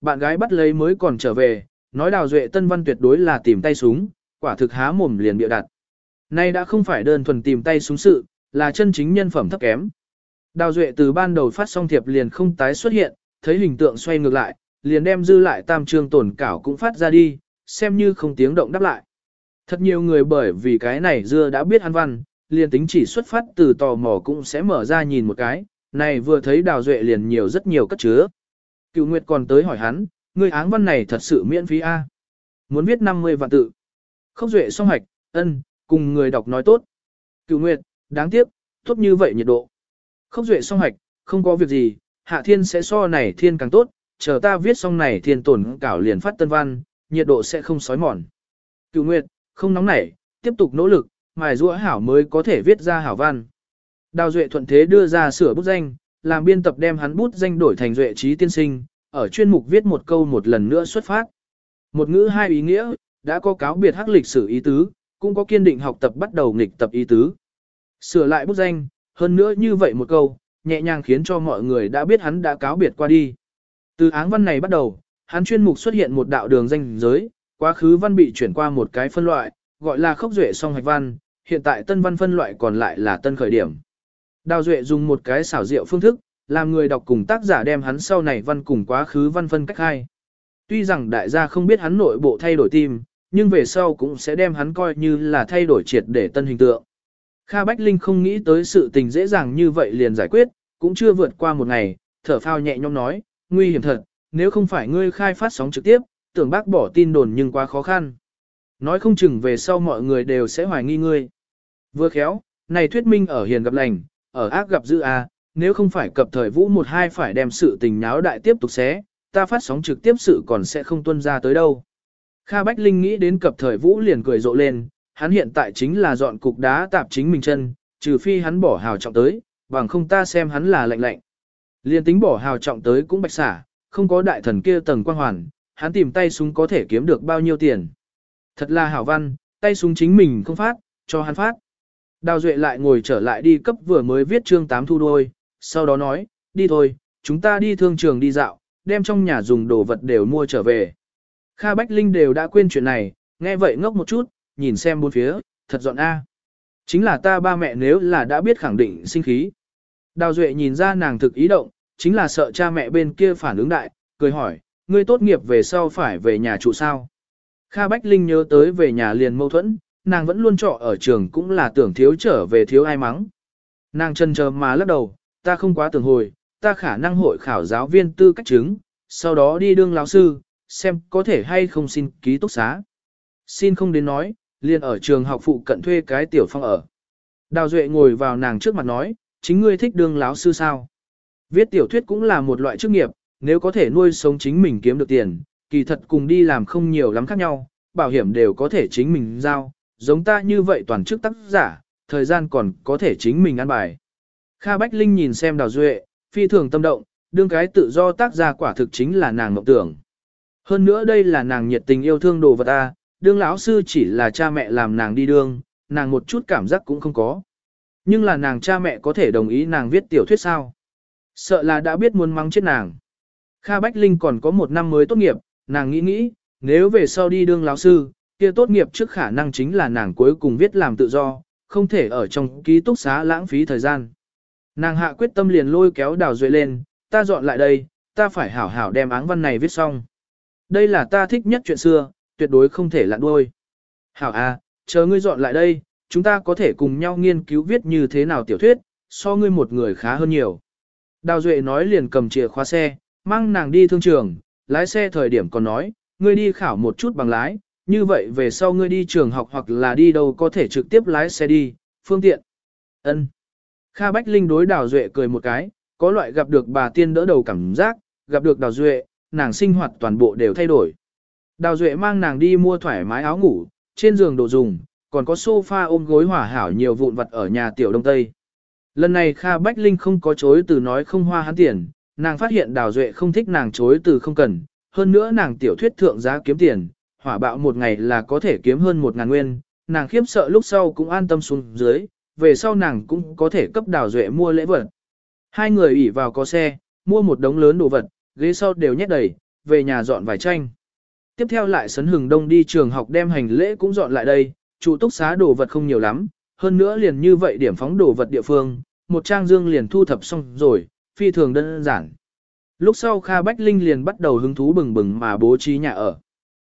bạn gái bắt lấy mới còn trở về, nói đào duệ tân văn tuyệt đối là tìm tay súng, quả thực há mồm liền bịa đặt. Nay đã không phải đơn thuần tìm tay súng sự, là chân chính nhân phẩm thấp kém. Đào duệ từ ban đầu phát xong thiệp liền không tái xuất hiện, thấy hình tượng xoay ngược lại, liền đem dư lại tam trương tổn cảo cũng phát ra đi, xem như không tiếng động đáp lại. Thật nhiều người bởi vì cái này dưa đã biết hắn văn, liền tính chỉ xuất phát từ tò mò cũng sẽ mở ra nhìn một cái, này vừa thấy đào duệ liền nhiều rất nhiều cất chứa. Cựu Nguyệt còn tới hỏi hắn, người áng văn này thật sự miễn phí a? Muốn viết 50 vạn tự. Không duệ song hạch, ân, cùng người đọc nói tốt. Cựu Nguyệt, đáng tiếc, tốt như vậy nhiệt độ. Không duệ song hạch, không có việc gì, hạ thiên sẽ so này thiên càng tốt, chờ ta viết xong này thiên tổn cảo liền phát tân văn, nhiệt độ sẽ không sói mòn. Cựu Nguyệt, không nóng nảy, tiếp tục nỗ lực, mài rũa hảo mới có thể viết ra hảo văn. Đào Duệ thuận thế đưa ra sửa bút danh, làm biên tập đem hắn bút danh đổi thành Duệ trí tiên sinh, ở chuyên mục viết một câu một lần nữa xuất phát. Một ngữ hai ý nghĩa, đã có cáo biệt hắc lịch sử ý tứ, cũng có kiên định học tập bắt đầu nghịch tập ý tứ. Sửa lại bút danh, hơn nữa như vậy một câu, nhẹ nhàng khiến cho mọi người đã biết hắn đã cáo biệt qua đi. Từ áng văn này bắt đầu, hắn chuyên mục xuất hiện một đạo đường danh giới, quá khứ văn bị chuyển qua một cái phân loại, gọi là khốc duệ song hạch văn, hiện tại tân văn phân loại còn lại là tân khởi điểm. Đào Duệ dùng một cái xảo diệu phương thức, làm người đọc cùng tác giả đem hắn sau này văn cùng quá khứ văn phân cách hai. Tuy rằng đại gia không biết hắn nội bộ thay đổi tim, nhưng về sau cũng sẽ đem hắn coi như là thay đổi triệt để tân hình tượng. Kha Bách Linh không nghĩ tới sự tình dễ dàng như vậy liền giải quyết, cũng chưa vượt qua một ngày, thở phao nhẹ nhõm nói, nguy hiểm thật, nếu không phải ngươi khai phát sóng trực tiếp, tưởng bác bỏ tin đồn nhưng quá khó khăn. Nói không chừng về sau mọi người đều sẽ hoài nghi ngươi. Vừa khéo, này thuyết minh ở hiền gặp lành, ở ác gặp dữ a, nếu không phải cập thời vũ một hai phải đem sự tình náo đại tiếp tục xé, ta phát sóng trực tiếp sự còn sẽ không tuân ra tới đâu. Kha Bách Linh nghĩ đến cập thời vũ liền cười rộ lên, hắn hiện tại chính là dọn cục đá tạp chính mình chân, trừ phi hắn bỏ hào trọng tới, bằng không ta xem hắn là lạnh lạnh. liền tính bỏ hào trọng tới cũng bạch xả, không có đại thần kia tầng quan hoàn, hắn tìm tay súng có thể kiếm được bao nhiêu tiền. Thật là hảo văn, tay súng chính mình không phát, cho hắn phát. Đào Duệ lại ngồi trở lại đi cấp vừa mới viết chương 8 thu đôi, sau đó nói, đi thôi, chúng ta đi thương trường đi dạo, đem trong nhà dùng đồ vật đều mua trở về. Kha Bách Linh đều đã quên chuyện này, nghe vậy ngốc một chút, nhìn xem bốn phía, thật dọn A. Chính là ta ba mẹ nếu là đã biết khẳng định sinh khí. Đào Duệ nhìn ra nàng thực ý động, chính là sợ cha mẹ bên kia phản ứng đại, cười hỏi, ngươi tốt nghiệp về sau phải về nhà trụ sao. Kha Bách Linh nhớ tới về nhà liền mâu thuẫn, nàng vẫn luôn trọ ở trường cũng là tưởng thiếu trở về thiếu ai mắng. Nàng chân chờ mà lắc đầu, ta không quá tưởng hồi, ta khả năng hội khảo giáo viên tư cách chứng, sau đó đi đương lão sư, xem có thể hay không xin ký túc xá. Xin không đến nói, liền ở trường học phụ cận thuê cái tiểu phong ở. Đào Duệ ngồi vào nàng trước mặt nói, chính ngươi thích đương lão sư sao? Viết tiểu thuyết cũng là một loại chức nghiệp, nếu có thể nuôi sống chính mình kiếm được tiền, kỳ thật cùng đi làm không nhiều lắm khác nhau, bảo hiểm đều có thể chính mình giao, giống ta như vậy toàn chức tác giả, thời gian còn có thể chính mình ăn bài. Kha Bách Linh nhìn xem Đào Duệ, phi thường tâm động, đương cái tự do tác giả quả thực chính là nàng mộng tưởng. Hơn nữa đây là nàng nhiệt tình yêu thương đồ vật ta, đương lão sư chỉ là cha mẹ làm nàng đi đương, nàng một chút cảm giác cũng không có. Nhưng là nàng cha mẹ có thể đồng ý nàng viết tiểu thuyết sao? Sợ là đã biết muốn mắng chết nàng. Kha Bách Linh còn có một năm mới tốt nghiệp, nàng nghĩ nghĩ, nếu về sau đi đương lão sư, kia tốt nghiệp trước khả năng chính là nàng cuối cùng viết làm tự do, không thể ở trong ký túc xá lãng phí thời gian. Nàng hạ quyết tâm liền lôi kéo đào duệ lên, ta dọn lại đây, ta phải hảo hảo đem áng văn này viết xong. Đây là ta thích nhất chuyện xưa, tuyệt đối không thể lặn đuôi. Hảo à, chờ ngươi dọn lại đây, chúng ta có thể cùng nhau nghiên cứu viết như thế nào tiểu thuyết, so ngươi một người khá hơn nhiều. Đào Duệ nói liền cầm chìa khóa xe, mang nàng đi thương trường, lái xe thời điểm còn nói, ngươi đi khảo một chút bằng lái, như vậy về sau ngươi đi trường học hoặc là đi đâu có thể trực tiếp lái xe đi, phương tiện. Ân. Kha Bách Linh đối Đào Duệ cười một cái, có loại gặp được bà tiên đỡ đầu cảm giác, gặp được Đào Duệ, nàng sinh hoạt toàn bộ đều thay đổi. Đào Duệ mang nàng đi mua thoải mái áo ngủ, trên giường đồ dùng, còn có sofa ôm gối hỏa hảo nhiều vụn vặt ở nhà tiểu đông tây. Lần này Kha Bách Linh không có chối từ nói không hoa hắn tiền, nàng phát hiện Đào Duệ không thích nàng chối từ không cần, hơn nữa nàng tiểu thuyết thượng giá kiếm tiền, hỏa bạo một ngày là có thể kiếm hơn một ngàn nguyên, nàng khiếp sợ lúc sau cũng an tâm xuống dưới, về sau nàng cũng có thể cấp Đào Duệ mua lễ vật. Hai người ủy vào có xe, mua một đống lớn đồ vật, ghế sau đều nhét đầy, về nhà dọn vài tranh. Tiếp theo lại sấn hừng đông đi trường học đem hành lễ cũng dọn lại đây, chủ túc xá đồ vật không nhiều lắm, hơn nữa liền như vậy điểm phóng đồ vật địa phương, một trang dương liền thu thập xong rồi, phi thường đơn giản. Lúc sau Kha Bách Linh liền bắt đầu hứng thú bừng bừng mà bố trí nhà ở.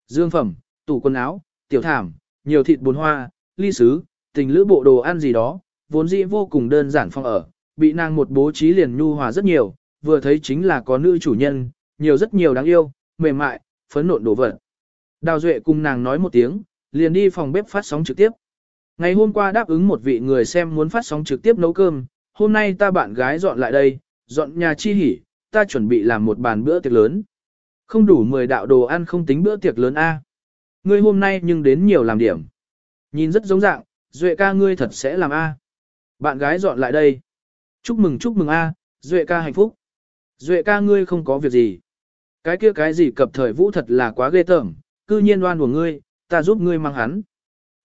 Dương phẩm, tủ quần áo, tiểu thảm, nhiều thịt bún hoa, ly sứ, tình lữ bộ đồ ăn gì đó, vốn dĩ vô cùng đơn giản phong ở, bị nàng một bố trí liền nhu hòa rất nhiều, vừa thấy chính là có nữ chủ nhân, nhiều rất nhiều đáng yêu, mềm mại, phấn nộn đồ vật. Đào Duệ cùng nàng nói một tiếng, liền đi phòng bếp phát sóng trực tiếp. Ngày hôm qua đáp ứng một vị người xem muốn phát sóng trực tiếp nấu cơm, hôm nay ta bạn gái dọn lại đây, dọn nhà chi hỉ, ta chuẩn bị làm một bàn bữa tiệc lớn. Không đủ 10 đạo đồ ăn không tính bữa tiệc lớn A. Ngươi hôm nay nhưng đến nhiều làm điểm. Nhìn rất giống dạng, Duệ ca ngươi thật sẽ làm A. Bạn gái dọn lại đây. Chúc mừng chúc mừng A, Duệ ca hạnh phúc. Duệ ca ngươi không có việc gì. Cái kia cái gì cập thời vũ thật là quá ghê tởm, cư nhiên đoan của ngươi, ta giúp ngươi mang hắn.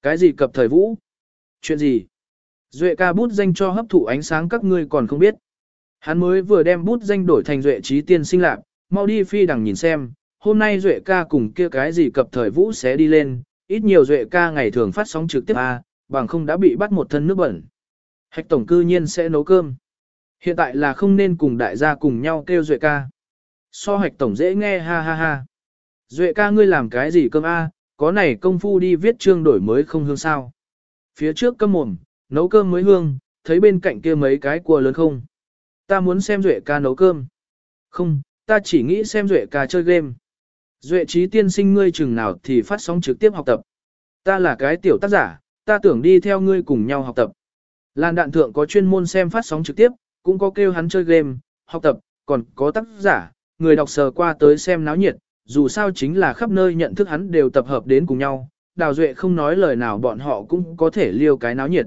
Cái gì cập thời vũ? Chuyện gì? Duệ ca bút danh cho hấp thụ ánh sáng các ngươi còn không biết. Hắn mới vừa đem bút danh đổi thành Duệ trí tiên sinh lạc, mau đi phi đằng nhìn xem, hôm nay Duệ ca cùng kia cái gì cập thời vũ sẽ đi lên, ít nhiều Duệ ca ngày thường phát sóng trực tiếp A, bằng không đã bị bắt một thân nước bẩn. Hạch tổng cư nhiên sẽ nấu cơm. Hiện tại là không nên cùng đại gia cùng nhau kêu Duệ ca. So hạch tổng dễ nghe ha ha ha. Duệ ca ngươi làm cái gì cơm A, có này công phu đi viết chương đổi mới không hương sao. Phía trước cơm mồm, nấu cơm mới hương, thấy bên cạnh kia mấy cái cua lớn không. Ta muốn xem Duệ ca nấu cơm. Không, ta chỉ nghĩ xem Duệ ca chơi game. Duệ trí tiên sinh ngươi chừng nào thì phát sóng trực tiếp học tập. Ta là cái tiểu tác giả, ta tưởng đi theo ngươi cùng nhau học tập. Lan đạn thượng có chuyên môn xem phát sóng trực tiếp, cũng có kêu hắn chơi game, học tập, còn có tác giả, người đọc sờ qua tới xem náo nhiệt, dù sao chính là khắp nơi nhận thức hắn đều tập hợp đến cùng nhau, Đào Duệ không nói lời nào bọn họ cũng có thể liêu cái náo nhiệt.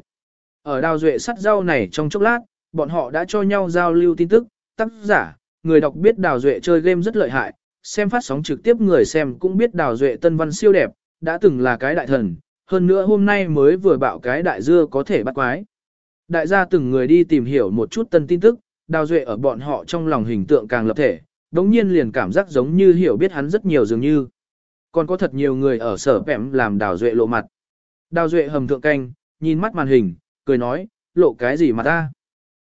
Ở Đào Duệ sắt rau này trong chốc lát, bọn họ đã cho nhau giao lưu tin tức, tác giả, người đọc biết Đào Duệ chơi game rất lợi hại, xem phát sóng trực tiếp người xem cũng biết Đào Duệ tân văn siêu đẹp, đã từng là cái đại thần, hơn nữa hôm nay mới vừa bạo cái đại dưa có thể bắt quái. Đại gia từng người đi tìm hiểu một chút tân tin tức, Đào Duệ ở bọn họ trong lòng hình tượng càng lập thể, đống nhiên liền cảm giác giống như hiểu biết hắn rất nhiều dường như. Còn có thật nhiều người ở sở vẹm làm Đào Duệ lộ mặt. Đào Duệ hầm thượng canh, nhìn mắt màn hình, cười nói, lộ cái gì mà ta?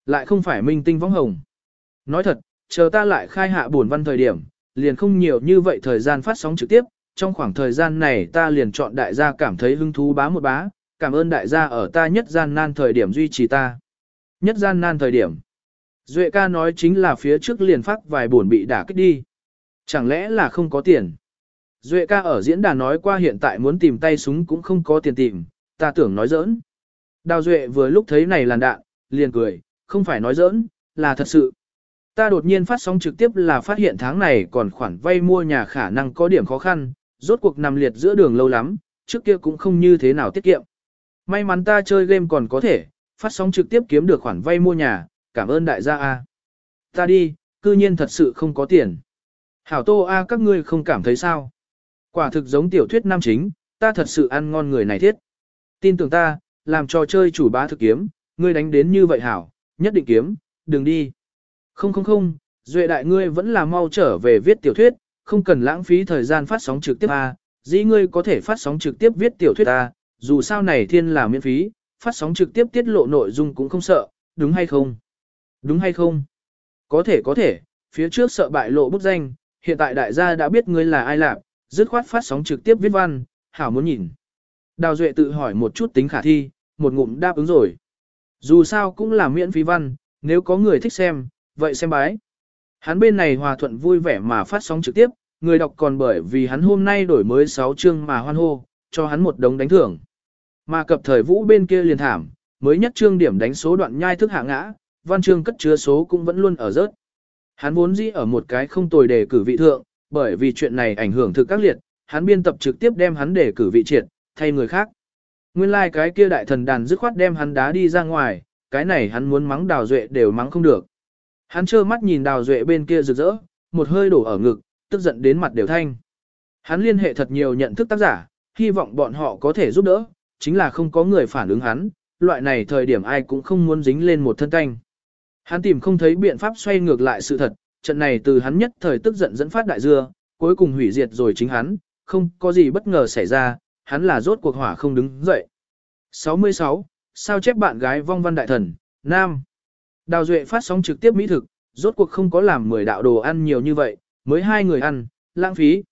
Lại không phải minh tinh võng hồng. Nói thật, chờ ta lại khai hạ buồn văn thời điểm, liền không nhiều như vậy thời gian phát sóng trực tiếp, trong khoảng thời gian này ta liền chọn đại gia cảm thấy hứng thú bá một bá, cảm ơn đại gia ở ta nhất gian nan thời điểm duy trì ta. Nhất gian nan thời điểm. Duệ ca nói chính là phía trước liền phát vài buồn bị đả kích đi. Chẳng lẽ là không có tiền? Duệ ca ở diễn đàn nói qua hiện tại muốn tìm tay súng cũng không có tiền tìm, ta tưởng nói giỡn. Đào Duệ vừa lúc thấy này làn đạn, liền cười, không phải nói giỡn, là thật sự. Ta đột nhiên phát sóng trực tiếp là phát hiện tháng này còn khoản vay mua nhà khả năng có điểm khó khăn, rốt cuộc nằm liệt giữa đường lâu lắm, trước kia cũng không như thế nào tiết kiệm. May mắn ta chơi game còn có thể, phát sóng trực tiếp kiếm được khoản vay mua nhà, cảm ơn đại gia A. Ta đi, cư nhiên thật sự không có tiền. Hảo tô A các ngươi không cảm thấy sao. Quả thực giống tiểu thuyết nam chính, ta thật sự ăn ngon người này thiết. Tin tưởng ta, làm trò chơi chủ bá thực kiếm, ngươi đánh đến như vậy hảo, nhất định kiếm, đừng đi. Không không không, duệ đại ngươi vẫn là mau trở về viết tiểu thuyết, không cần lãng phí thời gian phát sóng trực tiếp A, dĩ ngươi có thể phát sóng trực tiếp viết tiểu thuyết A, dù sao này thiên là miễn phí, phát sóng trực tiếp tiết lộ nội dung cũng không sợ, đúng hay không? Đúng hay không? Có thể có thể, phía trước sợ bại lộ bút danh, hiện tại đại gia đã biết ngươi là ai làm, dứt khoát phát sóng trực tiếp viết văn, hảo muốn nhìn. Đào Duệ tự hỏi một chút tính khả thi, một ngụm đáp ứng rồi. Dù sao cũng là miễn phí văn, nếu có người thích xem, vậy xem bái. Hắn bên này hòa thuận vui vẻ mà phát sóng trực tiếp, người đọc còn bởi vì hắn hôm nay đổi mới 6 chương mà hoan hô, cho hắn một đống đánh thưởng. Mà cập thời vũ bên kia liền thảm, mới nhất chương điểm đánh số đoạn nhai thức hạ ngã, văn chương cất chứa số cũng vẫn luôn ở rớt. Hắn vốn dĩ ở một cái không tồi đề cử vị thượng, bởi vì chuyện này ảnh hưởng thực các liệt, hắn biên tập trực tiếp đem hắn đề cử vị triệt, thay người khác. Nguyên lai like cái kia đại thần đàn dứt khoát đem hắn đá đi ra ngoài, cái này hắn muốn mắng đào duệ đều mắng không được. Hắn trơ mắt nhìn đào duệ bên kia rực rỡ, một hơi đổ ở ngực, tức giận đến mặt đều thanh. Hắn liên hệ thật nhiều nhận thức tác giả, hy vọng bọn họ có thể giúp đỡ, chính là không có người phản ứng hắn, loại này thời điểm ai cũng không muốn dính lên một thân canh. Hắn tìm không thấy biện pháp xoay ngược lại sự thật, trận này từ hắn nhất thời tức giận dẫn phát đại dưa, cuối cùng hủy diệt rồi chính hắn, không có gì bất ngờ xảy ra, hắn là rốt cuộc hỏa không đứng dậy. 66. Sao chép bạn gái vong văn đại thần, Nam. Đào Duệ phát sóng trực tiếp mỹ thực, rốt cuộc không có làm 10 đạo đồ ăn nhiều như vậy, mới hai người ăn, lãng phí.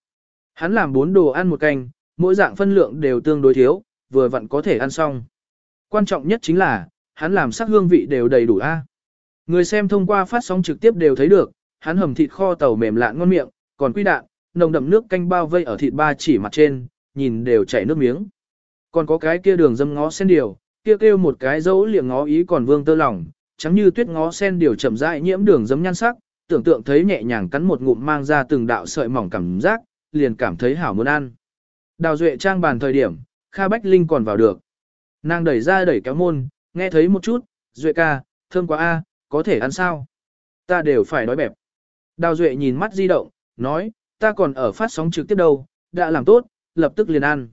Hắn làm 4 đồ ăn một canh, mỗi dạng phân lượng đều tương đối thiếu, vừa vặn có thể ăn xong. Quan trọng nhất chính là, hắn làm sắc hương vị đều đầy đủ a. Người xem thông qua phát sóng trực tiếp đều thấy được, hắn hầm thịt kho tàu mềm lạ ngon miệng, còn quy đạn, nồng đậm nước canh bao vây ở thịt ba chỉ mặt trên, nhìn đều chảy nước miếng. Còn có cái kia đường dâm ngó sen điều, kia kêu một cái dấu liệng ngó ý còn vương tơ lòng, chẳng như tuyết ngó sen điều chậm rãi nhiễm đường dấm nhan sắc, tưởng tượng thấy nhẹ nhàng cắn một ngụm mang ra từng đạo sợi mỏng cảm giác, liền cảm thấy hảo muốn ăn. Đào Duệ trang bàn thời điểm, Kha Bách Linh còn vào được. Nàng đẩy ra đẩy kéo môn, nghe thấy một chút, Duệ ca, thơm quá a, có thể ăn sao? Ta đều phải đói bẹp. Đào Duệ nhìn mắt di động, nói, ta còn ở phát sóng trực tiếp đâu, đã làm tốt, lập tức liền ăn.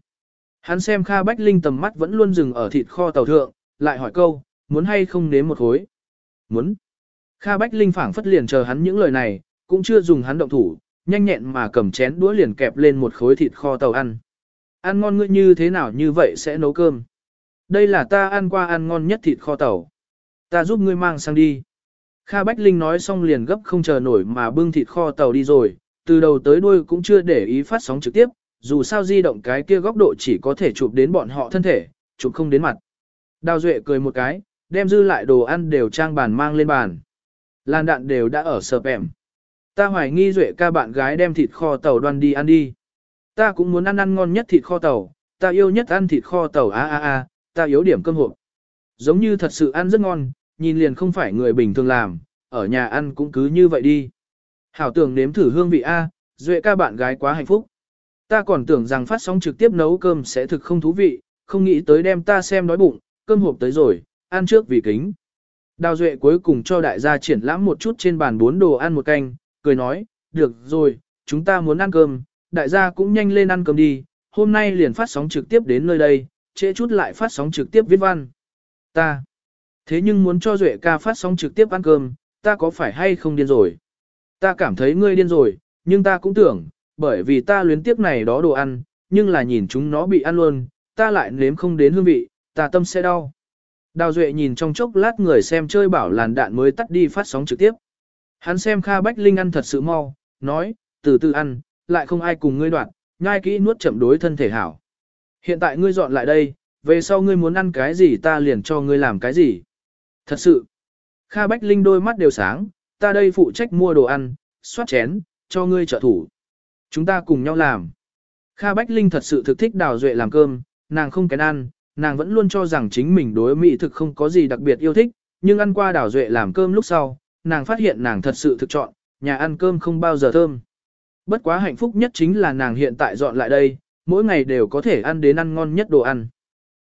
Hắn xem Kha Bách Linh tầm mắt vẫn luôn dừng ở thịt kho tàu thượng, lại hỏi câu, muốn hay không nếm một khối? Muốn. Kha Bách Linh phảng phất liền chờ hắn những lời này, cũng chưa dùng hắn động thủ, nhanh nhẹn mà cầm chén đũa liền kẹp lên một khối thịt kho tàu ăn. Ăn ngon ngươi như thế nào như vậy sẽ nấu cơm? Đây là ta ăn qua ăn ngon nhất thịt kho tàu. Ta giúp ngươi mang sang đi. Kha Bách Linh nói xong liền gấp không chờ nổi mà bưng thịt kho tàu đi rồi, từ đầu tới đuôi cũng chưa để ý phát sóng trực tiếp, dù sao di động cái kia góc độ chỉ có thể chụp đến bọn họ thân thể, chụp không đến mặt. Đào Duệ cười một cái, đem dư lại đồ ăn đều trang bàn mang lên bàn. Lan đạn đều đã ở sợp ẻm. Ta hoài nghi Duệ ca bạn gái đem thịt kho tàu đoan đi ăn đi. Ta cũng muốn ăn ăn ngon nhất thịt kho tàu, ta yêu nhất ăn thịt kho tàu a a a, ta yếu điểm cơm hộp. Giống như thật sự ăn rất ngon, nhìn liền không phải người bình thường làm, ở nhà ăn cũng cứ như vậy đi. Hảo tưởng nếm thử hương vị A, Duệ ca bạn gái quá hạnh phúc. Ta còn tưởng rằng phát sóng trực tiếp nấu cơm sẽ thực không thú vị, không nghĩ tới đem ta xem đói bụng, cơm hộp tới rồi, ăn trước vì kính. Đào Duệ cuối cùng cho đại gia triển lãm một chút trên bàn bốn đồ ăn một canh, cười nói, được rồi, chúng ta muốn ăn cơm, đại gia cũng nhanh lên ăn cơm đi, hôm nay liền phát sóng trực tiếp đến nơi đây, trễ chút lại phát sóng trực tiếp viết văn. Ta, thế nhưng muốn cho Duệ ca phát sóng trực tiếp ăn cơm, ta có phải hay không điên rồi? Ta cảm thấy ngươi điên rồi, nhưng ta cũng tưởng, bởi vì ta luyến tiếp này đó đồ ăn, nhưng là nhìn chúng nó bị ăn luôn, ta lại nếm không đến hương vị, ta tâm sẽ đau. Đào Duệ nhìn trong chốc lát người xem chơi bảo làn đạn mới tắt đi phát sóng trực tiếp. Hắn xem Kha Bách Linh ăn thật sự mau, nói, từ từ ăn, lại không ai cùng ngươi đoạn, nhai kỹ nuốt chậm đối thân thể hảo. Hiện tại ngươi dọn lại đây, về sau ngươi muốn ăn cái gì ta liền cho ngươi làm cái gì. Thật sự, Kha Bách Linh đôi mắt đều sáng, ta đây phụ trách mua đồ ăn, soát chén, cho ngươi trợ thủ. Chúng ta cùng nhau làm. Kha Bách Linh thật sự thực thích đào duệ làm cơm, nàng không kén ăn, nàng vẫn luôn cho rằng chính mình đối mỹ thực không có gì đặc biệt yêu thích, nhưng ăn qua đào duệ làm cơm lúc sau, nàng phát hiện nàng thật sự thực chọn, nhà ăn cơm không bao giờ thơm. Bất quá hạnh phúc nhất chính là nàng hiện tại dọn lại đây, mỗi ngày đều có thể ăn đến ăn ngon nhất đồ ăn.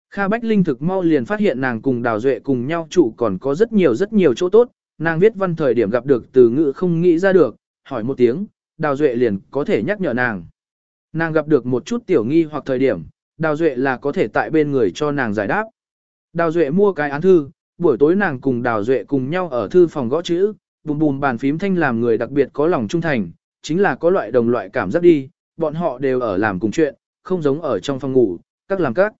Kha Bách Linh thực mau liền phát hiện nàng cùng Đào Duệ cùng nhau trụ còn có rất nhiều rất nhiều chỗ tốt, nàng viết văn thời điểm gặp được từ ngữ không nghĩ ra được, hỏi một tiếng, Đào Duệ liền có thể nhắc nhở nàng. Nàng gặp được một chút tiểu nghi hoặc thời điểm, Đào Duệ là có thể tại bên người cho nàng giải đáp. Đào Duệ mua cái án thư, buổi tối nàng cùng Đào Duệ cùng nhau ở thư phòng gõ chữ, bùm bùm bàn phím thanh làm người đặc biệt có lòng trung thành, chính là có loại đồng loại cảm giác đi, bọn họ đều ở làm cùng chuyện, không giống ở trong phòng ngủ, các làm các.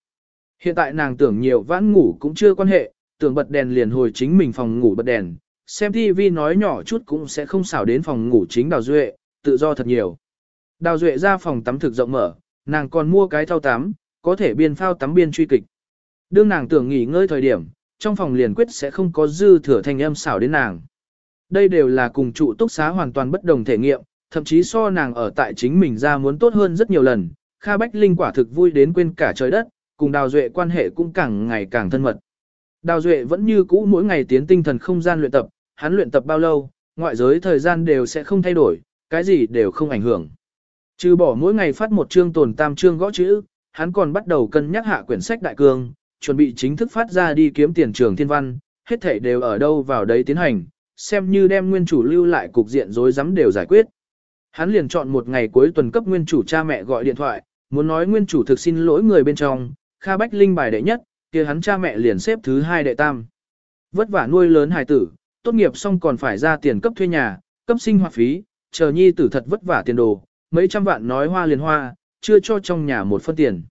Hiện tại nàng tưởng nhiều vãn ngủ cũng chưa quan hệ, tưởng bật đèn liền hồi chính mình phòng ngủ bật đèn, xem TV nói nhỏ chút cũng sẽ không xảo đến phòng ngủ chính Đào Duệ, tự do thật nhiều. Đào Duệ ra phòng tắm thực rộng mở, nàng còn mua cái thao tắm, có thể biên phao tắm biên truy kịch. Đương nàng tưởng nghỉ ngơi thời điểm, trong phòng liền quyết sẽ không có dư thừa thanh âm xảo đến nàng. Đây đều là cùng trụ túc xá hoàn toàn bất đồng thể nghiệm, thậm chí so nàng ở tại chính mình ra muốn tốt hơn rất nhiều lần. Kha Bách Linh quả thực vui đến quên cả trời đất, cùng Đào Duệ quan hệ cũng càng ngày càng thân mật. Đào Duệ vẫn như cũ mỗi ngày tiến tinh thần không gian luyện tập, hắn luyện tập bao lâu, ngoại giới thời gian đều sẽ không thay đổi, cái gì đều không ảnh hưởng. Trừ bỏ mỗi ngày phát một chương tồn tam chương gõ chữ, hắn còn bắt đầu cân nhắc hạ quyển sách đại cương, chuẩn bị chính thức phát ra đi kiếm tiền trường thiên văn, hết thảy đều ở đâu vào đấy tiến hành, xem như đem nguyên chủ lưu lại cục diện rối rắm đều giải quyết. Hắn liền chọn một ngày cuối tuần cấp nguyên chủ cha mẹ gọi điện thoại, muốn nói nguyên chủ thực xin lỗi người bên trong, Kha Bách Linh bài đệ nhất, kia hắn cha mẹ liền xếp thứ hai đệ tam. Vất vả nuôi lớn hài tử, tốt nghiệp xong còn phải ra tiền cấp thuê nhà, cấp sinh hoạt phí, chờ nhi tử thật vất vả tiền đồ, mấy trăm vạn nói hoa liền hoa, chưa cho trong nhà một phân tiền.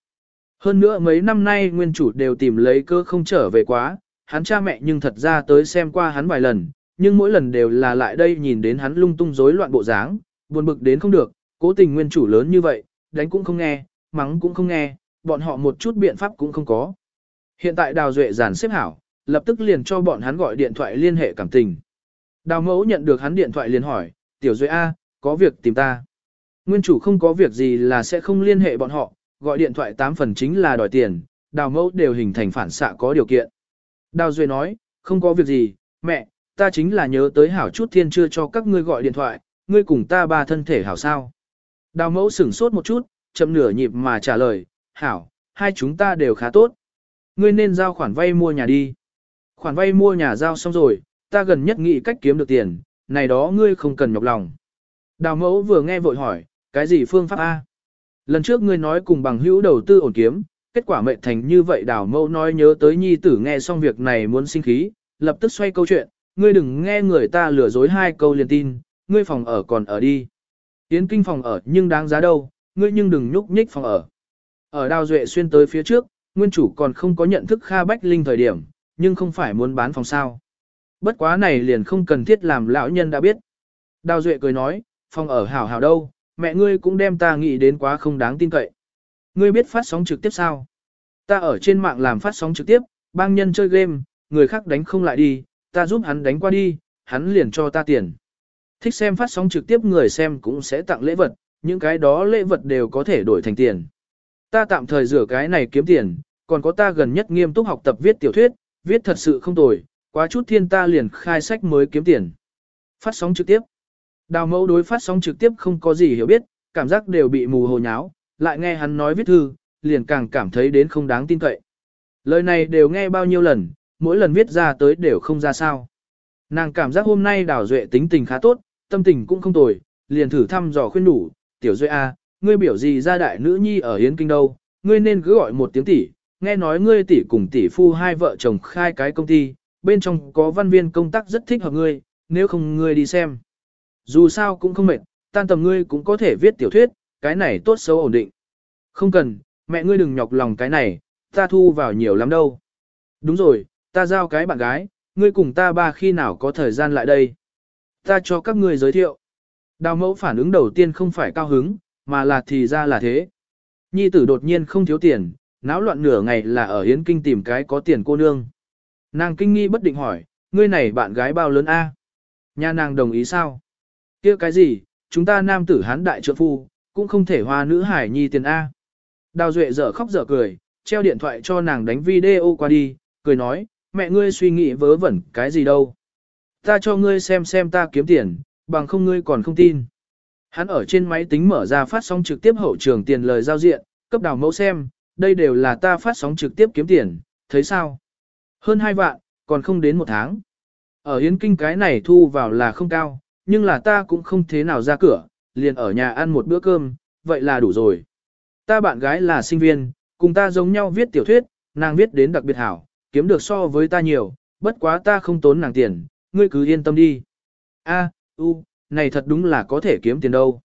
Hơn nữa mấy năm nay nguyên chủ đều tìm lấy cơ không trở về quá, hắn cha mẹ nhưng thật ra tới xem qua hắn vài lần, nhưng mỗi lần đều là lại đây nhìn đến hắn lung tung rối loạn bộ dáng, buồn bực đến không được, cố tình nguyên chủ lớn như vậy, đánh cũng không nghe, mắng cũng không nghe, bọn họ một chút biện pháp cũng không có. Hiện tại Đào Duệ giản xếp hảo, lập tức liền cho bọn hắn gọi điện thoại liên hệ cảm tình. Đào mẫu nhận được hắn điện thoại liền hỏi, tiểu Duệ A, có việc tìm ta. Nguyên chủ không có việc gì là sẽ không liên hệ bọn họ, gọi điện thoại 8 phần chính là đòi tiền, đào mẫu đều hình thành phản xạ có điều kiện. Đào Duệ nói, không có việc gì, mẹ, ta chính là nhớ tới hảo chút thiên chưa cho các ngươi gọi điện thoại, ngươi cùng ta ba thân thể hảo sao. Đào mẫu sửng sốt một chút, chậm nửa nhịp mà trả lời, hảo, hai chúng ta đều khá tốt. Ngươi nên giao khoản vay mua nhà đi. Khoản vay mua nhà giao xong rồi, ta gần nhất nghĩ cách kiếm được tiền, này đó ngươi không cần nhọc lòng. Đào mẫu vừa nghe vội hỏi, cái gì phương pháp A? Lần trước ngươi nói cùng bằng hữu đầu tư ổn kiếm, kết quả mệnh thành như vậy đào mẫu nói nhớ tới nhi tử nghe xong việc này muốn sinh khí, lập tức xoay câu chuyện, ngươi đừng nghe người ta lừa dối hai câu liền tin, ngươi phòng ở còn ở đi. Yến kinh phòng ở nhưng đáng giá đâu, ngươi nhưng đừng nhúc nhích phòng ở. Ở đào duệ xuyên tới phía trước, nguyên chủ còn không có nhận thức Kha Bách Linh thời điểm, nhưng không phải muốn bán phòng sao. Bất quá này liền không cần thiết làm lão nhân đã biết. Đào duệ cười nói, phòng ở hảo hảo đâu, mẹ ngươi cũng đem ta nghĩ đến quá không đáng tin cậy. Ngươi biết phát sóng trực tiếp sao? Ta ở trên mạng làm phát sóng trực tiếp, bang nhân chơi game, người khác đánh không lại đi, ta giúp hắn đánh qua đi, hắn liền cho ta tiền. Thích xem phát sóng trực tiếp người xem cũng sẽ tặng lễ vật, những cái đó lễ vật đều có thể đổi thành tiền. Ta tạm thời rửa cái này kiếm tiền, còn có ta gần nhất nghiêm túc học tập viết tiểu thuyết, viết thật sự không tồi, quá chút thiên ta liền khai sách mới kiếm tiền. Phát sóng trực tiếp. Đào mẫu đối phát sóng trực tiếp không có gì hiểu biết, cảm giác đều bị mù hồ nháo, lại nghe hắn nói viết thư, liền càng cảm thấy đến không đáng tin cậy. Lời này đều nghe bao nhiêu lần, mỗi lần viết ra tới đều không ra sao. Nàng cảm giác hôm nay đào duệ tính tình khá tốt, tâm tình cũng không tồi, liền thử thăm dò khuyên đủ, tiểu duệ A, ngươi biểu gì ra đại nữ nhi ở Yến Kinh đâu, ngươi nên cứ gọi một tiếng tỷ, nghe nói ngươi tỷ cùng tỷ phu hai vợ chồng khai cái công ty, bên trong có văn viên công tác rất thích hợp ngươi, nếu không ngươi đi xem. Dù sao cũng không mệt, tan tầm ngươi cũng có thể viết tiểu thuyết, cái này tốt xấu ổn định. Không cần, mẹ ngươi đừng nhọc lòng cái này, ta thu vào nhiều lắm đâu. Đúng rồi, ta giao cái bạn gái, ngươi cùng ta ba khi nào có thời gian lại đây. Ta cho các ngươi giới thiệu. Đào mẫu phản ứng đầu tiên không phải cao hứng, mà là thì ra là thế. Nhi tử đột nhiên không thiếu tiền, náo loạn nửa ngày là ở Yến Kinh tìm cái có tiền cô nương. Nàng kinh nghi bất định hỏi, ngươi này bạn gái bao lớn a? Nhà nàng đồng ý sao? Kia cái gì, chúng ta nam tử hán đại trượng phu, cũng không thể hoa nữ hải nhi tiền A. Đào Duệ dở khóc dở cười, treo điện thoại cho nàng đánh video qua đi, cười nói, mẹ ngươi suy nghĩ vớ vẩn cái gì đâu. Ta cho ngươi xem xem ta kiếm tiền, bằng không ngươi còn không tin. Hắn ở trên máy tính mở ra phát sóng trực tiếp hậu trường tiền lời giao diện, cấp đào mẫu xem, đây đều là ta phát sóng trực tiếp kiếm tiền, thấy sao? Hơn hai vạn, còn không đến một tháng. Ở Yến Kinh cái này thu vào là không cao, nhưng là ta cũng không thế nào ra cửa, liền ở nhà ăn một bữa cơm, vậy là đủ rồi. Ta bạn gái là sinh viên, cùng ta giống nhau viết tiểu thuyết, nàng viết đến đặc biệt hảo, kiếm được so với ta nhiều, bất quá ta không tốn nàng tiền, ngươi cứ yên tâm đi. A, u, này thật đúng là có thể kiếm tiền đâu.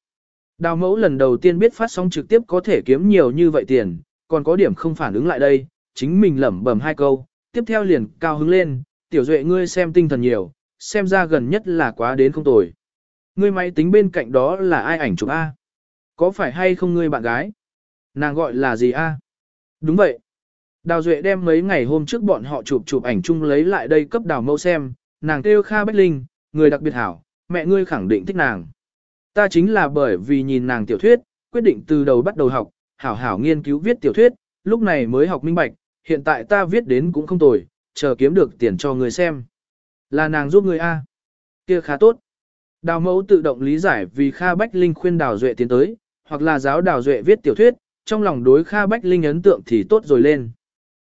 Đào mẫu lần đầu tiên biết phát sóng trực tiếp có thể kiếm nhiều như vậy tiền, còn có điểm không phản ứng lại đây, chính mình lẩm bẩm hai câu, tiếp theo liền cao hứng lên, tiểu duệ ngươi xem tinh thần nhiều, xem ra gần nhất là quá đến không tồi. Ngươi máy tính bên cạnh đó là ai ảnh chụp A? Có phải hay không ngươi bạn gái? Nàng gọi là gì A? Đúng vậy. Đào Duệ đem mấy ngày hôm trước bọn họ chụp chụp ảnh chung lấy lại đây cấp đào mẫu xem, nàng kêu Kha Bách Linh, người đặc biệt hảo, mẹ ngươi khẳng định thích nàng. Ta chính là bởi vì nhìn nàng tiểu thuyết, quyết định từ đầu bắt đầu học, hảo hảo nghiên cứu viết tiểu thuyết, lúc này mới học minh bạch, hiện tại ta viết đến cũng không tồi, chờ kiếm được tiền cho người xem. Là nàng giúp người A. kia khá tốt. Đào mẫu tự động lý giải vì Kha Bách Linh khuyên Đào Duệ tiến tới, hoặc là giáo Đào Duệ viết tiểu thuyết, trong lòng đối Kha Bách Linh ấn tượng thì tốt rồi lên.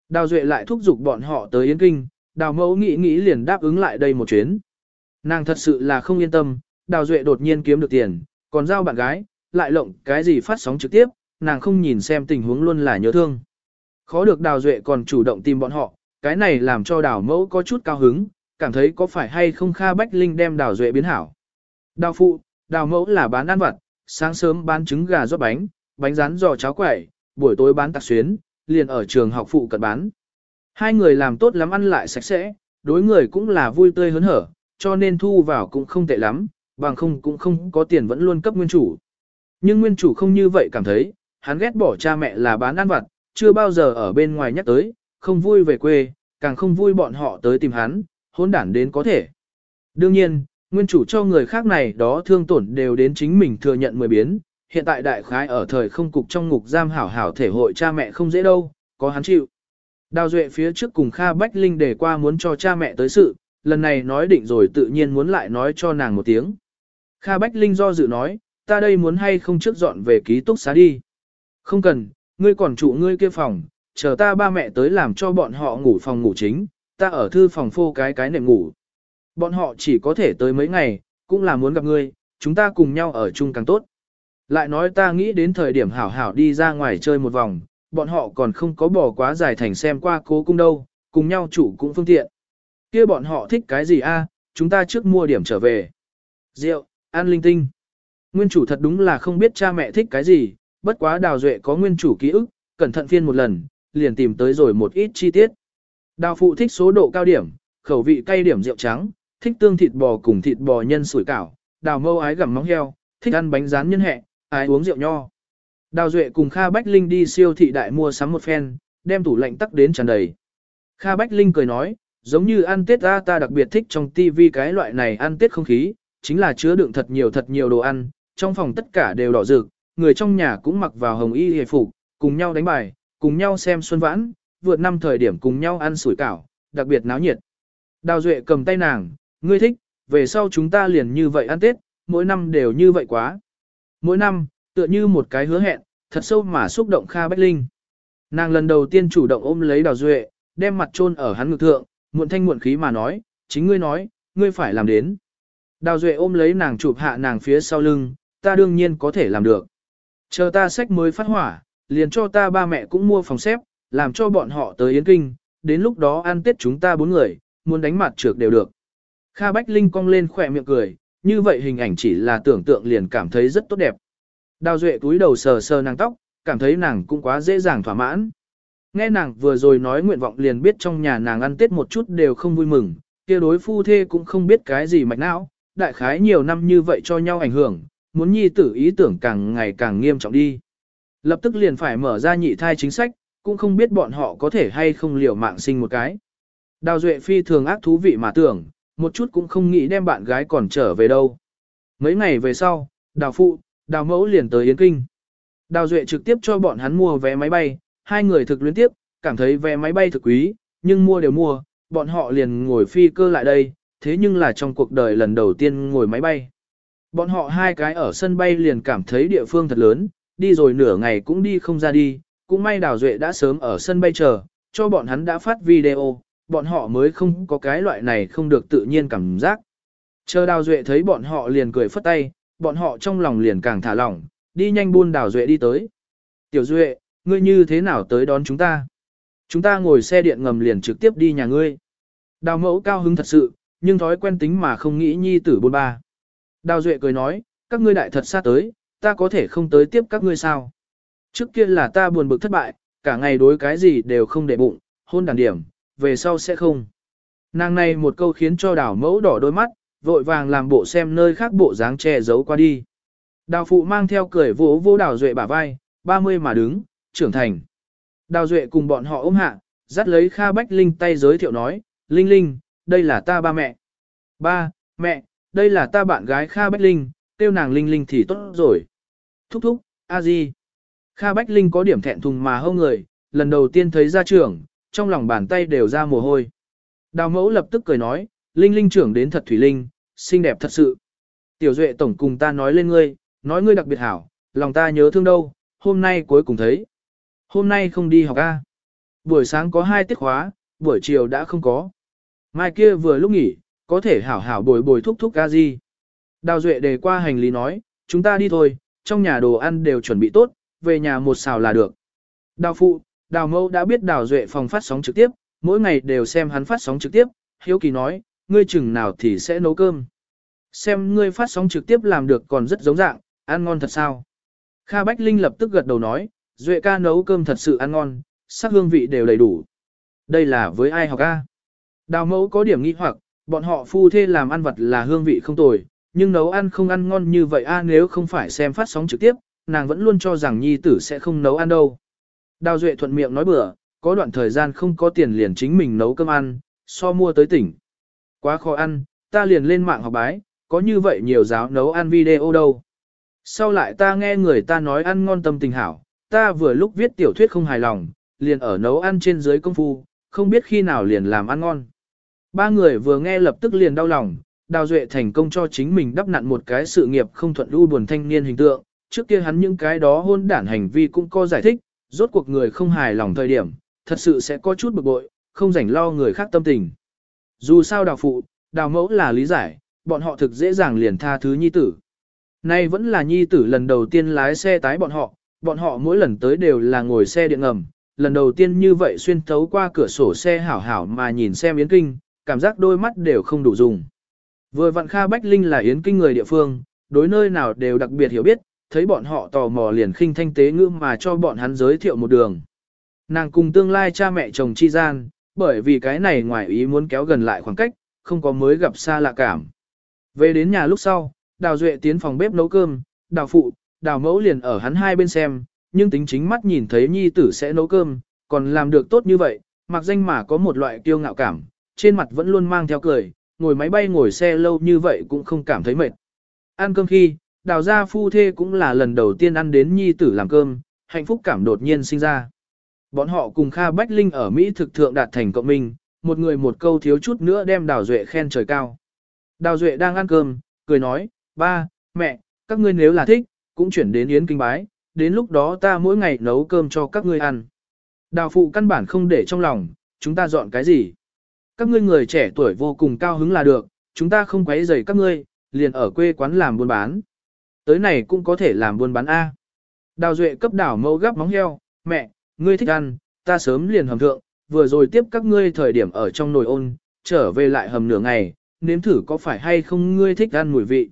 Đào Duệ lại thúc giục bọn họ tới Yến Kinh, Đào mẫu nghĩ nghĩ liền đáp ứng lại đây một chuyến. Nàng thật sự là không yên tâm, Đào Duệ đột nhiên kiếm được tiền, còn giao bạn gái, lại lộng cái gì phát sóng trực tiếp, nàng không nhìn xem tình huống luôn là nhớ thương. Khó được Đào Duệ còn chủ động tìm bọn họ, cái này làm cho Đào mẫu có chút cao hứng, cảm thấy có phải hay không Kha Bách Linh đem Đào Duệ biến hảo. Đào phụ, đào mẫu là bán ăn vặt, sáng sớm bán trứng gà rót bánh, bánh rán giò cháo quẩy, buổi tối bán tạc xuyến, liền ở trường học phụ cận bán. Hai người làm tốt lắm ăn lại sạch sẽ, đối người cũng là vui tươi hớn hở, cho nên thu vào cũng không tệ lắm, bằng không cũng không có tiền vẫn luôn cấp nguyên chủ. Nhưng nguyên chủ không như vậy cảm thấy, hắn ghét bỏ cha mẹ là bán ăn vặt, chưa bao giờ ở bên ngoài nhắc tới, không vui về quê, càng không vui bọn họ tới tìm hắn, hỗn đản đến có thể. Đương nhiên, nguyên chủ cho người khác này đó thương tổn đều đến chính mình thừa nhận mười biến, hiện tại đại khái ở thời không cục trong ngục giam hảo hảo thể hội cha mẹ không dễ đâu, có hắn chịu. Đào Duệ phía trước cùng Kha Bách Linh để qua muốn cho cha mẹ tới sự, lần này nói định rồi tự nhiên muốn lại nói cho nàng một tiếng. Kha Bách Linh do dự nói, ta đây muốn hay không trước dọn về ký túc xá đi. Không cần, ngươi còn trụ ngươi kia phòng, chờ ta ba mẹ tới làm cho bọn họ ngủ phòng ngủ chính, ta ở thư phòng phô cái cái nệm ngủ. Bọn họ chỉ có thể tới mấy ngày, cũng là muốn gặp ngươi, chúng ta cùng nhau ở chung càng tốt. Lại nói ta nghĩ đến thời điểm hảo hảo đi ra ngoài chơi một vòng, bọn họ còn không có bỏ quá dài thành xem qua cố cung đâu, cùng nhau chủ cũng phương tiện. kia bọn họ thích cái gì a? À, chúng ta trước mua điểm trở về. Rượu, ăn linh tinh. Nguyên chủ thật đúng là không biết cha mẹ thích cái gì, bất quá đào duệ có nguyên chủ ký ức, cẩn thận phiên một lần, liền tìm tới rồi một ít chi tiết. Đào phụ thích số độ cao điểm, khẩu vị cay điểm rượu trắng, thích tương thịt bò cùng thịt bò nhân sủi cảo, đào mâu ái gặm móng heo, thích ăn bánh rán nhân hẹ, ái uống rượu nho. Đào Duệ cùng Kha Bách Linh đi siêu thị đại mua sắm một phen, đem tủ lạnh tắc đến tràn đầy. Kha Bách Linh cười nói, giống như ăn Tết ta ta đặc biệt thích trong tivi cái loại này ăn Tết không khí, chính là chứa đựng thật nhiều thật nhiều đồ ăn, trong phòng tất cả đều đỏ rực, người trong nhà cũng mặc vào hồng y hề phục, cùng nhau đánh bài, cùng nhau xem xuân vãn, vượt năm thời điểm cùng nhau ăn sủi cảo, đặc biệt náo nhiệt. Đào Duệ cầm tay nàng, ngươi thích, về sau chúng ta liền như vậy ăn Tết, mỗi năm đều như vậy quá. Mỗi năm, tựa như một cái hứa hẹn, thật sâu mà xúc động Kha Bách Linh. Nàng lần đầu tiên chủ động ôm lấy Đào Duệ, đem mặt chôn ở hắn ngực thượng, muộn thanh muộn khí mà nói, chính ngươi nói, ngươi phải làm đến. Đào Duệ ôm lấy nàng chụp hạ nàng phía sau lưng, ta đương nhiên có thể làm được. Chờ ta sách mới phát hỏa, liền cho ta ba mẹ cũng mua phòng xếp, làm cho bọn họ tới Yến Kinh, đến lúc đó ăn Tết chúng ta bốn người, muốn đánh mặt trược đều được. Kha Bách Linh cong lên khỏe miệng cười, như vậy hình ảnh chỉ là tưởng tượng liền cảm thấy rất tốt đẹp. Đào Duệ túi đầu sờ sờ nàng tóc, cảm thấy nàng cũng quá dễ dàng thỏa mãn. Nghe nàng vừa rồi nói nguyện vọng liền biết trong nhà nàng ăn Tết một chút đều không vui mừng, kia đối phu thê cũng không biết cái gì mạch não, đại khái nhiều năm như vậy cho nhau ảnh hưởng, muốn nhi tử ý tưởng càng ngày càng nghiêm trọng đi. Lập tức liền phải mở ra nhị thai chính sách, cũng không biết bọn họ có thể hay không liều mạng sinh một cái. Đào Duệ phi thường ác thú vị mà tưởng, một chút cũng không nghĩ đem bạn gái còn trở về đâu. Mấy ngày về sau, đào phụ, đào mẫu liền tới Yến Kinh. Đào Duệ trực tiếp cho bọn hắn mua vé máy bay, hai người thực luyến tiếp, cảm thấy vé máy bay thực quý, nhưng mua đều mua, bọn họ liền ngồi phi cơ lại đây, thế nhưng là trong cuộc đời lần đầu tiên ngồi máy bay. Bọn họ hai cái ở sân bay liền cảm thấy địa phương thật lớn, đi rồi nửa ngày cũng đi không ra đi, cũng may Đào Duệ đã sớm ở sân bay chờ, cho bọn hắn đã phát video, bọn họ mới không có cái loại này không được tự nhiên cảm giác. Chờ Đào Duệ thấy bọn họ liền cười phất tay, bọn họ trong lòng liền càng thả lỏng, đi nhanh buôn Đào Duệ đi tới. Tiểu Duệ, ngươi như thế nào tới đón chúng ta? Chúng ta ngồi xe điện ngầm liền trực tiếp đi nhà ngươi. Đào mẫu cao hứng thật sự, nhưng thói quen tính mà không nghĩ nhi tử buôn ba. Đào Duệ cười nói, các ngươi đại thật xa tới, ta có thể không tới tiếp các ngươi sao? Trước kia là ta buồn bực thất bại, cả ngày đối cái gì đều không để bụng, hôn đàn điểm, về sau sẽ không. Nàng này một câu khiến cho đào mẫu đỏ đôi mắt, vội vàng làm bộ xem nơi khác bộ dáng che giấu qua đi. Đào phụ mang theo cười vỗ vô đào duệ bả vai, 30 mà đứng, trưởng thành. Đào duệ cùng bọn họ ôm hạ, dắt lấy Kha Bách Linh tay giới thiệu nói, Linh Linh, đây là ta ba mẹ. Ba, mẹ, đây là ta bạn gái Kha Bách Linh, tiêu nàng Linh Linh thì tốt rồi. Thúc thúc, a di. Kha Bách Linh có điểm thẹn thùng mà hâu người, lần đầu tiên thấy gia trưởng, trong lòng bàn tay đều ra mồ hôi. Đào mẫu lập tức cười nói, Linh Linh trưởng đến thật thủy linh, xinh đẹp thật sự. Tiểu Duệ tổng cùng ta nói lên ngươi, nói ngươi đặc biệt hảo, lòng ta nhớ thương đâu, hôm nay cuối cùng thấy. Hôm nay không đi học A. Buổi sáng có hai tiết khóa, buổi chiều đã không có. Mai kia vừa lúc nghỉ, có thể hảo hảo bồi bồi thúc thúc ca gì. Đào Duệ đề qua hành lý nói, chúng ta đi thôi, trong nhà đồ ăn đều chuẩn bị tốt, về nhà một xào là được. Đào phụ, đào mâu đã biết đào Duệ phòng phát sóng trực tiếp, mỗi ngày đều xem hắn phát sóng trực tiếp, hiếu kỳ nói, ngươi chừng nào thì sẽ nấu cơm. Xem ngươi phát sóng trực tiếp làm được còn rất giống dạng, ăn ngon thật sao? Kha Bách Linh lập tức gật đầu nói, Duệ ca nấu cơm thật sự ăn ngon, sắc hương vị đều đầy đủ. Đây là với ai học ca? Đào mẫu có điểm nghi hoặc, bọn họ phu thê làm ăn vật là hương vị không tồi, nhưng nấu ăn không ăn ngon như vậy a nếu không phải xem phát sóng trực tiếp, nàng vẫn luôn cho rằng nhi tử sẽ không nấu ăn đâu. Đào Duệ thuận miệng nói bừa, có đoạn thời gian không có tiền liền chính mình nấu cơm ăn, so mua tới tỉnh. Quá khó ăn, ta liền lên mạng học bái, có như vậy nhiều giáo nấu ăn video đâu. Sau lại ta nghe người ta nói ăn ngon tâm tình hảo, ta vừa lúc viết tiểu thuyết không hài lòng, liền ở nấu ăn trên dưới công phu, không biết khi nào liền làm ăn ngon. Ba người vừa nghe lập tức liền đau lòng, Đào Duệ thành công cho chính mình đắp nặn một cái sự nghiệp không thuận lưu buồn thanh niên hình tượng, trước kia hắn những cái đó hôn đản hành vi cũng có giải thích, rốt cuộc người không hài lòng thời điểm, thật sự sẽ có chút bực bội, không rảnh lo người khác tâm tình. Dù sao đào phụ, đào mẫu là lý giải, bọn họ thực dễ dàng liền tha thứ nhi tử. Nay vẫn là nhi tử lần đầu tiên lái xe tái bọn họ, bọn họ mỗi lần tới đều là ngồi xe điện ngầm, lần đầu tiên như vậy xuyên thấu qua cửa sổ xe hảo hảo mà nhìn xem Yến Kinh, cảm giác đôi mắt đều không đủ dùng. Vừa vặn Kha Bách Linh là Yến Kinh người địa phương, đối nơi nào đều đặc biệt hiểu biết, thấy bọn họ tò mò liền khinh thanh tế ngữ mà cho bọn hắn giới thiệu một đường. Nàng cùng tương lai cha mẹ chồng chi gian, bởi vì cái này ngoài ý muốn kéo gần lại khoảng cách, không có mới gặp xa lạ cảm. Về đến nhà lúc sau, Đào Duệ tiến phòng bếp nấu cơm, Đào Phụ, Đào Mẫu liền ở hắn hai bên xem, nhưng tính chính mắt nhìn thấy nhi tử sẽ nấu cơm, còn làm được tốt như vậy, mặc danh mà có một loại kiêu ngạo cảm, trên mặt vẫn luôn mang theo cười, ngồi máy bay ngồi xe lâu như vậy cũng không cảm thấy mệt. Ăn cơm khi, đào gia phu thê cũng là lần đầu tiên ăn đến nhi tử làm cơm, hạnh phúc cảm đột nhiên sinh ra. Bọn họ cùng Kha Bách Linh ở Mỹ thực thượng đạt thành cộng minh, một người một câu thiếu chút nữa đem Đào Duệ khen trời cao. Đào Duệ đang ăn cơm, cười nói, ba, mẹ, các ngươi nếu là thích, cũng chuyển đến Yến Kinh Bái, đến lúc đó ta mỗi ngày nấu cơm cho các ngươi ăn. Đào phụ căn bản không để trong lòng, chúng ta dọn cái gì. Các ngươi người trẻ tuổi vô cùng cao hứng là được, chúng ta không quấy rầy các ngươi, liền ở quê quán làm buôn bán. Tới này cũng có thể làm buôn bán A. Đào Duệ cấp đảo mẫu gắp móng heo, mẹ, ngươi thích ăn, ta sớm liền hầm thượng, vừa rồi tiếp các ngươi thời điểm ở trong nồi ôn, trở về lại hầm nửa ngày, nếm thử có phải hay không ngươi thích ăn mùi vị.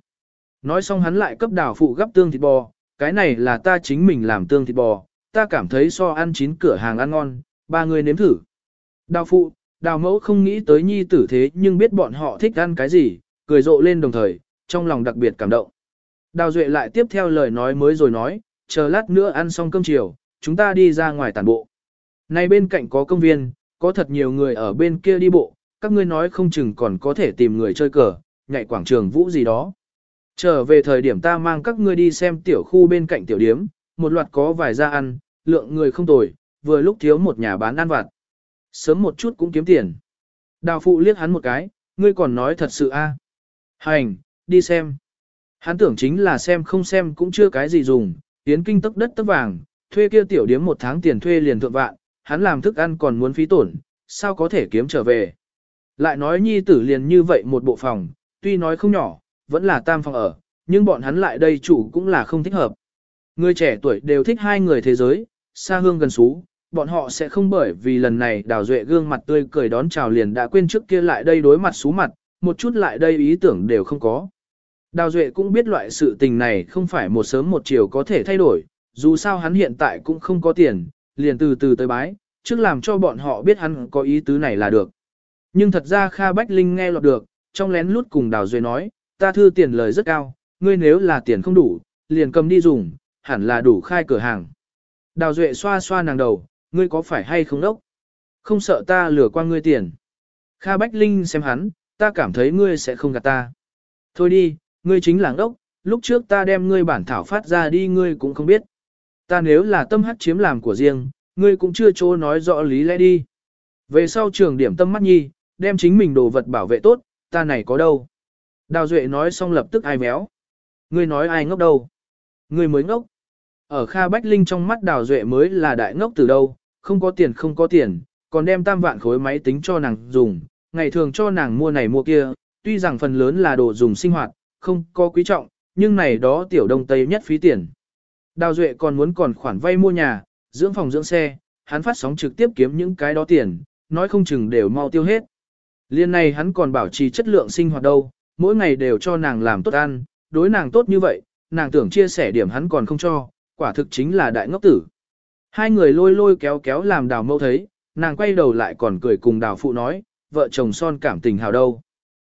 Nói xong hắn lại cấp đảo phụ gắp tương thịt bò, cái này là ta chính mình làm tương thịt bò, ta cảm thấy so ăn chín cửa hàng ăn ngon, ba người nếm thử. Đào phụ, đào mẫu không nghĩ tới nhi tử thế nhưng biết bọn họ thích ăn cái gì, cười rộ lên đồng thời, trong lòng đặc biệt cảm động. Đào Duệ lại tiếp theo lời nói mới rồi nói, chờ lát nữa ăn xong cơm chiều, chúng ta đi ra ngoài tản bộ. Này bên cạnh có công viên, có thật nhiều người ở bên kia đi bộ, các ngươi nói không chừng còn có thể tìm người chơi cờ, nhảy quảng trường vũ gì đó. Trở về thời điểm ta mang các ngươi đi xem tiểu khu bên cạnh tiểu điếm, một loạt có vài gia ăn, lượng người không tồi, vừa lúc thiếu một nhà bán ăn vặt. Sớm một chút cũng kiếm tiền. Đào phụ liếc hắn một cái, ngươi còn nói thật sự a? Hành, đi xem. Hắn tưởng chính là xem không xem cũng chưa cái gì dùng, tiến kinh tốc đất tốc vàng, thuê kia tiểu điếm một tháng tiền thuê liền thượng vạn, hắn làm thức ăn còn muốn phí tổn, sao có thể kiếm trở về. Lại nói nhi tử liền như vậy một bộ phòng, tuy nói không nhỏ, vẫn là tam phòng ở, nhưng bọn hắn lại đây chủ cũng là không thích hợp. Người trẻ tuổi đều thích hai người thế giới, xa hương gần xú, bọn họ sẽ không bởi vì lần này đào duệ gương mặt tươi cười đón chào liền đã quên trước kia lại đây đối mặt xú mặt, một chút lại đây ý tưởng đều không có. Đào duệ cũng biết loại sự tình này không phải một sớm một chiều có thể thay đổi, dù sao hắn hiện tại cũng không có tiền, liền từ từ tới bái, trước làm cho bọn họ biết hắn có ý tứ này là được. Nhưng thật ra Kha Bách Linh nghe lọt được, trong lén lút cùng Đào Duệ nói, ta thư tiền lời rất cao, ngươi nếu là tiền không đủ, liền cầm đi dùng, hẳn là đủ khai cửa hàng. Đào Duệ xoa xoa nàng đầu, ngươi có phải hay không đốc? Không sợ ta lừa qua ngươi tiền. Kha Bách Linh xem hắn, ta cảm thấy ngươi sẽ không gạt ta. Thôi đi, ngươi chính là ngốc. lúc trước ta đem ngươi bản thảo phát ra đi ngươi cũng không biết. Ta nếu là tâm hắc chiếm làm của riêng, ngươi cũng chưa chỗ nói rõ lý lẽ đi. Về sau trường điểm tâm mắt nhi, đem chính mình đồ vật bảo vệ tốt, ta này có đâu. Đào Duệ nói xong lập tức ai méo. Ngươi nói ai ngốc đâu? Ngươi mới ngốc. Ở Kha Bách Linh trong mắt Đào Duệ mới là đại ngốc từ đâu, không có tiền không có tiền, còn đem tam vạn khối máy tính cho nàng dùng, ngày thường cho nàng mua này mua kia, tuy rằng phần lớn là đồ dùng sinh hoạt, không có quý trọng, nhưng này đó tiểu đông tây nhất phí tiền. Đào Duệ còn muốn còn khoản vay mua nhà, dưỡng phòng dưỡng xe, hắn phát sóng trực tiếp kiếm những cái đó tiền, nói không chừng đều mau tiêu hết. Liên này hắn còn bảo trì chất lượng sinh hoạt đâu, mỗi ngày đều cho nàng làm tốt ăn, đối nàng tốt như vậy, nàng tưởng chia sẻ điểm hắn còn không cho, quả thực chính là đại ngốc tử. Hai người lôi lôi kéo kéo làm đào mâu thấy, nàng quay đầu lại còn cười cùng đào phụ nói, vợ chồng son cảm tình hào đâu.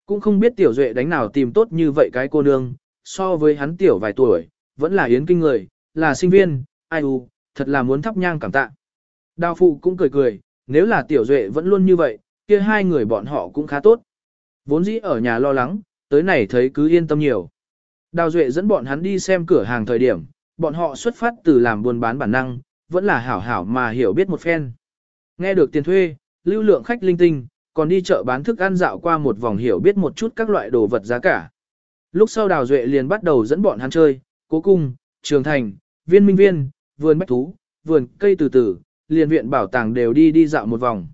Cũng không biết tiểu duệ đánh nào tìm tốt như vậy cái cô nương, so với hắn tiểu vài tuổi, vẫn là yến kinh người, là sinh viên, ai u, thật là muốn thắp nhang cảm tạ. Đào phụ cũng cười cười, nếu là tiểu duệ vẫn luôn như vậy, kia hai người bọn họ cũng khá tốt. Vốn dĩ ở nhà lo lắng, tới này thấy cứ yên tâm nhiều. Đào duệ dẫn bọn hắn đi xem cửa hàng thời điểm, bọn họ xuất phát từ làm buôn bán bản năng, vẫn là hảo hảo mà hiểu biết một phen. Nghe được tiền thuê, lưu lượng khách linh tinh, còn đi chợ bán thức ăn dạo qua một vòng hiểu biết một chút các loại đồ vật giá cả. Lúc sau Đào Duệ liền bắt đầu dẫn bọn hắn chơi, cố cung, trường thành, viên minh viên, vườn bách thú, vườn cây từ từ, liền viện bảo tàng đều đi đi dạo một vòng.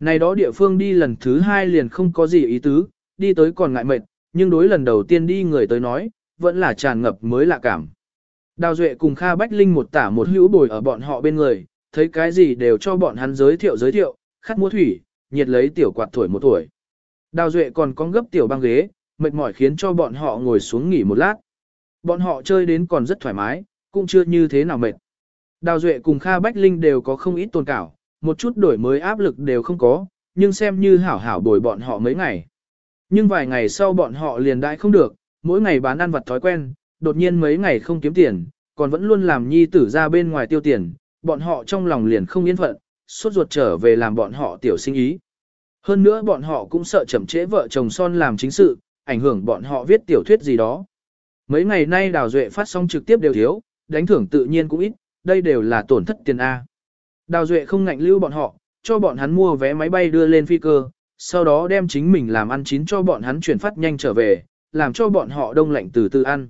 Này đó địa phương đi lần thứ hai liền không có gì ý tứ, đi tới còn ngại mệt, nhưng đối lần đầu tiên đi người tới nói, vẫn là tràn ngập mới lạ cảm. Đào Duệ cùng Kha Bách Linh một tả một hữu bồi ở bọn họ bên người, thấy cái gì đều cho bọn hắn giới thiệu giới thiệu, khát mua thủy, nhiệt lấy tiểu quạt tuổi một tuổi. Đào Duệ còn con gấp tiểu băng ghế, mệt mỏi khiến cho bọn họ ngồi xuống nghỉ một lát. Bọn họ chơi đến còn rất thoải mái, cũng chưa như thế nào mệt. Đào Duệ cùng Kha Bách Linh đều có không ít tồn cảo, một chút đổi mới áp lực đều không có, nhưng xem như hảo hảo bồi bọn họ mấy ngày. Nhưng vài ngày sau bọn họ liền đại không được, mỗi ngày bán ăn vặt thói quen, đột nhiên mấy ngày không kiếm tiền, còn vẫn luôn làm nhi tử ra bên ngoài tiêu tiền, bọn họ trong lòng liền không yên phận, suốt ruột trở về làm bọn họ tiểu sinh ý. Hơn nữa bọn họ cũng sợ chậm trễ vợ chồng son làm chính sự, ảnh hưởng bọn họ viết tiểu thuyết gì đó. Mấy ngày nay Đào Duệ phát sóng trực tiếp đều thiếu, đánh thưởng tự nhiên cũng ít, đây đều là tổn thất tiền A. Đào Duệ không ngạnh lưu bọn họ, cho bọn hắn mua vé máy bay đưa lên phi cơ, sau đó đem chính mình làm ăn chín cho bọn hắn chuyển phát nhanh trở về, làm cho bọn họ đông lạnh từ từ ăn.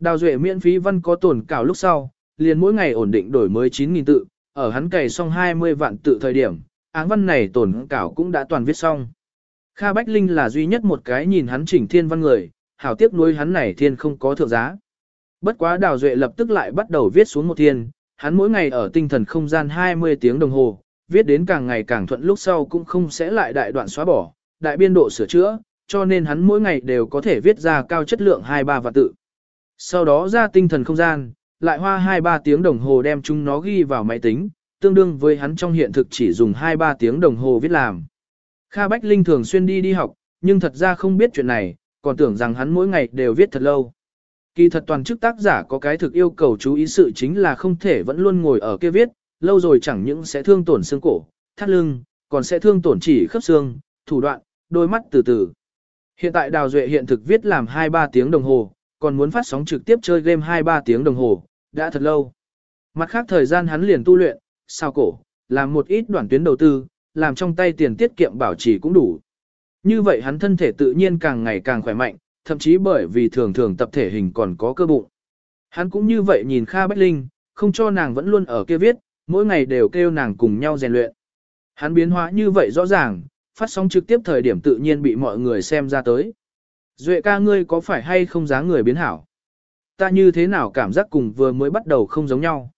Đào Duệ miễn phí văn có tổn cảo lúc sau, liền mỗi ngày ổn định đổi mới 9.000 tự, ở hắn cày xong 20 vạn tự thời điểm, áng văn này tổn cảo cũng đã toàn viết xong. Kha Bách Linh là duy nhất một cái nhìn hắn chỉnh thiên văn người, hảo tiếc nuôi hắn này thiên không có thượng giá. Bất quá Đào Duệ lập tức lại bắt đầu viết xuống một thiên, hắn mỗi ngày ở tinh thần không gian 20 tiếng đồng hồ, viết đến càng ngày càng thuận lúc sau cũng không sẽ lại đại đoạn xóa bỏ, đại biên độ sửa chữa, cho nên hắn mỗi ngày đều có thể viết ra cao chất lượng 2-3 vạn tự. Sau đó ra tinh thần không gian, lại hoa 2-3 tiếng đồng hồ đem chúng nó ghi vào máy tính, tương đương với hắn trong hiện thực chỉ dùng 2-3 tiếng đồng hồ viết làm. Kha Bách Linh thường xuyên đi đi học, nhưng thật ra không biết chuyện này, còn tưởng rằng hắn mỗi ngày đều viết thật lâu. Kỳ thật toàn chức tác giả có cái thực yêu cầu chú ý sự chính là không thể vẫn luôn ngồi ở kia viết, lâu rồi chẳng những sẽ thương tổn xương cổ, thắt lưng, còn sẽ thương tổn chỉ khớp xương, thủ đoạn, đôi mắt từ từ. Hiện tại Đào Duệ hiện thực viết làm 2-3 tiếng đồng hồ, còn muốn phát sóng trực tiếp chơi game 2-3 tiếng đồng hồ, đã thật lâu. Mặt khác thời gian hắn liền tu luyện, sao cổ, làm một ít đoạn tuyến đầu tư, làm trong tay tiền tiết kiệm bảo trì cũng đủ. Như vậy hắn thân thể tự nhiên càng ngày càng khỏe mạnh, thậm chí bởi vì thường thường tập thể hình còn có cơ bụng. Hắn cũng như vậy nhìn Kha Bách Linh, không cho nàng vẫn luôn ở kia viết, mỗi ngày đều kêu nàng cùng nhau rèn luyện. Hắn biến hóa như vậy rõ ràng, phát sóng trực tiếp thời điểm tự nhiên bị mọi người xem ra tới. Duệ ca ngươi có phải hay không dáng người biến hảo? Ta như thế nào cảm giác cùng vừa mới bắt đầu không giống nhau?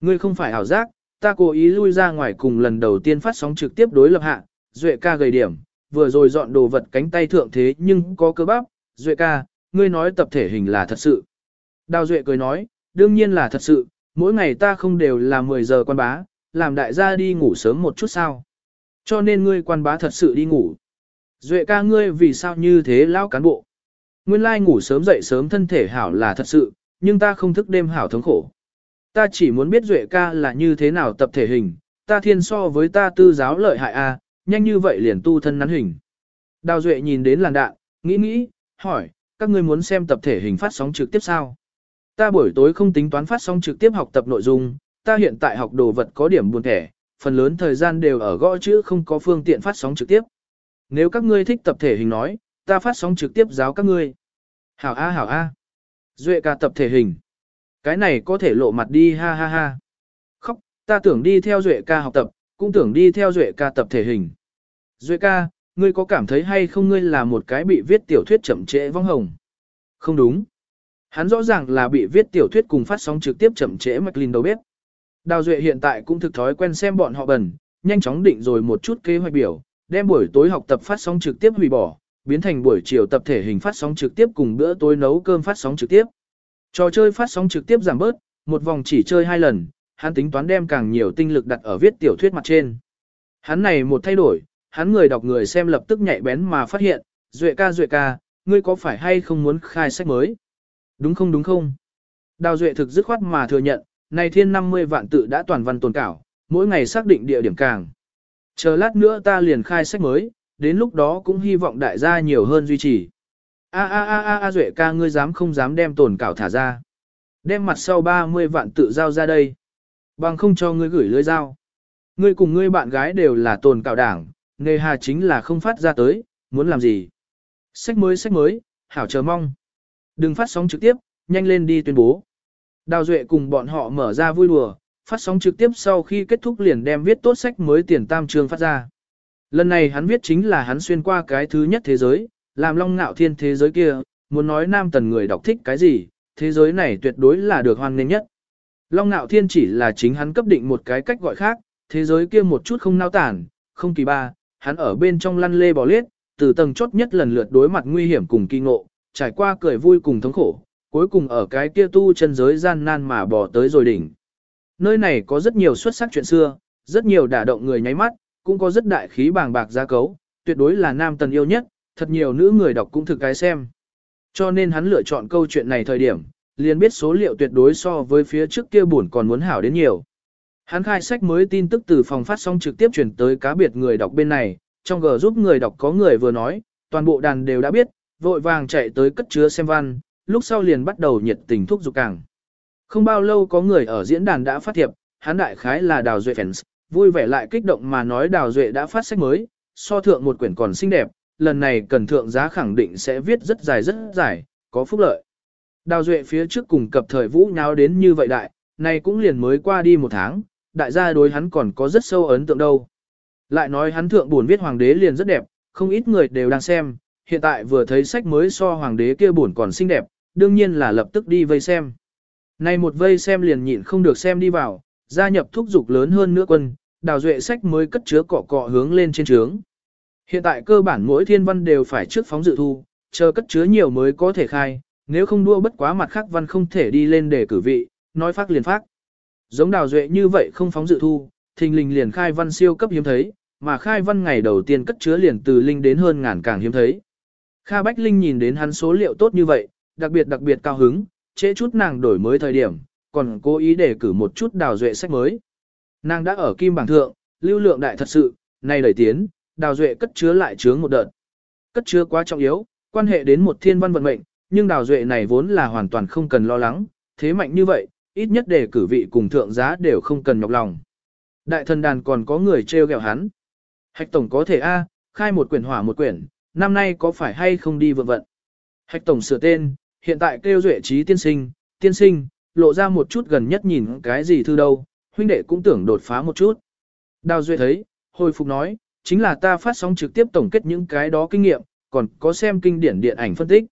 Ngươi không phải hảo giác, ta cố ý lui ra ngoài cùng lần đầu tiên phát sóng trực tiếp đối lập hạ, Duệ ca gầy điểm, vừa rồi dọn đồ vật cánh tay thượng thế nhưng có cơ bắp, Duệ ca, ngươi nói tập thể hình là thật sự. Đào Duệ cười nói, đương nhiên là thật sự, mỗi ngày ta không đều là 10 giờ quan bá, làm đại gia đi ngủ sớm một chút sao. Cho nên ngươi quan bá thật sự đi ngủ. Duệ ca ngươi vì sao như thế lão cán bộ. Nguyên lai ngủ sớm dậy sớm thân thể hảo là thật sự, nhưng ta không thức đêm hảo thống khổ. Ta chỉ muốn biết Duệ ca là như thế nào tập thể hình, ta thiên so với ta tư giáo lợi hại a, nhanh như vậy liền tu thân nắn hình. Đào Duệ nhìn đến làn đạn, nghĩ nghĩ, hỏi, các ngươi muốn xem tập thể hình phát sóng trực tiếp sao? Ta buổi tối không tính toán phát sóng trực tiếp học tập nội dung, ta hiện tại học đồ vật có điểm buồn thẻ, phần lớn thời gian đều ở gõ chữ không có phương tiện phát sóng trực tiếp. Nếu các ngươi thích tập thể hình nói, ta phát sóng trực tiếp giáo các ngươi. Hảo A hảo A. Duệ ca tập thể hình. Cái này có thể lộ mặt đi ha ha ha. Khóc, ta tưởng đi theo Duệ ca học tập, cũng tưởng đi theo Duệ ca tập thể hình. Duệ ca, ngươi có cảm thấy hay không ngươi là một cái bị viết tiểu thuyết chậm trễ vong hồng? Không đúng. Hắn rõ ràng là bị viết tiểu thuyết cùng phát sóng trực tiếp chậm trễ mạch lìn đầu bếp. Đào Duệ hiện tại cũng thực thói quen xem bọn họ bẩn, nhanh chóng định rồi một chút kế hoạch biểu, đem buổi tối học tập phát sóng trực tiếp hủy bỏ, biến thành buổi chiều tập thể hình phát sóng trực tiếp cùng bữa tối nấu cơm phát sóng trực tiếp. Trò chơi phát sóng trực tiếp giảm bớt, một vòng chỉ chơi hai lần, hắn tính toán đem càng nhiều tinh lực đặt ở viết tiểu thuyết mặt trên. Hắn này một thay đổi, hắn người đọc người xem lập tức nhạy bén mà phát hiện, Duệ ca Duệ ca, ngươi có phải hay không muốn khai sách mới? Đúng không đúng không? Đào Duệ thực dứt khoát mà thừa nhận, này thiên 50 vạn tự đã toàn văn tồn cảo, mỗi ngày xác định địa điểm càng. Chờ lát nữa ta liền khai sách mới, đến lúc đó cũng hy vọng đại gia nhiều hơn duy trì. A a a a a Duệ ca ngươi dám không dám đem tồn cảo thả ra. Đem mặt sau 30 vạn tự giao ra đây. Bằng không cho ngươi gửi lưới giao. Ngươi cùng ngươi bạn gái đều là tồn cảo đảng, nghề hà chính là không phát ra tới, muốn làm gì. Sách mới sách mới, hảo chờ mong. Đừng phát sóng trực tiếp, nhanh lên đi tuyên bố. Đào Duệ cùng bọn họ mở ra vui đùa, phát sóng trực tiếp sau khi kết thúc liền đem viết tốt sách mới tiền tam trường phát ra. Lần này hắn viết chính là hắn xuyên qua cái thứ nhất thế giới, làm long ngạo thiên thế giới kia, muốn nói nam tần người đọc thích cái gì, thế giới này tuyệt đối là được hoan nghênh nhất. Long ngạo thiên chỉ là chính hắn cấp định một cái cách gọi khác, thế giới kia một chút không nao tản, không kỳ ba, hắn ở bên trong lăn lê bò lết, từ tầng chốt nhất lần lượt đối mặt nguy hiểm cùng kỳ ngộ, trải qua cười vui cùng thống khổ, cuối cùng ở cái kia tu chân giới gian nan mà bò tới rồi đỉnh. Nơi này có rất nhiều xuất sắc chuyện xưa, rất nhiều đả động người nháy mắt, cũng có rất đại khí bàng bạc gia cấu, tuyệt đối là nam tần yêu nhất, thật nhiều nữ người đọc cũng thực cái xem. Cho nên hắn lựa chọn câu chuyện này thời điểm, liền biết số liệu tuyệt đối so với phía trước kia buồn còn muốn hảo đến nhiều. Hắn khai sách mới tin tức từ phòng phát sóng trực tiếp chuyển tới cá biệt người đọc bên này, trong gờ giúp người đọc có người vừa nói, toàn bộ đàn đều đã biết, vội vàng chạy tới cất chứa xem văn, lúc sau liền bắt đầu nhiệt tình thúc giục càng. Không bao lâu có người ở diễn đàn đã phát thiệp, hắn đại khái là Đào Duệ fans, vui vẻ lại kích động mà nói Đào Duệ đã phát sách mới, so thượng một quyển còn xinh đẹp, lần này cần thượng giá khẳng định sẽ viết rất dài rất dài, có phúc lợi. Đào Duệ phía trước cùng cập thời vũ nháo đến như vậy đại, này cũng liền mới qua đi một tháng, đại gia đối hắn còn có rất sâu ấn tượng đâu. Lại nói hắn thượng buồn viết hoàng đế liền rất đẹp, không ít người đều đang xem, hiện tại vừa thấy sách mới so hoàng đế kia buồn còn xinh đẹp, đương nhiên là lập tức đi vây xem. Này một vây xem liền nhịn không được xem đi vào, gia nhập thúc dục lớn hơn nữa quân, đào duệ sách mới cất chứa cọ cọ hướng lên trên trướng. Hiện tại cơ bản mỗi thiên văn đều phải trước phóng dự thu, chờ cất chứa nhiều mới có thể khai, nếu không đua bất quá mặt khác văn không thể đi lên để cử vị, nói phát liền phát. Giống đào duệ như vậy không phóng dự thu, thình lình liền khai văn siêu cấp hiếm thấy, mà khai văn ngày đầu tiên cất chứa liền từ linh đến hơn ngàn càng hiếm thấy. Kha Bách Linh nhìn đến hắn số liệu tốt như vậy, đặc biệt đặc biệt cao hứng, trễ chút nàng đổi mới thời điểm, còn cố ý để cử một chút đào duệ sách mới. Nàng đã ở kim bảng thượng, lưu lượng đại thật sự, nay đẩy tiến, đào duệ cất chứa lại chướng một đợt. Cất chứa quá trọng yếu, quan hệ đến một thiên văn vận mệnh, nhưng đào duệ này vốn là hoàn toàn không cần lo lắng, thế mạnh như vậy, ít nhất để cử vị cùng thượng giá đều không cần nhọc lòng. Đại thần đàn còn có người treo gẹo hắn. Hạch tổng có thể A, khai một quyển hỏa một quyển, năm nay có phải hay không đi vượt vận. Hạch tổng sửa tên, hiện tại kêu duệ trí tiên sinh, tiên sinh, lộ ra một chút gần nhất nhìn cái gì thư đâu, huynh đệ cũng tưởng đột phá một chút. Đào duệ thấy, hồi phục nói, chính là ta phát sóng trực tiếp tổng kết những cái đó kinh nghiệm, còn có xem kinh điển điện ảnh phân tích.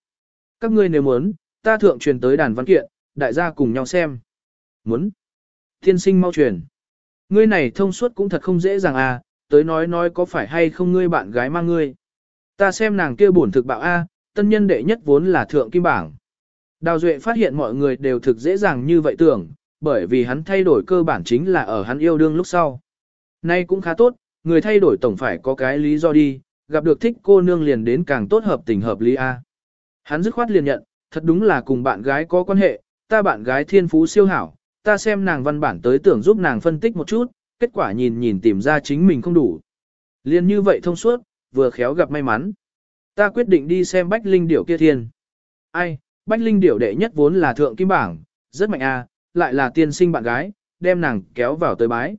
Các ngươi nếu muốn, ta thượng truyền tới đàn văn kiện, đại gia cùng nhau xem. Muốn. Thiên sinh mau truyền. Ngươi này thông suốt cũng thật không dễ dàng à, tới nói nói có phải hay không ngươi bạn gái mang ngươi. Ta xem nàng kia bổn thực bạo A, tân nhân đệ nhất vốn là thượng kim bảng. Đào Duệ phát hiện mọi người đều thực dễ dàng như vậy tưởng, bởi vì hắn thay đổi cơ bản chính là ở hắn yêu đương lúc sau. Nay cũng khá tốt, người thay đổi tổng phải có cái lý do đi, gặp được thích cô nương liền đến càng tốt hợp tình hợp lý A. Hắn dứt khoát liền nhận, thật đúng là cùng bạn gái có quan hệ, ta bạn gái thiên phú siêu hảo, ta xem nàng văn bản tới tưởng giúp nàng phân tích một chút, kết quả nhìn nhìn tìm ra chính mình không đủ. Liên như vậy thông suốt, vừa khéo gặp may mắn. Ta quyết định đi xem Bách Linh Điểu kia thiên. Ai, Bách Linh Điểu đệ nhất vốn là thượng kim bảng, rất mạnh a, à, lại là tiên sinh bạn gái, đem nàng kéo vào tới bái.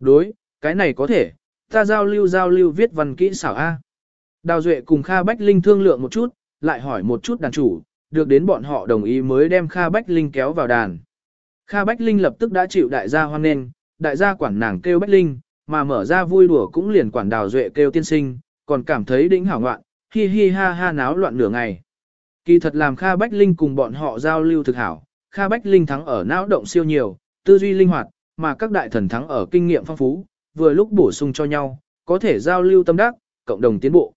Đối, cái này có thể, ta giao lưu giao lưu viết văn kỹ xảo A. Đào Duệ cùng Kha Bách Linh thương lượng một chút, lại hỏi một chút đàn chủ, được đến bọn họ đồng ý mới đem Kha Bách Linh kéo vào đàn. Kha Bách Linh lập tức đã chịu đại gia hoan nghênh, đại gia quản nàng kêu Bách Linh, mà mở ra vui đùa cũng liền quản đào duệ kêu tiên sinh, còn cảm thấy đỉnh hảo ngoạn, hi hi ha ha náo loạn nửa ngày. Kỳ thật làm Kha Bách Linh cùng bọn họ giao lưu thực hảo, Kha Bách Linh thắng ở não động siêu nhiều, tư duy linh hoạt, mà các đại thần thắng ở kinh nghiệm phong phú, vừa lúc bổ sung cho nhau, có thể giao lưu tâm đắc, cộng đồng tiến bộ.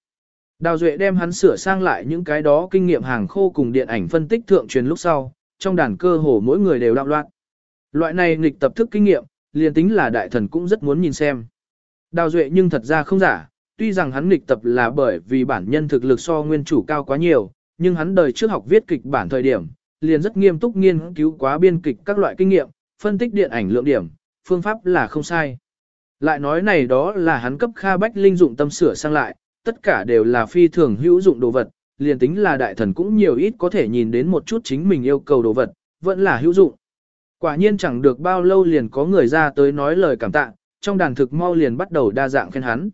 Đào Duệ đem hắn sửa sang lại những cái đó kinh nghiệm hàng khô cùng điện ảnh phân tích thượng truyền lúc sau, trong đàn cơ hồ mỗi người đều đạo loạn. Loại này nghịch tập thức kinh nghiệm, liền tính là đại thần cũng rất muốn nhìn xem. Đào Duệ nhưng thật ra không giả, tuy rằng hắn nghịch tập là bởi vì bản nhân thực lực so nguyên chủ cao quá nhiều, nhưng hắn đời trước học viết kịch bản thời điểm, liền rất nghiêm túc nghiên cứu quá biên kịch các loại kinh nghiệm, phân tích điện ảnh lượng điểm, phương pháp là không sai. Lại nói này đó là hắn cấp Kha Bách Linh dụng tâm sửa sang lại, tất cả đều là phi thường hữu dụng đồ vật, liền tính là đại thần cũng nhiều ít có thể nhìn đến một chút chính mình yêu cầu đồ vật, vẫn là hữu dụng. Quả nhiên chẳng được bao lâu liền có người ra tới nói lời cảm tạ, trong đàn thực mau liền bắt đầu đa dạng khen hắn.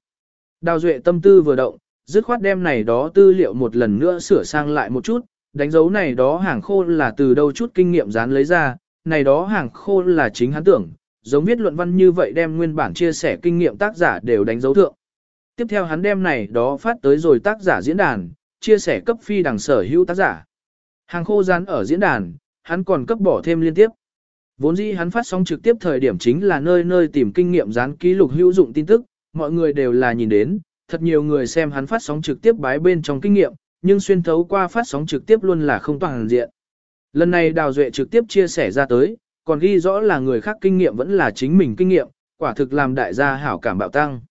Đào Duệ tâm tư vừa động, dứt khoát đem này đó tư liệu một lần nữa sửa sang lại một chút, đánh dấu này đó hàng khô là từ đâu chút kinh nghiệm dán lấy ra, này đó hàng khô là chính hắn tưởng, giống viết luận văn như vậy đem nguyên bản chia sẻ kinh nghiệm tác giả đều đánh dấu thượng. Tiếp theo hắn đem này đó phát tới rồi tác giả diễn đàn, chia sẻ cấp phi đằng sở hữu tác giả. Hàng khô dán ở diễn đàn, hắn còn cấp bỏ thêm liên tiếp. Vốn dĩ hắn phát sóng trực tiếp thời điểm chính là nơi nơi tìm kinh nghiệm dán ký lục hữu dụng tin tức, mọi người đều là nhìn đến, thật nhiều người xem hắn phát sóng trực tiếp bái bên trong kinh nghiệm, nhưng xuyên thấu qua phát sóng trực tiếp luôn là không toàn diện. Lần này Đào Duệ trực tiếp chia sẻ ra tới, còn ghi rõ là người khác kinh nghiệm vẫn là chính mình kinh nghiệm, quả thực làm đại gia hảo cảm bạo tăng.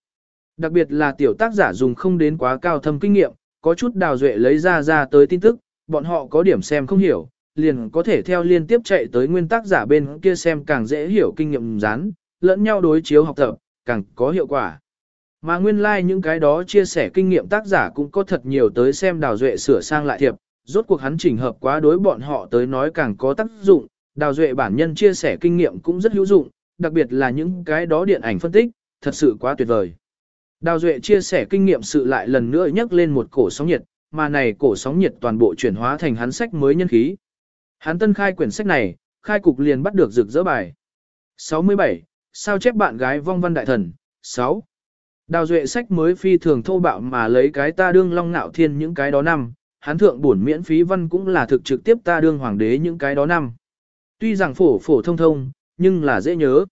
Đặc biệt là tiểu tác giả dùng không đến quá cao thâm kinh nghiệm, có chút Đào Duệ lấy ra ra tới tin tức, bọn họ có điểm xem không hiểu, liền có thể theo liên tiếp chạy tới nguyên tác giả bên kia xem càng dễ hiểu kinh nghiệm rán, lẫn nhau đối chiếu học tập, càng có hiệu quả. Mà nguyên lai like những cái đó chia sẻ kinh nghiệm tác giả cũng có thật nhiều tới xem đào duệ sửa sang lại thiệp, rốt cuộc hắn chỉnh hợp quá đối bọn họ tới nói càng có tác dụng, đào duệ bản nhân chia sẻ kinh nghiệm cũng rất hữu dụng, đặc biệt là những cái đó điện ảnh phân tích, thật sự quá tuyệt vời. Đào duệ chia sẻ kinh nghiệm sự lại lần nữa nhắc lên một cổ sóng nhiệt, mà này cổ sóng nhiệt toàn bộ chuyển hóa thành hắn sách mới nhân khí. Hắn tân khai quyển sách này, khai cục liền bắt được rực rỡ bài. 67. Sao chép bạn gái vong văn đại thần? 6. Đào duệ sách mới phi thường thô bạo mà lấy cái ta đương long nạo thiên những cái đó năm, hắn thượng bổn miễn phí văn cũng là thực trực tiếp ta đương hoàng đế những cái đó năm. Tuy rằng phổ phổ thông thông, nhưng là dễ nhớ.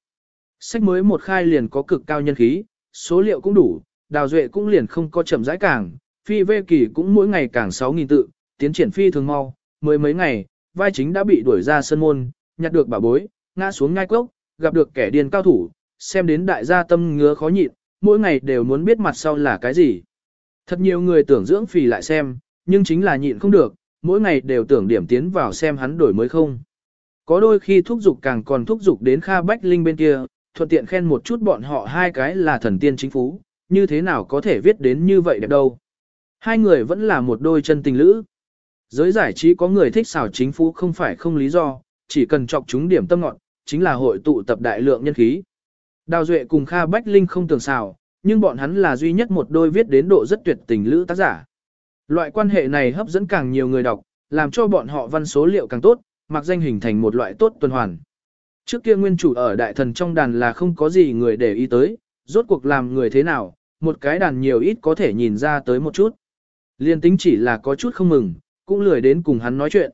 Sách mới một khai liền có cực cao nhân khí, số liệu cũng đủ, đào duệ cũng liền không có chậm rãi càng, phi vê kỳ cũng mỗi ngày càng 6.000 tự, tiến triển phi thường mau, mới mấy ngày, vai chính đã bị đuổi ra sân môn, nhặt được bảo bối, ngã xuống ngai cốc, gặp được kẻ điên cao thủ, xem đến đại gia tâm ngứa khó nhịn, mỗi ngày đều muốn biết mặt sau là cái gì. Thật nhiều người tưởng dưỡng phì lại xem, nhưng chính là nhịn không được, mỗi ngày đều tưởng điểm tiến vào xem hắn đổi mới không. Có đôi khi thúc dục càng còn thúc dục đến Kha Bách Linh bên kia, thuận tiện khen một chút bọn họ hai cái là thần tiên chính phú, như thế nào có thể viết đến như vậy đẹp đâu. Hai người vẫn là một đôi chân tình lữ. Giới giải trí có người thích xảo chính phú không phải không lý do, chỉ cần chọc chúng điểm tâm ngọn, chính là hội tụ tập đại lượng nhân khí. Đào Duệ cùng Kha Bách Linh không tưởng xảo, nhưng bọn hắn là duy nhất một đôi viết đến độ rất tuyệt tình lữ tác giả. Loại quan hệ này hấp dẫn càng nhiều người đọc, làm cho bọn họ văn số liệu càng tốt, mặc danh hình thành một loại tốt tuần hoàn. Trước kia nguyên chủ ở đại thần trong đàn là không có gì người để ý tới, rốt cuộc làm người thế nào, một cái đàn nhiều ít có thể nhìn ra tới một chút. Liên tính chỉ là có chút không mừng, cũng lười đến cùng hắn nói chuyện.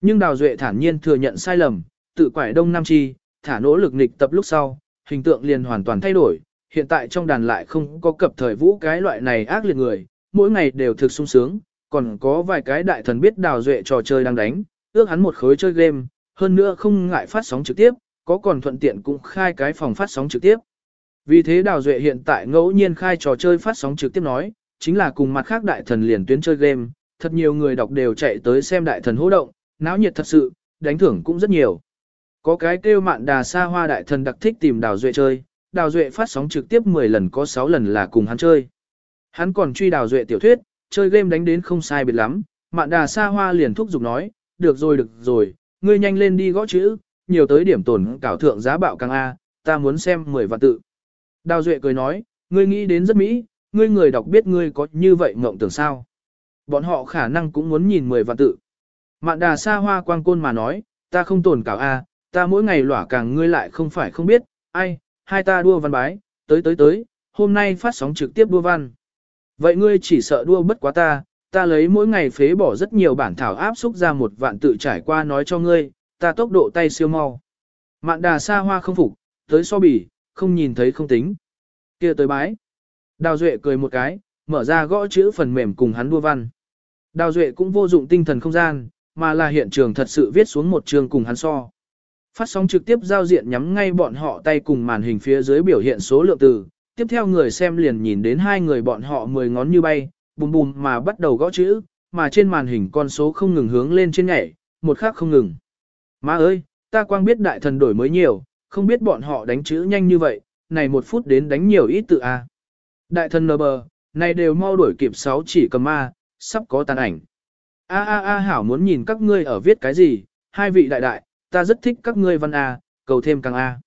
Nhưng Đào Duệ thản nhiên thừa nhận sai lầm, tự quải đông nam chi, thả nỗ lực nghịch tập lúc sau, hình tượng liền hoàn toàn thay đổi, hiện tại trong đàn lại không có cập thời vũ cái loại này ác liệt người, mỗi ngày đều thực sung sướng, còn có vài cái đại thần biết Đào Duệ trò chơi đang đánh, ước hắn một khối chơi game, hơn nữa không ngại phát sóng trực tiếp, có còn thuận tiện cũng khai cái phòng phát sóng trực tiếp. Vì thế Đào Duệ hiện tại ngẫu nhiên khai trò chơi phát sóng trực tiếp nói, chính là cùng mặt khác đại thần liền tuyến chơi game, thật nhiều người đọc đều chạy tới xem đại thần hô động, náo nhiệt thật sự, đánh thưởng cũng rất nhiều. Có cái kêu mạn đà sa hoa đại thần đặc thích tìm Đào Duệ chơi, Đào Duệ phát sóng trực tiếp 10 lần có 6 lần là cùng hắn chơi. Hắn còn truy Đào Duệ tiểu thuyết, chơi game đánh đến không sai biệt lắm, mạn đà sa hoa liền thúc giục nói, được rồi được rồi, ngươi nhanh lên đi gõ chữ, nhiều tới điểm tổn cảo thượng giá bạo càng A, ta muốn xem 10 vạn tự. Đào Duệ cười nói, ngươi nghĩ đến rất mỹ, ngươi người đọc biết ngươi có như vậy ngộng tưởng sao. Bọn họ khả năng cũng muốn nhìn 10 vạn tự. Mạn đà sa hoa quang côn mà nói, ta không tổn cảo A, ta mỗi ngày lỏa càng ngươi lại không phải không biết, ai, hai ta đua văn bái, tới tới tới, hôm nay phát sóng trực tiếp đua văn. Vậy ngươi chỉ sợ đua bất quá ta, ta lấy mỗi ngày phế bỏ rất nhiều bản thảo áp xúc ra một vạn tự trải qua nói cho ngươi, ta tốc độ tay siêu mau. Mạn đà xa hoa không phục, tới so bỉ, không nhìn thấy không tính. kia tới bái. Đào Duệ cười một cái, mở ra gõ chữ phần mềm cùng hắn đua văn. Đào Duệ cũng vô dụng tinh thần không gian, mà là hiện trường thật sự viết xuống một trường cùng hắn so. Phát sóng trực tiếp giao diện nhắm ngay bọn họ tay cùng màn hình phía dưới biểu hiện số lượng từ, tiếp theo người xem liền nhìn đến hai người bọn họ mười ngón như bay, bùm bùm mà bắt đầu gõ chữ, mà trên màn hình con số không ngừng hướng lên trên nhảy, một khác không ngừng. Má ơi, ta quang biết đại thần đổi mới nhiều, không biết bọn họ đánh chữ nhanh như vậy, này một phút đến đánh nhiều ít tự a. Đại thần nờ bờ, này đều mau đuổi kịp sáu chỉ cầm ma, sắp có tàn ảnh. A a a hảo muốn nhìn các ngươi ở viết cái gì, hai vị đại đại, ta rất thích các ngươi văn A, cầu thêm càng A.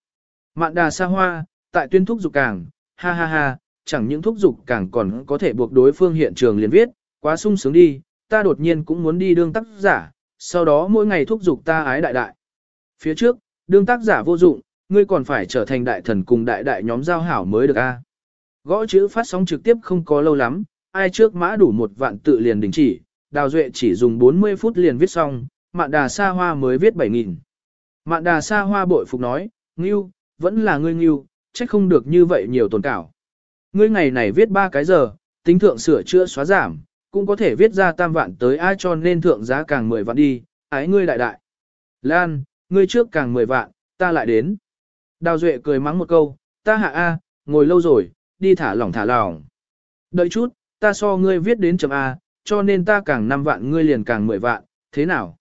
Mạn đà xa hoa, tại tuyên thúc dục càng, ha ha ha, chẳng những thúc dục càng còn có thể buộc đối phương hiện trường liền viết, quá sung sướng đi, ta đột nhiên cũng muốn đi đương tác giả, sau đó mỗi ngày thúc dục ta ái đại đại. Phía trước, đương tác giả vô dụng, ngươi còn phải trở thành đại thần cùng đại đại nhóm giao hảo mới được a. Gõ chữ phát sóng trực tiếp không có lâu lắm, ai trước mã đủ một vạn tự liền đình chỉ, Đào Duệ chỉ dùng 40 phút liền viết xong, Mạn Đà Sa Hoa mới viết 7.000. Mạn Đà Sa Hoa bội phục nói, Ngưu, vẫn là ngươi Ngưu, trách không được như vậy nhiều tồn cảo. Ngươi ngày này viết 3 cái giờ, tính thượng sửa chữa xóa giảm, cũng có thể viết ra tam vạn tới ai cho nên thượng giá càng 10 vạn đi, ái ngươi đại đại. Lan, ngươi trước càng 10 vạn, ta lại đến. Đào Duệ cười mắng một câu, ta hạ A, ngồi lâu rồi, đi thả lỏng thả lỏng. Đợi chút, ta so ngươi viết đến chấm A, cho nên ta càng 5 vạn ngươi liền càng 10 vạn, thế nào?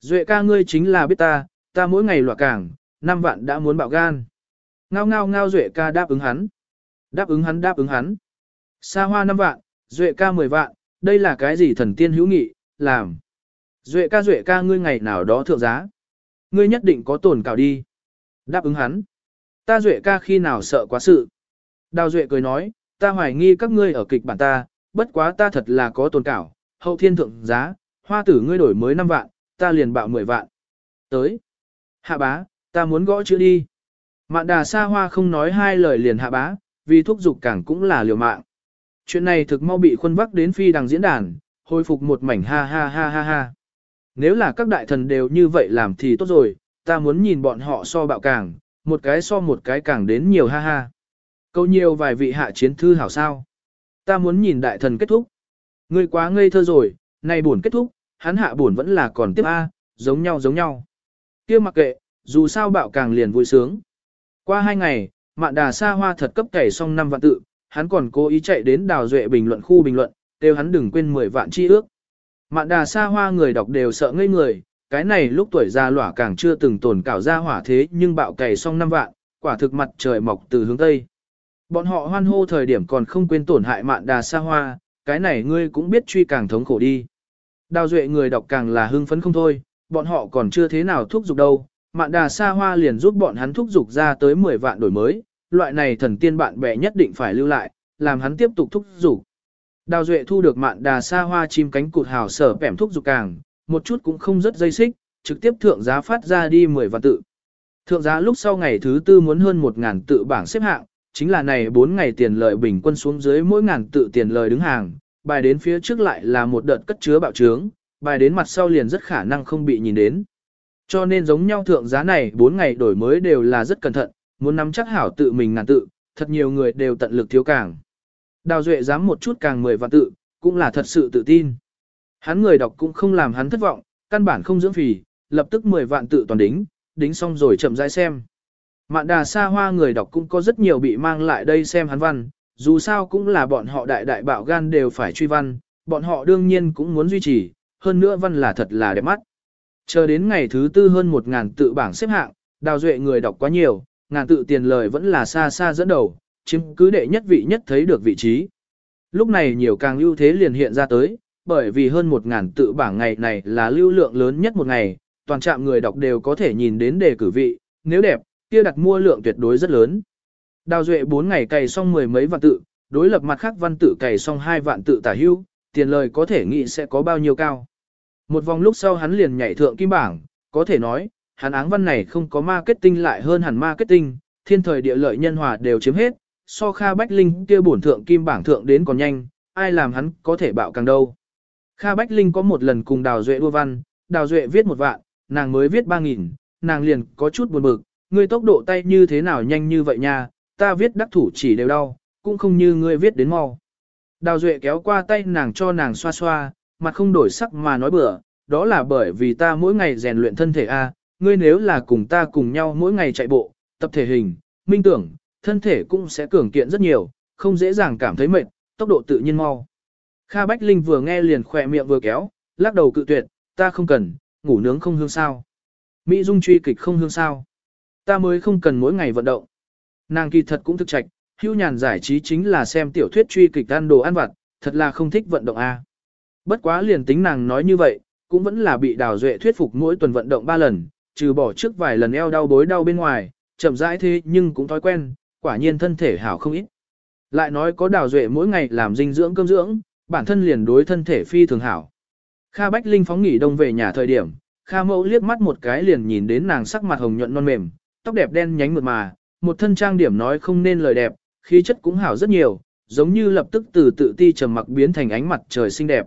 Duệ ca ngươi chính là biết ta, ta mỗi ngày lọa càng, 5 vạn đã muốn bạo gan. Ngao ngao ngao Duệ ca đáp ứng hắn. Đáp ứng hắn đáp ứng hắn. Sa hoa 5 vạn, Duệ ca 10 vạn, đây là cái gì thần tiên hữu nghị, làm. Duệ ca Duệ ca ngươi ngày nào đó thượng giá. Ngươi nhất định có tổn cào đi. Đáp ứng hắn. Ta Duệ ca khi nào sợ quá sự. Đào Duệ cười nói, ta hoài nghi các ngươi ở kịch bản ta, bất quá ta thật là có tồn cảo, hậu thiên thượng giá, hoa tử ngươi đổi mới 5 vạn, ta liền bạo 10 vạn. Tới. Hạ bá, ta muốn gõ chữ đi. Mạn đà xa hoa không nói hai lời liền hạ bá, vì thúc dục càng cũng là liều mạng. Chuyện này thực mau bị khuân vắc đến phi đằng diễn đàn, hồi phục một mảnh ha ha ha ha ha. Nếu là các đại thần đều như vậy làm thì tốt rồi, ta muốn nhìn bọn họ so bạo càng, một cái so một cái càng đến nhiều ha ha. Câu nhiều vài vị hạ chiến thư hảo sao. Ta muốn nhìn đại thần kết thúc. Ngươi quá ngây thơ rồi, này buồn kết thúc, hắn hạ buồn vẫn là còn tiếp A, giống nhau giống nhau kia mặc kệ, dù sao bạo càng liền vui sướng. Qua hai ngày, mạn đà xa hoa thật cấp cày xong năm vạn tự, hắn còn cố ý chạy đến đào duệ bình luận khu bình luận, kêu hắn đừng quên 10 vạn chi ước. Mạn đà xa hoa người đọc đều sợ ngây người, cái này lúc tuổi già lỏa càng chưa từng tổn cảo ra hỏa thế nhưng bạo cày xong năm vạn, quả thực mặt trời mọc từ hướng Tây. Bọn họ hoan hô thời điểm còn không quên tổn hại mạn đà xa hoa, cái này ngươi cũng biết truy càng thống khổ đi. Đào duệ người đọc càng là hưng phấn không thôi, bọn họ còn chưa thế nào thúc giục đâu. Mạn đà xa hoa liền giúp bọn hắn thúc giục ra tới 10 vạn đổi mới, loại này thần tiên bạn bè nhất định phải lưu lại, làm hắn tiếp tục thúc giục. Đào duệ thu được mạn đà xa hoa chim cánh cụt hào sở bẻm thúc giục càng, một chút cũng không rất dây xích, trực tiếp thượng giá phát ra đi 10 vạn tự. Thượng giá lúc sau ngày thứ tư muốn hơn 1.000 tự bảng xếp hạng, chính là này 4 ngày tiền lợi bình quân xuống dưới mỗi ngàn tự tiền lợi đứng hàng, bài đến phía trước lại là một đợt cất chứa bạo trướng, bài đến mặt sau liền rất khả năng không bị nhìn đến. Cho nên giống nhau thượng giá này 4 ngày đổi mới đều là rất cẩn thận, muốn nắm chắc hảo tự mình ngàn tự, thật nhiều người đều tận lực thiếu càng. Đào Duệ dám một chút càng 10 vạn tự, cũng là thật sự tự tin. Hắn người đọc cũng không làm hắn thất vọng, căn bản không dưỡng phì, lập tức 10 vạn tự toàn đính, đính xong rồi chậm rãi xem. Mạn đà xa hoa người đọc cũng có rất nhiều bị mang lại đây xem hắn văn, dù sao cũng là bọn họ đại đại bạo gan đều phải truy văn, bọn họ đương nhiên cũng muốn duy trì, hơn nữa văn là thật là đẹp mắt. Chờ đến ngày thứ tư hơn một ngàn tự bảng xếp hạng, đào duệ người đọc quá nhiều, ngàn tự tiền lời vẫn là xa xa dẫn đầu, chiếm cứ đệ nhất vị nhất thấy được vị trí. Lúc này nhiều càng ưu thế liền hiện ra tới, bởi vì hơn một ngàn tự bảng ngày này là lưu lượng lớn nhất một ngày, toàn trạm người đọc đều có thể nhìn đến đề cử vị, nếu đẹp, kia đặt mua lượng tuyệt đối rất lớn. Đào Duệ 4 ngày cày xong mười mấy vạn tự, đối lập mặt khác văn tự cày xong hai vạn tự tả hưu, tiền lời có thể nghĩ sẽ có bao nhiêu cao. Một vòng lúc sau hắn liền nhảy thượng kim bảng, có thể nói, hắn áng văn này không có marketing lại hơn hẳn marketing, thiên thời địa lợi nhân hòa đều chiếm hết, so Kha Bách Linh kia bổn thượng kim bảng thượng đến còn nhanh, ai làm hắn có thể bạo càng đâu. Kha Bách Linh có một lần cùng Đào Duệ đua văn, Đào Duệ viết một vạn, nàng mới viết ba nghìn, nàng liền có chút buồn bực, ngươi tốc độ tay như thế nào nhanh như vậy nha, ta viết đắc thủ chỉ đều đau, cũng không như ngươi viết đến mau. Đào Duệ kéo qua tay nàng cho nàng xoa xoa, mặt không đổi sắc mà nói bừa, đó là bởi vì ta mỗi ngày rèn luyện thân thể A, ngươi nếu là cùng ta cùng nhau mỗi ngày chạy bộ, tập thể hình, minh tưởng, thân thể cũng sẽ cường kiện rất nhiều, không dễ dàng cảm thấy mệt, tốc độ tự nhiên mau. Kha Bách Linh vừa nghe liền khỏe miệng vừa kéo, lắc đầu cự tuyệt, ta không cần, ngủ nướng không hương sao. Mỹ Dung truy kịch không hương sao. Ta mới không cần mỗi ngày vận động. Nàng kỳ thật cũng thực trạch, hưu nhàn giải trí chính là xem tiểu thuyết truy kịch ăn đồ ăn vặt, thật là không thích vận động a. Bất quá liền tính nàng nói như vậy, cũng vẫn là bị đào duệ thuyết phục mỗi tuần vận động 3 lần, trừ bỏ trước vài lần eo đau bối đau bên ngoài, chậm rãi thế nhưng cũng thói quen, quả nhiên thân thể hảo không ít. Lại nói có đào duệ mỗi ngày làm dinh dưỡng cơm dưỡng, bản thân liền đối thân thể phi thường hảo. Kha Bách Linh phóng nghỉ đông về nhà thời điểm, Kha Mẫu liếc mắt một cái liền nhìn đến nàng sắc mặt hồng nhuận non mềm, tóc đẹp đen nhánh mượt mà, một thân trang điểm nói không nên lời đẹp, khí chất cũng hảo rất nhiều, giống như lập tức từ tự ti trầm mặc biến thành ánh mặt trời xinh đẹp.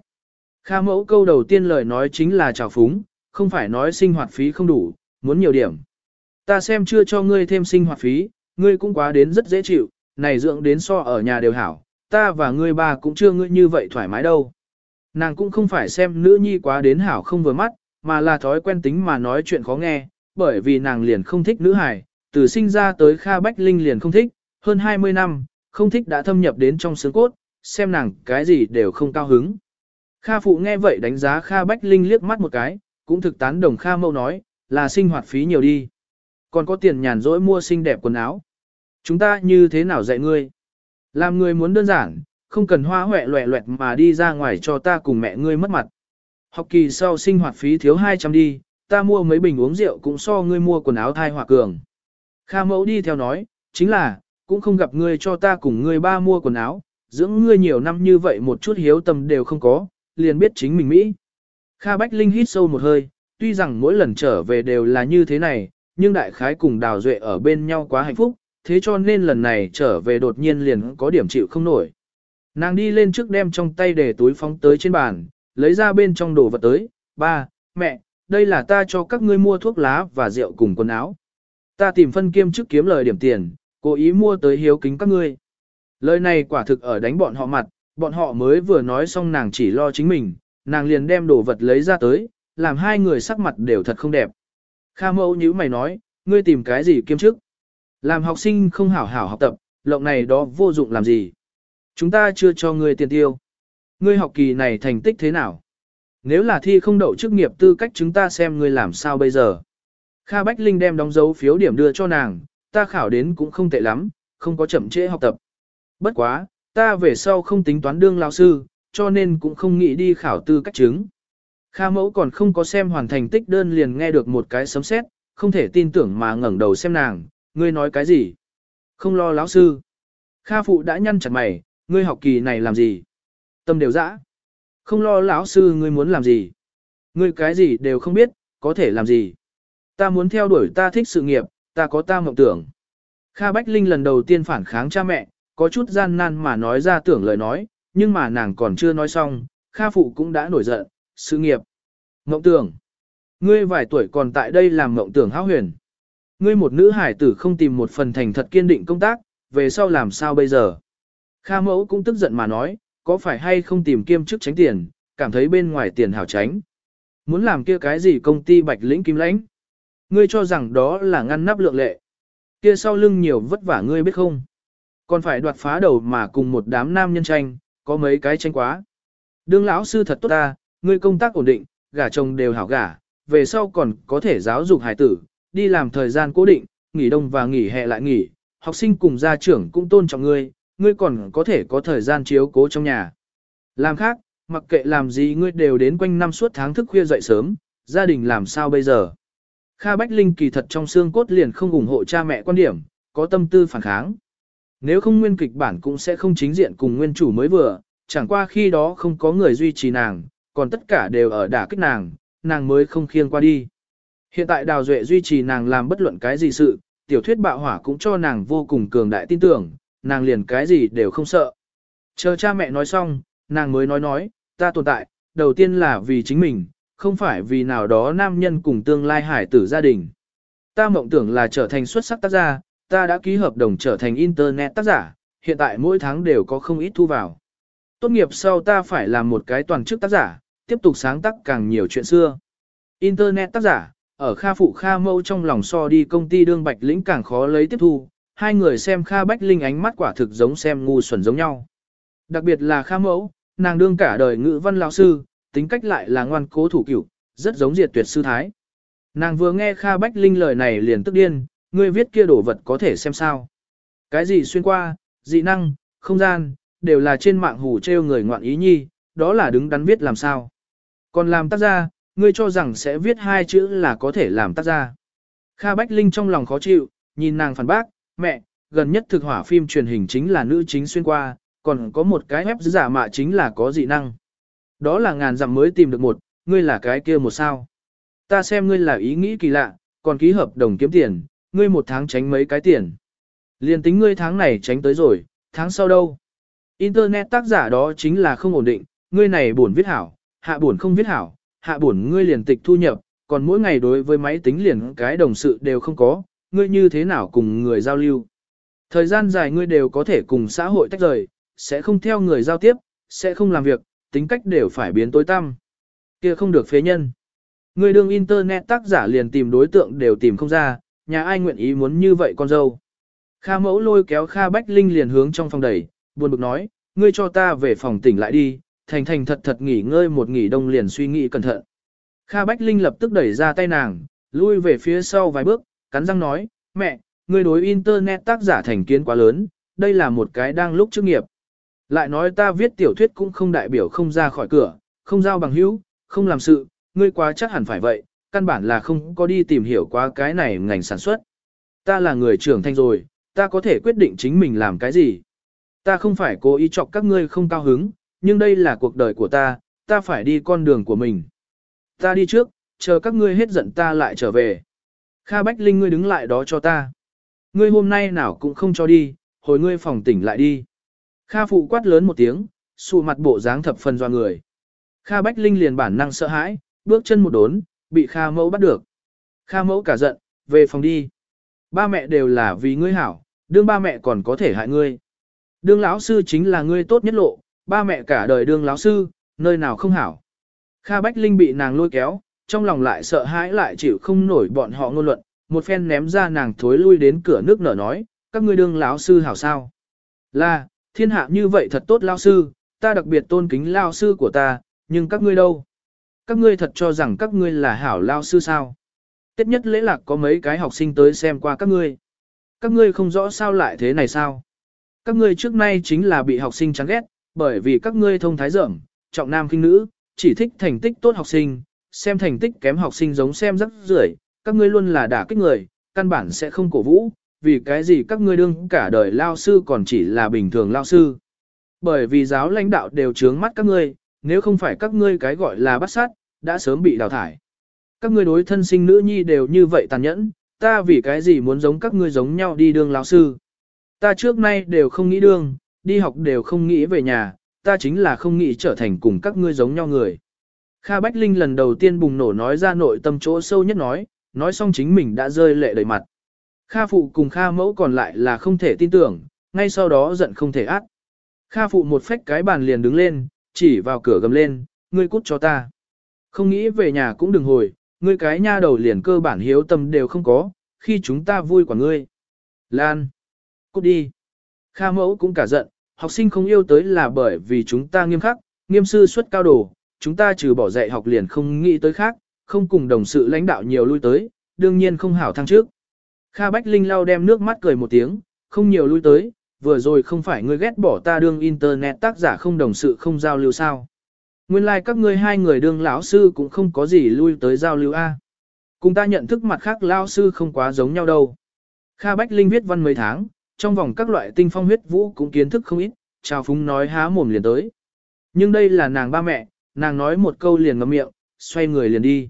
Kha Mẫu câu đầu tiên lời nói chính là chào phúng, không phải nói sinh hoạt phí không đủ, muốn nhiều điểm. Ta xem chưa cho ngươi thêm sinh hoạt phí, ngươi cũng quá đến rất dễ chịu, này dưỡng đến so ở nhà đều hảo, ta và ngươi ba cũng chưa ngươi như vậy thoải mái đâu. Nàng cũng không phải xem nữ nhi quá đến hảo không vừa mắt, mà là thói quen tính mà nói chuyện khó nghe, bởi vì nàng liền không thích nữ hài, từ sinh ra tới Kha Bách Linh liền không thích, hơn 20 năm, không thích đã thâm nhập đến trong xương cốt, xem nàng cái gì đều không cao hứng. Kha Phụ nghe vậy đánh giá Kha Bách Linh liếc mắt một cái, cũng thực tán đồng Kha Mâu nói, là sinh hoạt phí nhiều đi. Còn có tiền nhàn rỗi mua xinh đẹp quần áo. Chúng ta như thế nào dạy ngươi? Làm người muốn đơn giản, không cần hoa hoẹ loẹ loẹt mà đi ra ngoài cho ta cùng mẹ ngươi mất mặt. Học kỳ sau sinh hoạt phí thiếu 200 đi, ta mua mấy bình uống rượu cũng so ngươi mua quần áo thai hỏa cường. Kha mẫu đi theo nói, chính là, cũng không gặp ngươi cho ta cùng ngươi ba mua quần áo, dưỡng ngươi nhiều năm như vậy một chút hiếu tâm đều không có, liền biết chính mình Mỹ. Kha Bách Linh hít sâu một hơi, tuy rằng mỗi lần trở về đều là như thế này, nhưng đại khái cùng đào duệ ở bên nhau quá hạnh phúc, thế cho nên lần này trở về đột nhiên liền có điểm chịu không nổi. Nàng đi lên trước đem trong tay để túi phóng tới trên bàn, lấy ra bên trong đồ vật tới, ba, mẹ, đây là ta cho các ngươi mua thuốc lá và rượu cùng quần áo. Ta tìm phân kiêm trước kiếm lời điểm tiền, cố ý mua tới hiếu kính các ngươi. Lời này quả thực ở đánh bọn họ mặt, bọn họ mới vừa nói xong nàng chỉ lo chính mình, nàng liền đem đồ vật lấy ra tới, làm hai người sắc mặt đều thật không đẹp. Kha mẫu như mày nói, ngươi tìm cái gì kiêm chức? Làm học sinh không hảo hảo học tập, lộng này đó vô dụng làm gì? Chúng ta chưa cho ngươi tiền tiêu. Ngươi học kỳ này thành tích thế nào? Nếu là thi không đậu chức nghiệp tư cách chúng ta xem ngươi làm sao bây giờ. Kha Bách Linh đem đóng dấu phiếu điểm đưa cho nàng, ta khảo đến cũng không tệ lắm, không có chậm trễ học tập. Bất quá, ta về sau không tính toán đương lao sư, cho nên cũng không nghĩ đi khảo tư cách chứng. Kha mẫu còn không có xem hoàn thành tích đơn liền nghe được một cái sấm sét, không thể tin tưởng mà ngẩng đầu xem nàng, ngươi nói cái gì? Không lo lão sư. Kha phụ đã nhăn chặt mày, ngươi học kỳ này làm gì? Tâm đều dã. Không lo lão sư ngươi muốn làm gì? Ngươi cái gì đều không biết, có thể làm gì? Ta muốn theo đuổi ta thích sự nghiệp, ta có ta mộng tưởng. Kha Bách Linh lần đầu tiên phản kháng cha mẹ, có chút gian nan mà nói ra tưởng lời nói, nhưng mà nàng còn chưa nói xong, Kha Phụ cũng đã nổi giận, sự nghiệp. Ngộng tưởng. Ngươi vài tuổi còn tại đây làm ngộng tưởng háo huyền. Ngươi một nữ hải tử không tìm một phần thành thật kiên định công tác, về sau làm sao bây giờ? Kha mẫu cũng tức giận mà nói, có phải hay không tìm kiêm chức tránh tiền, cảm thấy bên ngoài tiền hảo tránh. Muốn làm kia cái gì công ty bạch lĩnh kim lãnh? Ngươi cho rằng đó là ngăn nắp lượng lệ. Kia sau lưng nhiều vất vả ngươi biết không? Còn phải đoạt phá đầu mà cùng một đám nam nhân tranh, có mấy cái tranh quá. Đương lão sư thật tốt ta, ngươi công tác ổn định, gả chồng đều hảo gả, về sau còn có thể giáo dục hài tử, đi làm thời gian cố định, nghỉ đông và nghỉ hè lại nghỉ, học sinh cùng gia trưởng cũng tôn trọng ngươi, ngươi còn có thể có thời gian chiếu cố trong nhà. Làm khác, mặc kệ làm gì ngươi đều đến quanh năm suốt tháng thức khuya dậy sớm, gia đình làm sao bây giờ. Kha Bách Linh kỳ thật trong xương cốt liền không ủng hộ cha mẹ quan điểm, có tâm tư phản kháng. Nếu không nguyên kịch bản cũng sẽ không chính diện cùng nguyên chủ mới vừa, chẳng qua khi đó không có người duy trì nàng, còn tất cả đều ở đả kích nàng, nàng mới không khiêng qua đi. Hiện tại Đào Duệ duy trì nàng làm bất luận cái gì sự, tiểu thuyết bạo hỏa cũng cho nàng vô cùng cường đại tin tưởng, nàng liền cái gì đều không sợ. Chờ cha mẹ nói xong, nàng mới nói nói, ta tồn tại, đầu tiên là vì chính mình, không phải vì nào đó nam nhân cùng tương lai hải tử gia đình. Ta mộng tưởng là trở thành xuất sắc tác gia, ta đã ký hợp đồng trở thành internet tác giả, hiện tại mỗi tháng đều có không ít thu vào. Tốt nghiệp sau ta phải làm một cái toàn chức tác giả, tiếp tục sáng tác càng nhiều chuyện xưa. Internet tác giả, ở Kha Phụ Kha Mâu trong lòng so đi công ty đương bạch lĩnh càng khó lấy tiếp thu, hai người xem Kha Bách Linh ánh mắt quả thực giống xem ngu xuẩn giống nhau. Đặc biệt là Kha Mẫu, nàng đương cả đời ngữ văn lão sư, tính cách lại là ngoan cố thủ cửu, rất giống diệt tuyệt sư thái. Nàng vừa nghe Kha Bách Linh lời này liền tức điên, ngươi viết kia đổ vật có thể xem sao. Cái gì xuyên qua, dị năng, không gian, đều là trên mạng hù treo người ngoạn ý nhi, đó là đứng đắn viết làm sao. Còn làm tác gia, ngươi cho rằng sẽ viết hai chữ là có thể làm tác gia. Kha Bách Linh trong lòng khó chịu, nhìn nàng phản bác, mẹ, gần nhất thực hỏa phim truyền hình chính là nữ chính xuyên qua, còn có một cái ép giả mạ chính là có dị năng. Đó là ngàn dặm mới tìm được một, ngươi là cái kia một sao. Ta xem ngươi là ý nghĩ kỳ lạ, còn ký hợp đồng kiếm tiền, ngươi một tháng tránh mấy cái tiền. Liên tính ngươi tháng này tránh tới rồi, tháng sau đâu? Internet tác giả đó chính là không ổn định, ngươi này buồn viết hảo, hạ buồn không viết hảo, hạ buồn ngươi liền tịch thu nhập, còn mỗi ngày đối với máy tính liền cái đồng sự đều không có, ngươi như thế nào cùng người giao lưu. Thời gian dài ngươi đều có thể cùng xã hội tách rời, sẽ không theo người giao tiếp, sẽ không làm việc, tính cách đều phải biến tối tăm. kia không được phế nhân. Ngươi đương internet tác giả liền tìm đối tượng đều tìm không ra, nhà ai nguyện ý muốn như vậy con dâu. Kha mẫu lôi kéo Kha Bách Linh liền hướng trong phòng đẩy, buồn bực nói, ngươi cho ta về phòng tỉnh lại đi, thành thành thật thật nghỉ ngơi một nghỉ đông liền suy nghĩ cẩn thận. Kha Bách Linh lập tức đẩy ra tay nàng, lui về phía sau vài bước, cắn răng nói, mẹ, ngươi đối internet tác giả thành kiến quá lớn, đây là một cái đang lúc chức nghiệp. Lại nói ta viết tiểu thuyết cũng không đại biểu không ra khỏi cửa, không giao bằng hữu, không làm sự, ngươi quá chắc hẳn phải vậy, căn bản là không có đi tìm hiểu quá cái này ngành sản xuất. Ta là người trưởng thành rồi, ta có thể quyết định chính mình làm cái gì. Ta không phải cố ý chọc các ngươi không cao hứng, nhưng đây là cuộc đời của ta, ta phải đi con đường của mình. Ta đi trước, chờ các ngươi hết giận ta lại trở về. Kha Bách Linh ngươi đứng lại đó cho ta. Ngươi hôm nay nào cũng không cho đi, hồi ngươi phòng tỉnh lại đi. Kha phụ quát lớn một tiếng, sụ mặt bộ dáng thập phần doa người. Kha Bách Linh liền bản năng sợ hãi, bước chân một đốn, bị Kha mẫu bắt được. Kha mẫu cả giận, về phòng đi. Ba mẹ đều là vì ngươi hảo, đương ba mẹ còn có thể hại ngươi. Đương lão sư chính là ngươi tốt nhất lộ, ba mẹ cả đời đương lão sư, nơi nào không hảo. Kha Bách Linh bị nàng lôi kéo, trong lòng lại sợ hãi lại chịu không nổi bọn họ ngôn luận, một phen ném ra nàng thối lui đến cửa nước nở nói, các ngươi đương lão sư hảo sao. Là, thiên hạ như vậy thật tốt lão sư, ta đặc biệt tôn kính lão sư của ta, nhưng các ngươi đâu? Các ngươi thật cho rằng các ngươi là hảo lao sư sao? Tết nhất lễ lạc có mấy cái học sinh tới xem qua các ngươi. Các ngươi không rõ sao lại thế này sao? Các ngươi trước nay chính là bị học sinh chán ghét, bởi vì các ngươi thông thái dởm, trọng nam kinh nữ, chỉ thích thành tích tốt học sinh, xem thành tích kém học sinh giống xem rất rưởi, các ngươi luôn là đả kích người, căn bản sẽ không cổ vũ, vì cái gì các ngươi đương cả đời lao sư còn chỉ là bình thường lao sư. Bởi vì giáo lãnh đạo đều trướng mắt các ngươi, nếu không phải các ngươi cái gọi là bắt sát, đã sớm bị đào thải. Các ngươi đối thân sinh nữ nhi đều như vậy tàn nhẫn, ta vì cái gì muốn giống các ngươi giống nhau đi đường lão sư. Ta trước nay đều không nghĩ đường, đi học đều không nghĩ về nhà, ta chính là không nghĩ trở thành cùng các ngươi giống nhau người. Kha Bách Linh lần đầu tiên bùng nổ nói ra nội tâm chỗ sâu nhất nói, nói xong chính mình đã rơi lệ đầy mặt. Kha Phụ cùng Kha Mẫu còn lại là không thể tin tưởng, ngay sau đó giận không thể át. Kha Phụ một phách cái bàn liền đứng lên, chỉ vào cửa gầm lên, ngươi cút cho ta. Không nghĩ về nhà cũng đừng hồi, ngươi cái nha đầu liền cơ bản hiếu tâm đều không có, khi chúng ta vui quả ngươi. Lan! Cút đi! Kha Mẫu cũng cả giận, học sinh không yêu tới là bởi vì chúng ta nghiêm khắc, nghiêm sư xuất cao đồ, chúng ta trừ bỏ dạy học liền không nghĩ tới khác, không cùng đồng sự lãnh đạo nhiều lui tới, đương nhiên không hảo thăng trước. Kha Bách Linh lau đem nước mắt cười một tiếng, không nhiều lui tới, vừa rồi không phải ngươi ghét bỏ ta đương internet tác giả không đồng sự không giao lưu sao. Nguyên lai like các ngươi hai người đương lão sư cũng không có gì lui tới giao lưu a. Cùng ta nhận thức mặt khác lão sư không quá giống nhau đâu. Kha Bách Linh viết văn mấy tháng, trong vòng các loại tinh phong huyết vũ cũng kiến thức không ít, chào phúng nói há mồm liền tới. Nhưng đây là nàng ba mẹ, nàng nói một câu liền ngậm miệng, xoay người liền đi.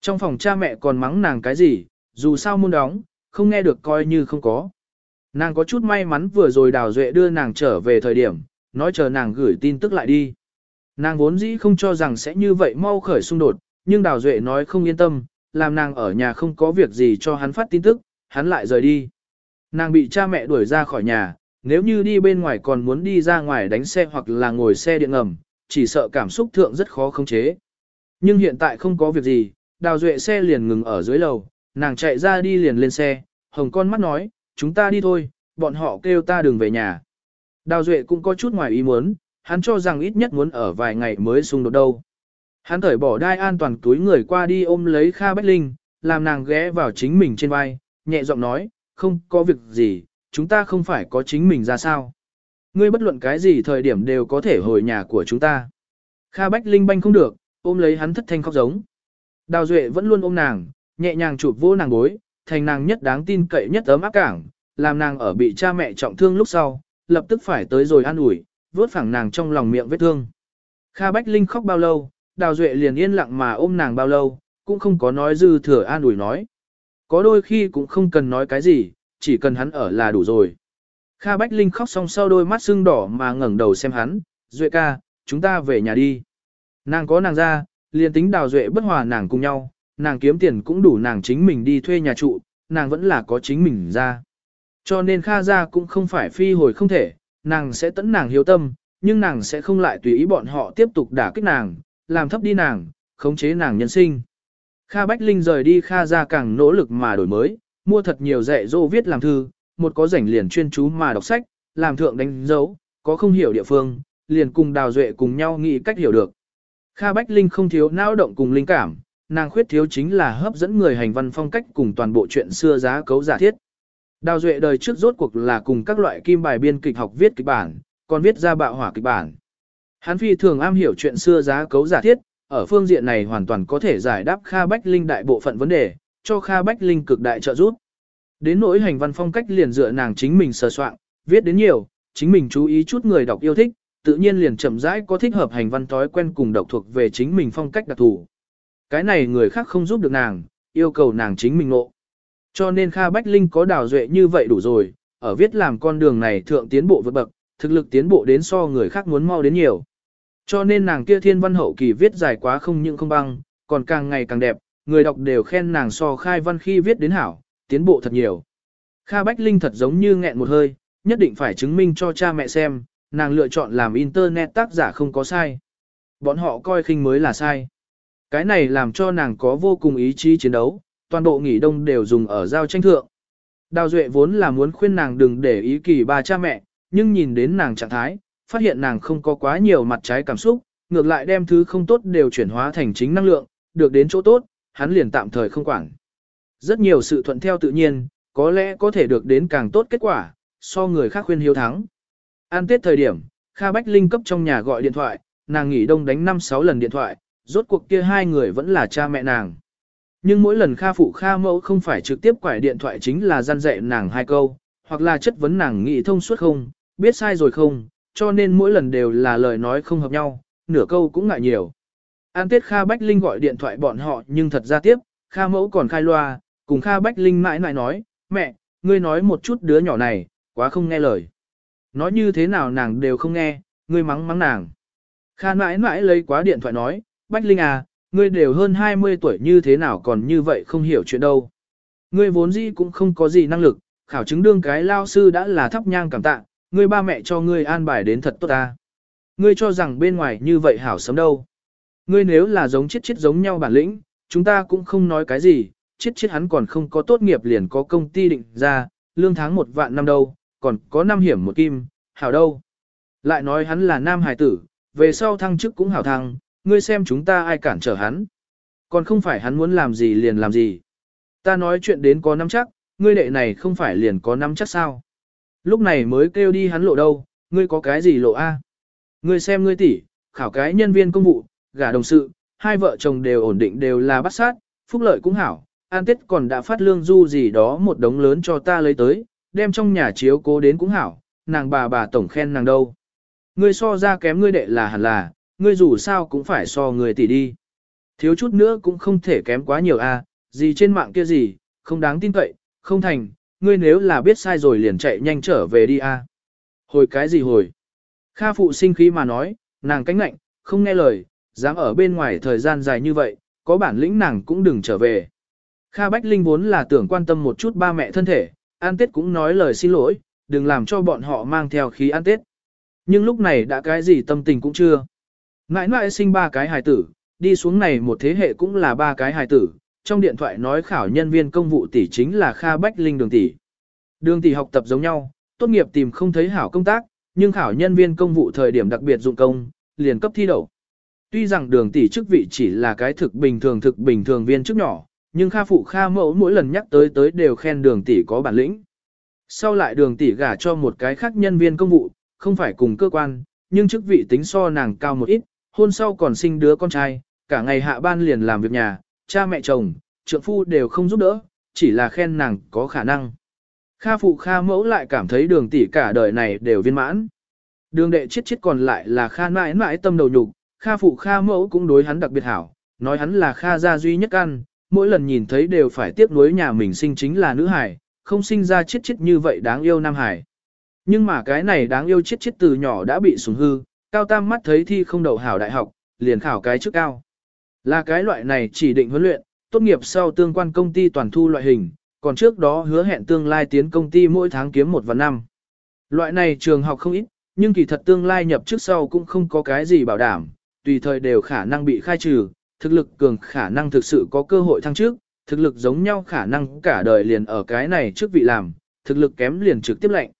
Trong phòng cha mẹ còn mắng nàng cái gì, dù sao môn đóng, không nghe được coi như không có. Nàng có chút may mắn vừa rồi Đào Duệ đưa nàng trở về thời điểm, nói chờ nàng gửi tin tức lại đi. Nàng vốn dĩ không cho rằng sẽ như vậy mau khởi xung đột, nhưng Đào Duệ nói không yên tâm, làm nàng ở nhà không có việc gì cho hắn phát tin tức, hắn lại rời đi. Nàng bị cha mẹ đuổi ra khỏi nhà, nếu như đi bên ngoài còn muốn đi ra ngoài đánh xe hoặc là ngồi xe điện ngầm, chỉ sợ cảm xúc thượng rất khó khống chế. Nhưng hiện tại không có việc gì, đào duệ xe liền ngừng ở dưới lầu, nàng chạy ra đi liền lên xe, hồng con mắt nói, chúng ta đi thôi, bọn họ kêu ta đừng về nhà. Đào duệ cũng có chút ngoài ý muốn, hắn cho rằng ít nhất muốn ở vài ngày mới xung đột đâu. Hắn thởi bỏ đai an toàn túi người qua đi ôm lấy Kha Bách Linh, làm nàng ghé vào chính mình trên vai, nhẹ giọng nói, không có việc gì, chúng ta không phải có chính mình ra sao. Ngươi bất luận cái gì thời điểm đều có thể hồi nhà của chúng ta. Kha Bách Linh banh không được, ôm lấy hắn thất thanh khóc giống. Đào Duệ vẫn luôn ôm nàng, nhẹ nhàng chụp vô nàng gối, thành nàng nhất đáng tin cậy nhất ấm áp cảng, làm nàng ở bị cha mẹ trọng thương lúc sau, lập tức phải tới rồi an ủi, vớt phẳng nàng trong lòng miệng vết thương. Kha Bách Linh khóc bao lâu, Đào Duệ liền yên lặng mà ôm nàng bao lâu, cũng không có nói dư thừa an ủi nói. Có đôi khi cũng không cần nói cái gì, chỉ cần hắn ở là đủ rồi. Kha Bách Linh khóc xong sau đôi mắt sưng đỏ mà ngẩng đầu xem hắn, Duệ ca, chúng ta về nhà đi. Nàng có nàng ra, liền tính đào Duệ bất hòa nàng cùng nhau, nàng kiếm tiền cũng đủ nàng chính mình đi thuê nhà trụ, nàng vẫn là có chính mình ra. Cho nên Kha ra cũng không phải phi hồi không thể, nàng sẽ tẫn nàng hiếu tâm, nhưng nàng sẽ không lại tùy ý bọn họ tiếp tục đả kích nàng, làm thấp đi nàng, khống chế nàng nhân sinh. Kha Bách Linh rời đi Kha ra càng nỗ lực mà đổi mới, mua thật nhiều dạy dỗ viết làm thư, một có rảnh liền chuyên chú mà đọc sách, làm thượng đánh dấu, có không hiểu địa phương, liền cùng Đào Duệ cùng nhau nghĩ cách hiểu được. Kha Bách Linh không thiếu não động cùng linh cảm, nàng khuyết thiếu chính là hấp dẫn người hành văn phong cách cùng toàn bộ chuyện xưa giá cấu giả thiết. Đào Duệ đời trước rốt cuộc là cùng các loại kim bài biên kịch học viết kịch bản, còn viết ra bạo hỏa kịch bản. Hắn phi thường am hiểu chuyện xưa giá cấu giả thiết, ở phương diện này hoàn toàn có thể giải đáp Kha Bách Linh đại bộ phận vấn đề, cho Kha Bách Linh cực đại trợ giúp. Đến nỗi hành văn phong cách liền dựa nàng chính mình sờ soạn, viết đến nhiều, chính mình chú ý chút người đọc yêu thích, tự nhiên liền chậm rãi có thích hợp hành văn thói quen cùng độc thuộc về chính mình phong cách đặc thù. Cái này người khác không giúp được nàng, yêu cầu nàng chính mình ngộ. Cho nên Kha Bách Linh có đào duệ như vậy đủ rồi, ở viết làm con đường này thượng tiến bộ vượt bậc, thực lực tiến bộ đến so người khác muốn mau đến nhiều. Cho nên nàng kia thiên văn hậu kỳ viết dài quá không những không băng, còn càng ngày càng đẹp, người đọc đều khen nàng so khai văn khi viết đến hảo, tiến bộ thật nhiều. Kha Bách Linh thật giống như nghẹn một hơi, nhất định phải chứng minh cho cha mẹ xem, nàng lựa chọn làm internet tác giả không có sai. Bọn họ coi khinh mới là sai. Cái này làm cho nàng có vô cùng ý chí chiến đấu, toàn bộ nghỉ đông đều dùng ở giao tranh thượng. Đào Duệ vốn là muốn khuyên nàng đừng để ý kỳ ba cha mẹ, nhưng nhìn đến nàng trạng thái, phát hiện nàng không có quá nhiều mặt trái cảm xúc, ngược lại đem thứ không tốt đều chuyển hóa thành chính năng lượng, được đến chỗ tốt, hắn liền tạm thời không quản. Rất nhiều sự thuận theo tự nhiên, có lẽ có thể được đến càng tốt kết quả, so người khác khuyên hiếu thắng. An tết thời điểm, Kha Bách Linh cấp trong nhà gọi điện thoại, nàng nghỉ đông đánh 5-6 lần điện thoại, rốt cuộc kia hai người vẫn là cha mẹ nàng. Nhưng mỗi lần Kha phụ Kha mẫu không phải trực tiếp quải điện thoại chính là gian dạy nàng hai câu, hoặc là chất vấn nàng nghĩ thông suốt không, biết sai rồi không, cho nên mỗi lần đều là lời nói không hợp nhau, nửa câu cũng ngại nhiều. An Tết Kha Bách Linh gọi điện thoại bọn họ nhưng thật ra tiếp, Kha mẫu còn khai loa, cùng Kha Bách Linh mãi mãi nói, mẹ, ngươi nói một chút đứa nhỏ này, quá không nghe lời. Nói như thế nào nàng đều không nghe, ngươi mắng mắng nàng. Kha mãi mãi lấy quá điện thoại nói, Bách Linh à, ngươi đều hơn 20 tuổi như thế nào còn như vậy không hiểu chuyện đâu. Ngươi vốn dĩ cũng không có gì năng lực, khảo chứng đương cái lao sư đã là thắp nhang cảm tạ, ngươi ba mẹ cho ngươi an bài đến thật tốt ta. Ngươi cho rằng bên ngoài như vậy hảo sớm đâu. Ngươi nếu là giống chết chết giống nhau bản lĩnh, chúng ta cũng không nói cái gì, chết chết hắn còn không có tốt nghiệp liền có công ty định ra, lương tháng một vạn năm đâu, còn có năm hiểm một kim, hảo đâu. Lại nói hắn là nam hải tử, về sau thăng chức cũng hảo thăng, ngươi xem chúng ta ai cản trở hắn. Còn không phải hắn muốn làm gì liền làm gì. Ta nói chuyện đến có nắm chắc, ngươi đệ này không phải liền có nắm chắc sao. Lúc này mới kêu đi hắn lộ đâu, ngươi có cái gì lộ a? Ngươi xem ngươi tỷ, khảo cái nhân viên công vụ, gả đồng sự, hai vợ chồng đều ổn định đều là bắt sát, phúc lợi cũng hảo, an tết còn đã phát lương du gì đó một đống lớn cho ta lấy tới, đem trong nhà chiếu cố đến cũng hảo, nàng bà bà tổng khen nàng đâu. Ngươi so ra kém ngươi đệ là hẳn là, ngươi dù sao cũng phải so người tỷ đi. Thiếu chút nữa cũng không thể kém quá nhiều a, gì trên mạng kia gì, không đáng tin cậy, không thành, ngươi nếu là biết sai rồi liền chạy nhanh trở về đi a. Hồi cái gì hồi? Kha phụ sinh khí mà nói, nàng cánh lạnh, không nghe lời, dám ở bên ngoài thời gian dài như vậy, có bản lĩnh nàng cũng đừng trở về. Kha Bách Linh vốn là tưởng quan tâm một chút ba mẹ thân thể, an tết cũng nói lời xin lỗi, đừng làm cho bọn họ mang theo khí an tết. Nhưng lúc này đã cái gì tâm tình cũng chưa. Ngãi ngãi sinh ba cái hài tử, đi xuống này một thế hệ cũng là ba cái hài tử, trong điện thoại nói khảo nhân viên công vụ tỷ chính là Kha Bách Linh đường tỷ. Đường tỷ học tập giống nhau, tốt nghiệp tìm không thấy hảo công tác, nhưng khảo nhân viên công vụ thời điểm đặc biệt dụng công, liền cấp thi đậu. Tuy rằng đường tỷ chức vị chỉ là cái thực bình thường thực bình thường viên chức nhỏ, nhưng Kha phụ Kha mẫu mỗi lần nhắc tới tới đều khen đường tỷ có bản lĩnh. Sau lại đường tỷ gả cho một cái khác nhân viên công vụ, không phải cùng cơ quan, nhưng chức vị tính so nàng cao một ít, hôn sau còn sinh đứa con trai, cả ngày hạ ban liền làm việc nhà, cha mẹ chồng, trượng phu đều không giúp đỡ, chỉ là khen nàng có khả năng. Kha phụ Kha mẫu lại cảm thấy đường tỷ cả đời này đều viên mãn. Đường đệ chết chết còn lại là Kha mãi mãi tâm đầu nhục, Kha phụ Kha mẫu cũng đối hắn đặc biệt hảo, nói hắn là Kha gia duy nhất ăn, mỗi lần nhìn thấy đều phải tiếc nuối nhà mình sinh chính là nữ hải, không sinh ra chết chết như vậy đáng yêu nam hải. Nhưng mà cái này đáng yêu chết chết từ nhỏ đã bị sủng hư, cao tam mắt thấy thi không đậu hảo đại học, liền khảo cái trước cao. Là cái loại này chỉ định huấn luyện, tốt nghiệp sau tương quan công ty toàn thu loại hình, còn trước đó hứa hẹn tương lai tiến công ty mỗi tháng kiếm một và năm. Loại này trường học không ít, nhưng kỳ thật tương lai nhập trước sau cũng không có cái gì bảo đảm, tùy thời đều khả năng bị khai trừ, thực lực cường khả năng thực sự có cơ hội thăng trước, thực lực giống nhau khả năng cả đời liền ở cái này trước vị làm, thực lực kém liền trực tiếp lệnh.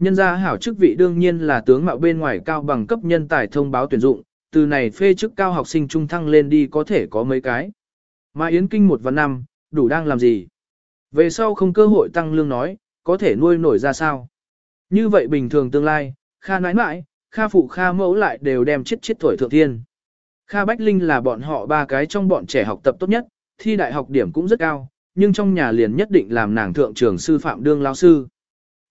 Nhân gia hảo chức vị đương nhiên là tướng mạo bên ngoài cao bằng cấp nhân tài thông báo tuyển dụng, từ này phê chức cao học sinh trung thăng lên đi có thể có mấy cái. Mà Yến Kinh một và năm, đủ đang làm gì? Về sau không cơ hội tăng lương nói, có thể nuôi nổi ra sao? Như vậy bình thường tương lai, Kha nãi nãi, Kha phụ Kha mẫu lại đều đem chết chết tuổi thượng thiên. Kha Bách Linh là bọn họ ba cái trong bọn trẻ học tập tốt nhất, thi đại học điểm cũng rất cao, nhưng trong nhà liền nhất định làm nàng thượng trường sư phạm đương lao sư.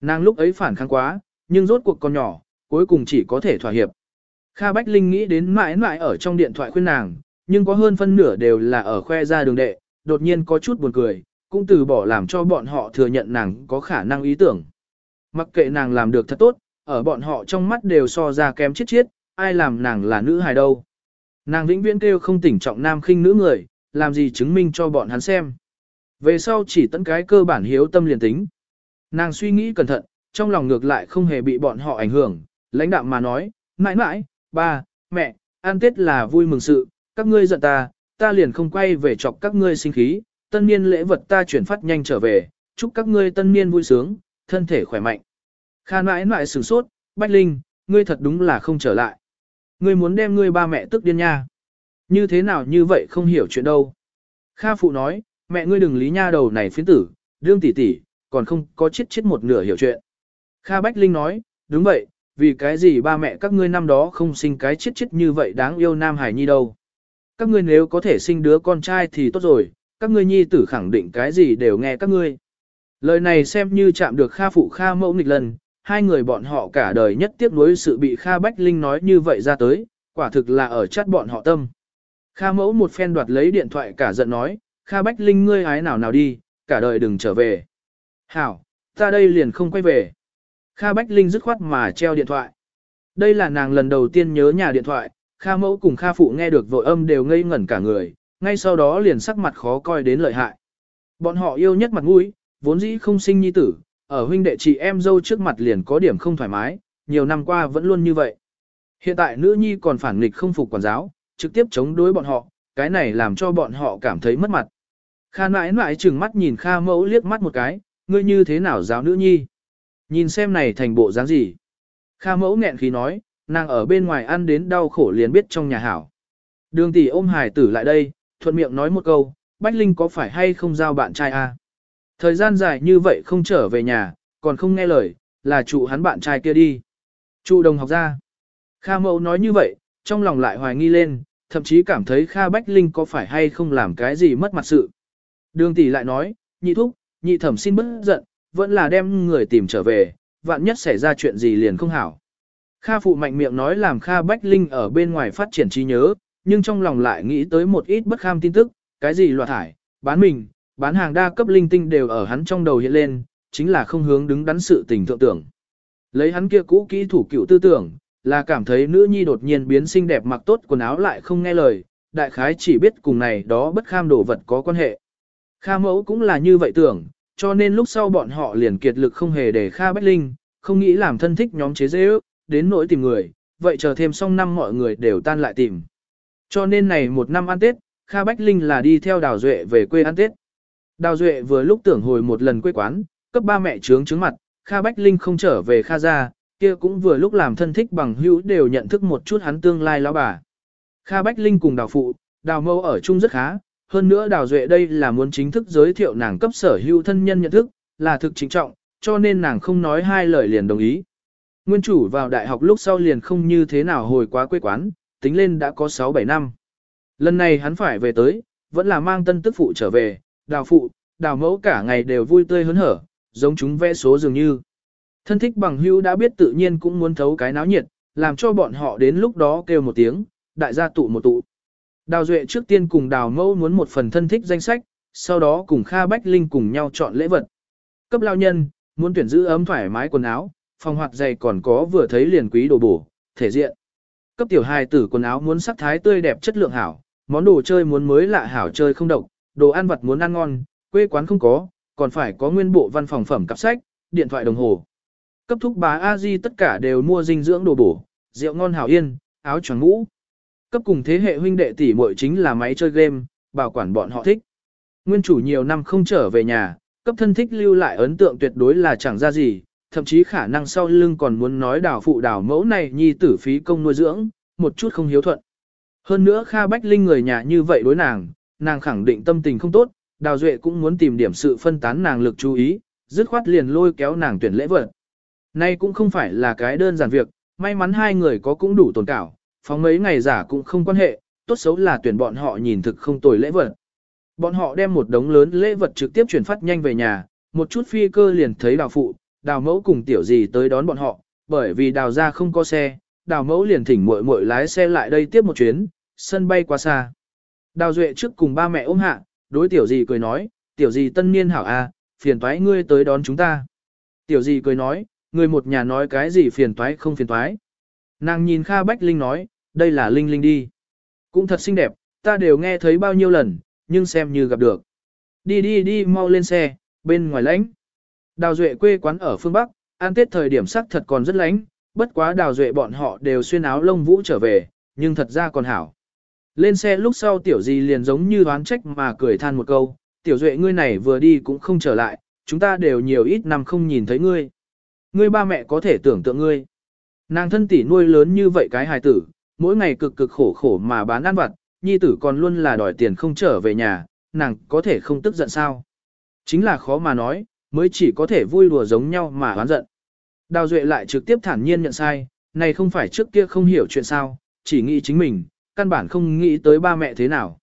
Nàng lúc ấy phản kháng quá, nhưng rốt cuộc còn nhỏ, cuối cùng chỉ có thể thỏa hiệp. Kha Bách Linh nghĩ đến mãi mãi ở trong điện thoại khuyên nàng, nhưng có hơn phân nửa đều là ở khoe ra đường đệ, đột nhiên có chút buồn cười, cũng từ bỏ làm cho bọn họ thừa nhận nàng có khả năng ý tưởng. Mặc kệ nàng làm được thật tốt, ở bọn họ trong mắt đều so ra kém chết chết, ai làm nàng là nữ hài đâu. Nàng vĩnh viễn kêu không tỉnh trọng nam khinh nữ người, làm gì chứng minh cho bọn hắn xem. Về sau chỉ tận cái cơ bản hiếu tâm liền tính. Nàng suy nghĩ cẩn thận, trong lòng ngược lại không hề bị bọn họ ảnh hưởng, lãnh đạm mà nói, mãi mãi, ba, mẹ, ăn tết là vui mừng sự, các ngươi giận ta, ta liền không quay về chọc các ngươi sinh khí, tân niên lễ vật ta chuyển phát nhanh trở về, chúc các ngươi tân niên vui sướng, thân thể khỏe mạnh. Kha mãi mãi sửng sốt, Bách Linh, ngươi thật đúng là không trở lại. Ngươi muốn đem ngươi ba mẹ tức điên nha. Như thế nào như vậy không hiểu chuyện đâu. Kha phụ nói, mẹ ngươi đừng lý nha đầu này phiến tử, đương tỷ tỷ, còn không có chết chết một nửa hiểu chuyện. Kha Bách Linh nói, đúng vậy, vì cái gì ba mẹ các ngươi năm đó không sinh cái chết chết như vậy đáng yêu Nam Hải Nhi đâu. Các ngươi nếu có thể sinh đứa con trai thì tốt rồi, các ngươi nhi tử khẳng định cái gì đều nghe các ngươi. Lời này xem như chạm được Kha phụ Kha mẫu nghịch lần, hai người bọn họ cả đời nhất tiếp nối sự bị Kha Bách Linh nói như vậy ra tới, quả thực là ở chắt bọn họ tâm. Kha mẫu một phen đoạt lấy điện thoại cả giận nói, Kha Bách Linh ngươi hái nào nào đi, cả đời đừng trở về. Hảo, ta đây liền không quay về. Kha Bách Linh dứt khoát mà treo điện thoại. Đây là nàng lần đầu tiên nhớ nhà điện thoại, Kha mẫu cùng Kha phụ nghe được vội âm đều ngây ngẩn cả người, ngay sau đó liền sắc mặt khó coi đến lợi hại. Bọn họ yêu nhất mặt mũi, vốn dĩ không sinh nhi tử, ở huynh đệ chị em dâu trước mặt liền có điểm không thoải mái, nhiều năm qua vẫn luôn như vậy. Hiện tại nữ nhi còn phản nghịch không phục quản giáo, trực tiếp chống đối bọn họ, cái này làm cho bọn họ cảm thấy mất mặt. Kha mãi mãi chừng mắt nhìn Kha mẫu liếc mắt một cái, ngươi như thế nào giáo nữ nhi? Nhìn xem này thành bộ dáng gì? Kha mẫu nghẹn khí nói, nàng ở bên ngoài ăn đến đau khổ liền biết trong nhà hảo. Đường tỷ ôm hải tử lại đây, thuận miệng nói một câu, Bách Linh có phải hay không giao bạn trai a? À? Thời gian dài như vậy không trở về nhà, còn không nghe lời, là trụ hắn bạn trai kia đi. Trụ đồng học ra. Kha mẫu nói như vậy, trong lòng lại hoài nghi lên, thậm chí cảm thấy Kha Bách Linh có phải hay không làm cái gì mất mặt sự. Đường tỷ lại nói, nhị thúc, nhị thẩm xin bớt giận, vẫn là đem người tìm trở về, vạn nhất xảy ra chuyện gì liền không hảo. Kha phụ mạnh miệng nói làm Kha Bách Linh ở bên ngoài phát triển trí nhớ, nhưng trong lòng lại nghĩ tới một ít bất kham tin tức, cái gì loạt thải, bán mình, bán hàng đa cấp linh tinh đều ở hắn trong đầu hiện lên, chính là không hướng đứng đắn sự tình thượng tưởng. Lấy hắn kia cũ kỹ thủ cựu tư tưởng, là cảm thấy nữ nhi đột nhiên biến xinh đẹp mặc tốt quần áo lại không nghe lời, đại khái chỉ biết cùng này đó bất kham đồ vật có quan hệ. Kha mẫu cũng là như vậy tưởng, cho nên lúc sau bọn họ liền kiệt lực không hề để Kha Bách Linh, không nghĩ làm thân thích nhóm chế dễ ước, đến nỗi tìm người, vậy chờ thêm xong năm mọi người đều tan lại tìm. Cho nên này một năm ăn Tết, Kha Bách Linh là đi theo Đào Duệ về quê ăn Tết. Đào Duệ vừa lúc tưởng hồi một lần quê quán, cấp ba mẹ trướng trướng mặt, Kha Bách Linh không trở về Kha gia, kia cũng vừa lúc làm thân thích bằng hữu đều nhận thức một chút hắn tương lai lão bà. Kha Bách Linh cùng Đào Phụ, Đào Mâu ở chung rất khá, hơn nữa Đào Duệ đây là muốn chính thức giới thiệu nàng cấp sở hữu thân nhân nhận thức, là thực chính trọng, cho nên nàng không nói hai lời liền đồng ý. Nguyên chủ vào đại học lúc sau liền không như thế nào hồi quá quê quán, tính lên đã có 6-7 năm. Lần này hắn phải về tới, vẫn là mang tân tức phụ trở về, đào phụ, đào mẫu cả ngày đều vui tươi hớn hở, giống chúng vẽ số dường như. Thân thích bằng hữu đã biết tự nhiên cũng muốn thấu cái náo nhiệt, làm cho bọn họ đến lúc đó kêu một tiếng, đại gia tụ một tụ. Đào Duệ trước tiên cùng đào mẫu muốn một phần thân thích danh sách, sau đó cùng Kha Bách Linh cùng nhau chọn lễ vật. Cấp lao nhân, muốn tuyển giữ ấm thoải mái quần áo, phòng hoạt dày còn có vừa thấy liền quý đồ bổ, thể diện. Cấp tiểu hài tử quần áo muốn sắc thái tươi đẹp chất lượng hảo, món đồ chơi muốn mới lạ hảo chơi không độc, đồ ăn vặt muốn ăn ngon, quê quán không có, còn phải có nguyên bộ văn phòng phẩm cặp sách, điện thoại đồng hồ. Cấp thúc bá a di tất cả đều mua dinh dưỡng đồ bổ, rượu ngon hảo yên, áo choàng ngũ. Cấp cùng thế hệ huynh đệ tỷ muội chính là máy chơi game, bảo quản bọn họ thích. Nguyên chủ nhiều năm không trở về nhà, cấp thân thích lưu lại ấn tượng tuyệt đối là chẳng ra gì, thậm chí khả năng sau lưng còn muốn nói đào phụ đào mẫu này nhi tử phí công nuôi dưỡng, một chút không hiếu thuận. Hơn nữa Kha Bách Linh người nhà như vậy đối nàng, nàng khẳng định tâm tình không tốt, Đào Duệ cũng muốn tìm điểm sự phân tán nàng lực chú ý, dứt khoát liền lôi kéo nàng tuyển lễ vật. Nay cũng không phải là cái đơn giản việc, may mắn hai người có cũng đủ tồn cảo, phóng mấy ngày giả cũng không quan hệ, tốt xấu là tuyển bọn họ nhìn thực không tồi lễ vật. Bọn họ đem một đống lớn lễ vật trực tiếp chuyển phát nhanh về nhà, một chút phi cơ liền thấy đào phụ, đào mẫu cùng tiểu gì tới đón bọn họ, bởi vì đào ra không có xe, đào mẫu liền thỉnh muội muội lái xe lại đây tiếp một chuyến, sân bay quá xa. Đào duệ trước cùng ba mẹ ôm hạ, đối tiểu gì cười nói, tiểu gì tân niên hảo a, à, phiền toái ngươi tới đón chúng ta. Tiểu gì cười nói, người một nhà nói cái gì phiền toái không phiền toái. Nàng nhìn Kha Bách Linh nói, đây là Linh Linh đi. Cũng thật xinh đẹp, ta đều nghe thấy bao nhiêu lần, nhưng xem như gặp được. Đi đi đi mau lên xe, bên ngoài lãnh. Đào Duệ quê quán ở phương Bắc, ăn Tết thời điểm sắc thật còn rất lánh, bất quá Đào Duệ bọn họ đều xuyên áo lông vũ trở về, nhưng thật ra còn hảo. Lên xe lúc sau tiểu gì liền giống như đoán trách mà cười than một câu, tiểu Duệ ngươi này vừa đi cũng không trở lại, chúng ta đều nhiều ít năm không nhìn thấy ngươi. Ngươi ba mẹ có thể tưởng tượng ngươi. Nàng thân tỷ nuôi lớn như vậy cái hài tử, mỗi ngày cực cực khổ khổ mà bán ăn vặt, nhi tử còn luôn là đòi tiền không trở về nhà, nàng có thể không tức giận sao. Chính là khó mà nói, mới chỉ có thể vui đùa giống nhau mà oán giận. Đào Duệ lại trực tiếp thản nhiên nhận sai, này không phải trước kia không hiểu chuyện sao, chỉ nghĩ chính mình, căn bản không nghĩ tới ba mẹ thế nào.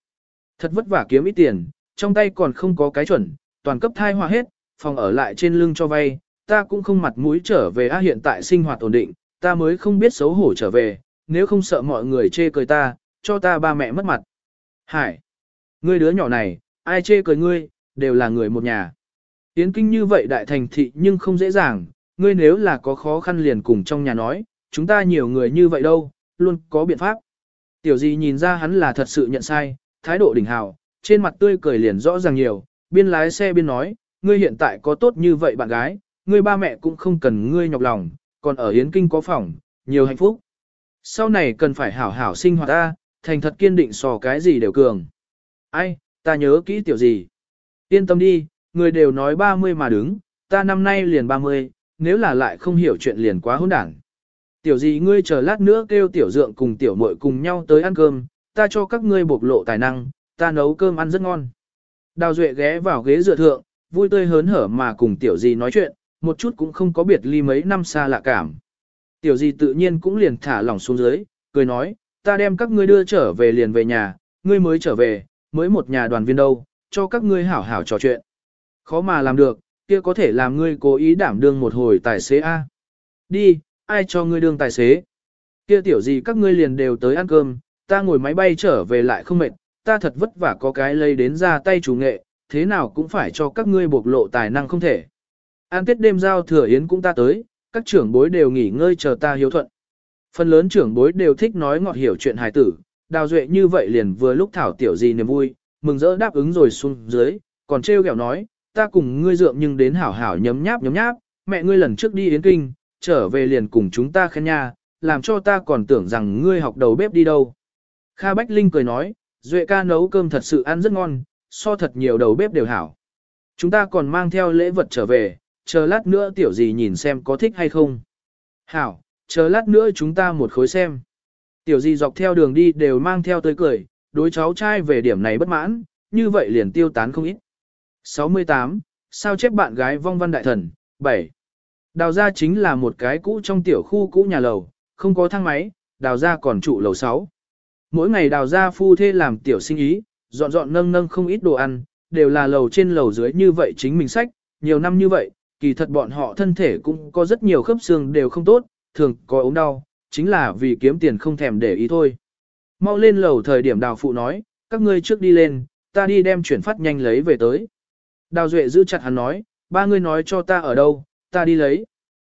Thật vất vả kiếm ít tiền, trong tay còn không có cái chuẩn, toàn cấp thai hòa hết, phòng ở lại trên lưng cho vay, ta cũng không mặt mũi trở về a hiện tại sinh hoạt ổn định, ta mới không biết xấu hổ trở về, nếu không sợ mọi người chê cười ta, cho ta ba mẹ mất mặt. Hải, ngươi đứa nhỏ này, ai chê cười ngươi, đều là người một nhà. Tiến kinh như vậy đại thành thị nhưng không dễ dàng, ngươi nếu là có khó khăn liền cùng trong nhà nói, chúng ta nhiều người như vậy đâu, luôn có biện pháp. Tiểu gì nhìn ra hắn là thật sự nhận sai, thái độ đỉnh hào, trên mặt tươi cười liền rõ ràng nhiều, biên lái xe biên nói, ngươi hiện tại có tốt như vậy bạn gái, ngươi ba mẹ cũng không cần ngươi nhọc lòng, còn ở Yến Kinh có phòng, nhiều hạnh phúc. Sau này cần phải hảo hảo sinh hoạt ta, thành thật kiên định so cái gì đều cường. Ai, ta nhớ kỹ tiểu gì. Yên tâm đi, người đều nói 30 mà đứng, ta năm nay liền 30, nếu là lại không hiểu chuyện liền quá hỗn đảng Tiểu gì ngươi chờ lát nữa kêu tiểu dượng cùng tiểu muội cùng nhau tới ăn cơm, ta cho các ngươi bộc lộ tài năng, ta nấu cơm ăn rất ngon. Đào Duệ ghé vào ghế dựa thượng, vui tươi hớn hở mà cùng tiểu gì nói chuyện, một chút cũng không có biệt ly mấy năm xa lạ cảm. Tiểu gì tự nhiên cũng liền thả lỏng xuống dưới, cười nói, ta đem các ngươi đưa trở về liền về nhà, ngươi mới trở về, mới một nhà đoàn viên đâu, cho các ngươi hảo hảo trò chuyện. Khó mà làm được, kia có thể làm ngươi cố ý đảm đương một hồi tài xế A. Đi, ai cho ngươi đương tài xế? Kia tiểu gì các ngươi liền đều tới ăn cơm, ta ngồi máy bay trở về lại không mệt, ta thật vất vả có cái lây đến ra tay chủ nghệ, thế nào cũng phải cho các ngươi bộc lộ tài năng không thể. An tiết đêm giao thừa yến cũng ta tới, các trưởng bối đều nghỉ ngơi chờ ta hiếu thuận. Phần lớn trưởng bối đều thích nói ngọt hiểu chuyện hài tử, đào duệ như vậy liền vừa lúc thảo tiểu gì niềm vui, mừng rỡ đáp ứng rồi xuống dưới, còn trêu ghẹo nói, ta cùng ngươi dượng nhưng đến hảo hảo nhấm nháp nhấm nháp, mẹ ngươi lần trước đi yến kinh, trở về liền cùng chúng ta khen nha, làm cho ta còn tưởng rằng ngươi học đầu bếp đi đâu. Kha Bách Linh cười nói, Duệ ca nấu cơm thật sự ăn rất ngon, so thật nhiều đầu bếp đều hảo. Chúng ta còn mang theo lễ vật trở về, chờ lát nữa tiểu gì nhìn xem có thích hay không. Hảo, chờ lát nữa chúng ta một khối xem. Tiểu gì dọc theo đường đi đều mang theo tới cười, đối cháu trai về điểm này bất mãn, như vậy liền tiêu tán không ít. 68. Sao chép bạn gái vong văn đại thần, 7. Đào ra chính là một cái cũ trong tiểu khu cũ nhà lầu, không có thang máy, đào ra còn trụ lầu 6. Mỗi ngày đào ra phu thê làm tiểu sinh ý, dọn dọn nâng nâng không ít đồ ăn, đều là lầu trên lầu dưới như vậy chính mình sách, nhiều năm như vậy, kỳ thật bọn họ thân thể cũng có rất nhiều khớp xương đều không tốt, thường có ốm đau, chính là vì kiếm tiền không thèm để ý thôi. Mau lên lầu thời điểm đào phụ nói, các ngươi trước đi lên, ta đi đem chuyển phát nhanh lấy về tới. Đào Duệ giữ chặt hắn nói, ba ngươi nói cho ta ở đâu, ta đi lấy.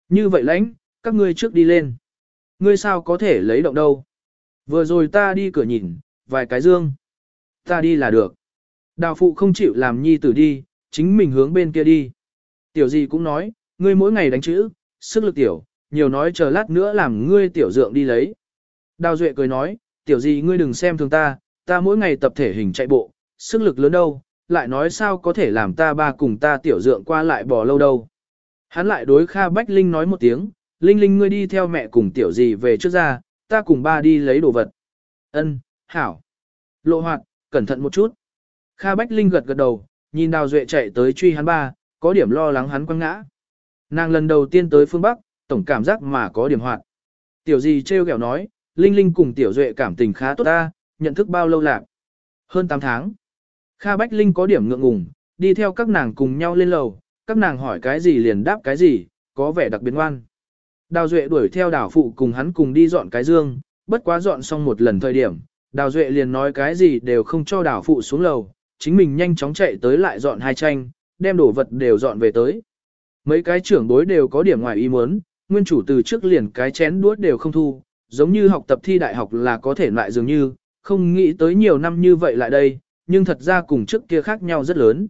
Như vậy lãnh, các ngươi trước đi lên. Ngươi sao có thể lấy động đâu. Vừa rồi ta đi cửa nhìn, vài cái dương. Ta đi là được. Đào phụ không chịu làm nhi tử đi, chính mình hướng bên kia đi. Tiểu gì cũng nói, ngươi mỗi ngày đánh chữ, sức lực tiểu, nhiều nói chờ lát nữa làm ngươi tiểu dượng đi lấy. Đào Duệ cười nói, tiểu gì ngươi đừng xem thường ta, ta mỗi ngày tập thể hình chạy bộ, sức lực lớn đâu, lại nói sao có thể làm ta ba cùng ta tiểu dượng qua lại bò lâu đâu. Hắn lại đối Kha Bách Linh nói một tiếng, Linh Linh ngươi đi theo mẹ cùng tiểu gì về trước ra, ta cùng ba đi lấy đồ vật. Ân, hảo. Lộ hoạt, cẩn thận một chút. Kha Bách Linh gật gật đầu, nhìn Đào Duệ chạy tới truy hắn ba, có điểm lo lắng hắn quăng ngã. Nàng lần đầu tiên tới phương Bắc, tổng cảm giác mà có điểm hoạt. Tiểu gì treo kẹo nói, Linh Linh cùng Tiểu Duệ cảm tình khá tốt ta, nhận thức bao lâu lạc? Hơn 8 tháng. Kha Bách Linh có điểm ngượng ngùng, đi theo các nàng cùng nhau lên lầu, các nàng hỏi cái gì liền đáp cái gì, có vẻ đặc biệt ngoan. Đào Duệ đuổi theo đảo phụ cùng hắn cùng đi dọn cái dương, bất quá dọn xong một lần thời điểm, Đào Duệ liền nói cái gì đều không cho đảo phụ xuống lầu, chính mình nhanh chóng chạy tới lại dọn hai tranh, đem đồ vật đều dọn về tới. Mấy cái trưởng bối đều có điểm ngoài ý muốn, nguyên chủ từ trước liền cái chén đuốt đều không thu, giống như học tập thi đại học là có thể lại dường như, không nghĩ tới nhiều năm như vậy lại đây, nhưng thật ra cùng trước kia khác nhau rất lớn.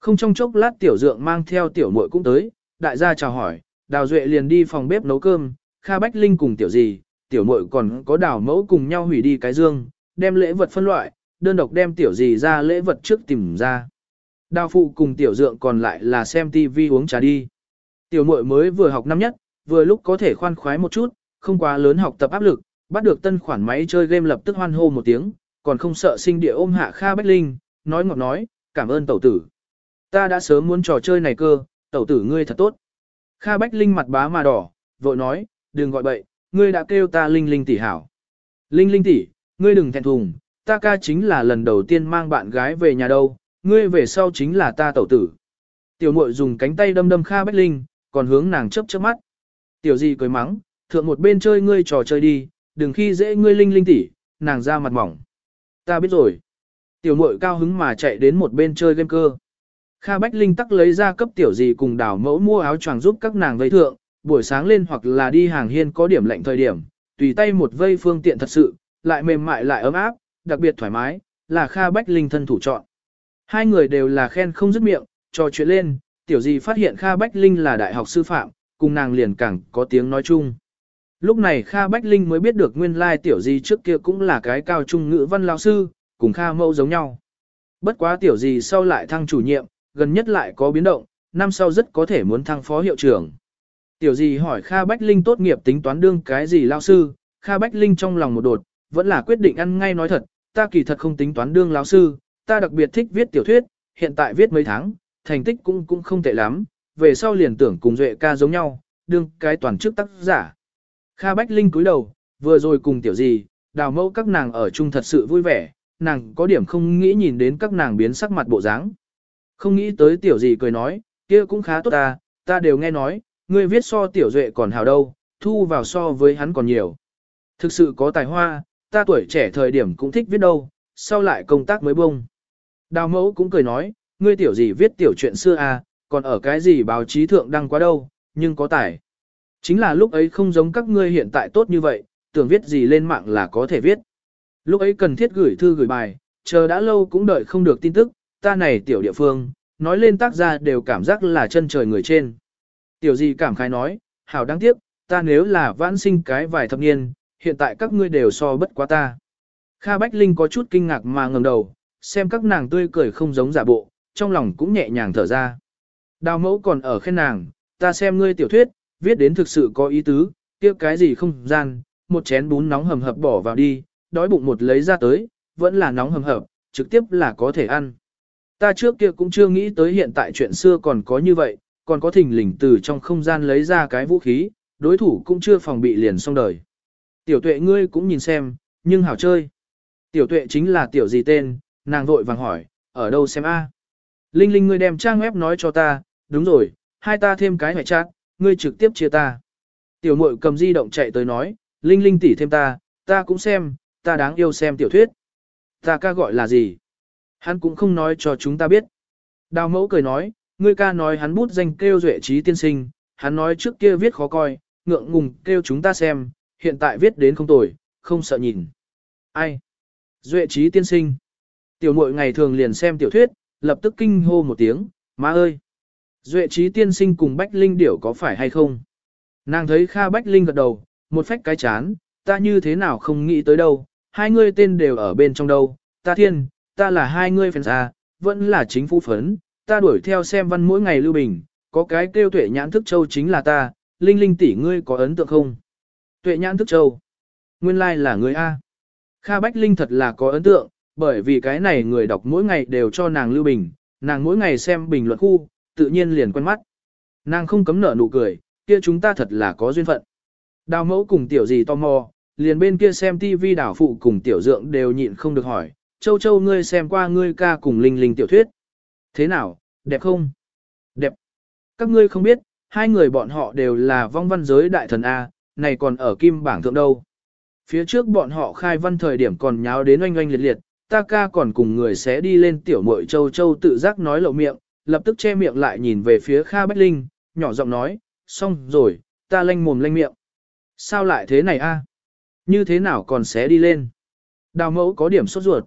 Không trong chốc lát tiểu dượng mang theo tiểu muội cũng tới, đại gia chào hỏi, đào duệ liền đi phòng bếp nấu cơm, Kha Bách Linh cùng tiểu gì, tiểu muội còn có đào mẫu cùng nhau hủy đi cái dương, đem lễ vật phân loại, đơn độc đem tiểu gì ra lễ vật trước tìm ra. Đào phụ cùng tiểu dượng còn lại là xem tivi uống trà đi. Tiểu muội mới vừa học năm nhất, vừa lúc có thể khoan khoái một chút, không quá lớn học tập áp lực, bắt được tân khoản máy chơi game lập tức hoan hô một tiếng, còn không sợ sinh địa ôm hạ Kha Bách Linh, nói ngọt nói, cảm ơn tẩu tử. Ta đã sớm muốn trò chơi này cơ, tẩu tử ngươi thật tốt. Kha Bách Linh mặt bá mà đỏ, vội nói, đừng gọi bậy, ngươi đã kêu ta Linh Linh tỷ hảo. Linh Linh tỷ, ngươi đừng thẹn thùng, ta ca chính là lần đầu tiên mang bạn gái về nhà đâu, ngươi về sau chính là ta tẩu tử. Tiểu muội dùng cánh tay đâm đâm Kha Bách Linh, còn hướng nàng chớp chớp mắt. Tiểu gì cười mắng, thượng một bên chơi ngươi trò chơi đi, đừng khi dễ ngươi Linh Linh tỷ, nàng ra mặt mỏng. Ta biết rồi. Tiểu muội cao hứng mà chạy đến một bên chơi game cơ. Kha Bách Linh tắc lấy ra cấp tiểu gì cùng đảo mẫu mua áo choàng giúp các nàng vây thượng, buổi sáng lên hoặc là đi hàng hiên có điểm lạnh thời điểm, tùy tay một vây phương tiện thật sự, lại mềm mại lại ấm áp, đặc biệt thoải mái, là Kha Bách Linh thân thủ chọn. Hai người đều là khen không dứt miệng, trò chuyện lên, tiểu gì phát hiện Kha Bách Linh là đại học sư phạm, cùng nàng liền càng có tiếng nói chung. Lúc này Kha Bách Linh mới biết được nguyên lai tiểu gì trước kia cũng là cái cao trung ngữ văn lao sư, cùng Kha mẫu giống nhau. Bất quá tiểu gì sau lại thăng chủ nhiệm, gần nhất lại có biến động, năm sau rất có thể muốn thăng phó hiệu trưởng. Tiểu gì hỏi Kha Bách Linh tốt nghiệp tính toán đương cái gì lao sư, Kha Bách Linh trong lòng một đột, vẫn là quyết định ăn ngay nói thật, ta kỳ thật không tính toán đương lao sư, ta đặc biệt thích viết tiểu thuyết, hiện tại viết mấy tháng, thành tích cũng cũng không tệ lắm, về sau liền tưởng cùng Duệ ca giống nhau, đương cái toàn chức tác giả. Kha Bách Linh cúi đầu, vừa rồi cùng tiểu gì, đào mẫu các nàng ở chung thật sự vui vẻ, nàng có điểm không nghĩ nhìn đến các nàng biến sắc mặt bộ dáng. Không nghĩ tới tiểu gì cười nói, kia cũng khá tốt ta, ta đều nghe nói, ngươi viết so tiểu duệ còn hào đâu, thu vào so với hắn còn nhiều. Thực sự có tài hoa, ta tuổi trẻ thời điểm cũng thích viết đâu, sau lại công tác mới bông. Đào mẫu cũng cười nói, ngươi tiểu gì viết tiểu chuyện xưa à, còn ở cái gì báo chí thượng đăng quá đâu, nhưng có tài. Chính là lúc ấy không giống các ngươi hiện tại tốt như vậy, tưởng viết gì lên mạng là có thể viết. Lúc ấy cần thiết gửi thư gửi bài, chờ đã lâu cũng đợi không được tin tức, ta này tiểu địa phương, nói lên tác gia đều cảm giác là chân trời người trên. Tiểu gì cảm khái nói, hảo đáng tiếc, ta nếu là vãn sinh cái vài thập niên, hiện tại các ngươi đều so bất quá ta. Kha Bách Linh có chút kinh ngạc mà ngẩng đầu, xem các nàng tươi cười không giống giả bộ, trong lòng cũng nhẹ nhàng thở ra. Đào mẫu còn ở khen nàng, ta xem ngươi tiểu thuyết, viết đến thực sự có ý tứ, kia cái gì không gian, một chén bún nóng hầm hập bỏ vào đi, đói bụng một lấy ra tới, vẫn là nóng hầm hập, trực tiếp là có thể ăn. Ta trước kia cũng chưa nghĩ tới hiện tại chuyện xưa còn có như vậy, còn có thỉnh lình từ trong không gian lấy ra cái vũ khí, đối thủ cũng chưa phòng bị liền xong đời. Tiểu tuệ ngươi cũng nhìn xem, nhưng hảo chơi. Tiểu tuệ chính là tiểu gì tên, nàng vội vàng hỏi, ở đâu xem a? Linh Linh ngươi đem trang web nói cho ta, đúng rồi, hai ta thêm cái hoại chat, ngươi trực tiếp chia ta. Tiểu muội cầm di động chạy tới nói, Linh Linh tỷ thêm ta, ta cũng xem, ta đáng yêu xem tiểu thuyết. Ta ca gọi là gì? Hắn cũng không nói cho chúng ta biết. Đào mẫu cười nói, ngươi ca nói hắn bút danh kêu duệ trí tiên sinh, hắn nói trước kia viết khó coi, ngượng ngùng kêu chúng ta xem, hiện tại viết đến không tồi, không sợ nhìn. Ai? Duệ trí tiên sinh. Tiểu muội ngày thường liền xem tiểu thuyết, lập tức kinh hô một tiếng, má ơi! Duệ trí tiên sinh cùng Bách Linh điểu có phải hay không? Nàng thấy Kha Bách Linh gật đầu, một phách cái chán, ta như thế nào không nghĩ tới đâu, hai ngươi tên đều ở bên trong đâu, ta thiên, ta là hai ngươi phèn xa, vẫn là chính phủ phấn, ta đuổi theo xem văn mỗi ngày lưu bình, có cái kêu tuệ nhãn thức châu chính là ta, Linh Linh tỷ ngươi có ấn tượng không? Tuệ nhãn thức châu, nguyên lai like là người A. Kha Bách Linh thật là có ấn tượng, bởi vì cái này người đọc mỗi ngày đều cho nàng lưu bình, nàng mỗi ngày xem bình luận khu, tự nhiên liền quen mắt. Nàng không cấm nở nụ cười, kia chúng ta thật là có duyên phận. Đào mẫu cùng tiểu gì tò mò, liền bên kia xem tivi đảo phụ cùng tiểu dượng đều nhịn không được hỏi, châu châu ngươi xem qua ngươi ca cùng linh linh tiểu thuyết. Thế nào, đẹp không? Đẹp. Các ngươi không biết, hai người bọn họ đều là vong văn giới đại thần A, này còn ở kim bảng thượng đâu. Phía trước bọn họ khai văn thời điểm còn nháo đến oanh oanh liệt liệt, ta ca còn cùng người sẽ đi lên tiểu muội châu châu tự giác nói lộ miệng, lập tức che miệng lại nhìn về phía Kha Bách Linh, nhỏ giọng nói, xong rồi, ta lanh mồm lanh miệng. Sao lại thế này a? Như thế nào còn sẽ đi lên? Đào mẫu có điểm sốt ruột.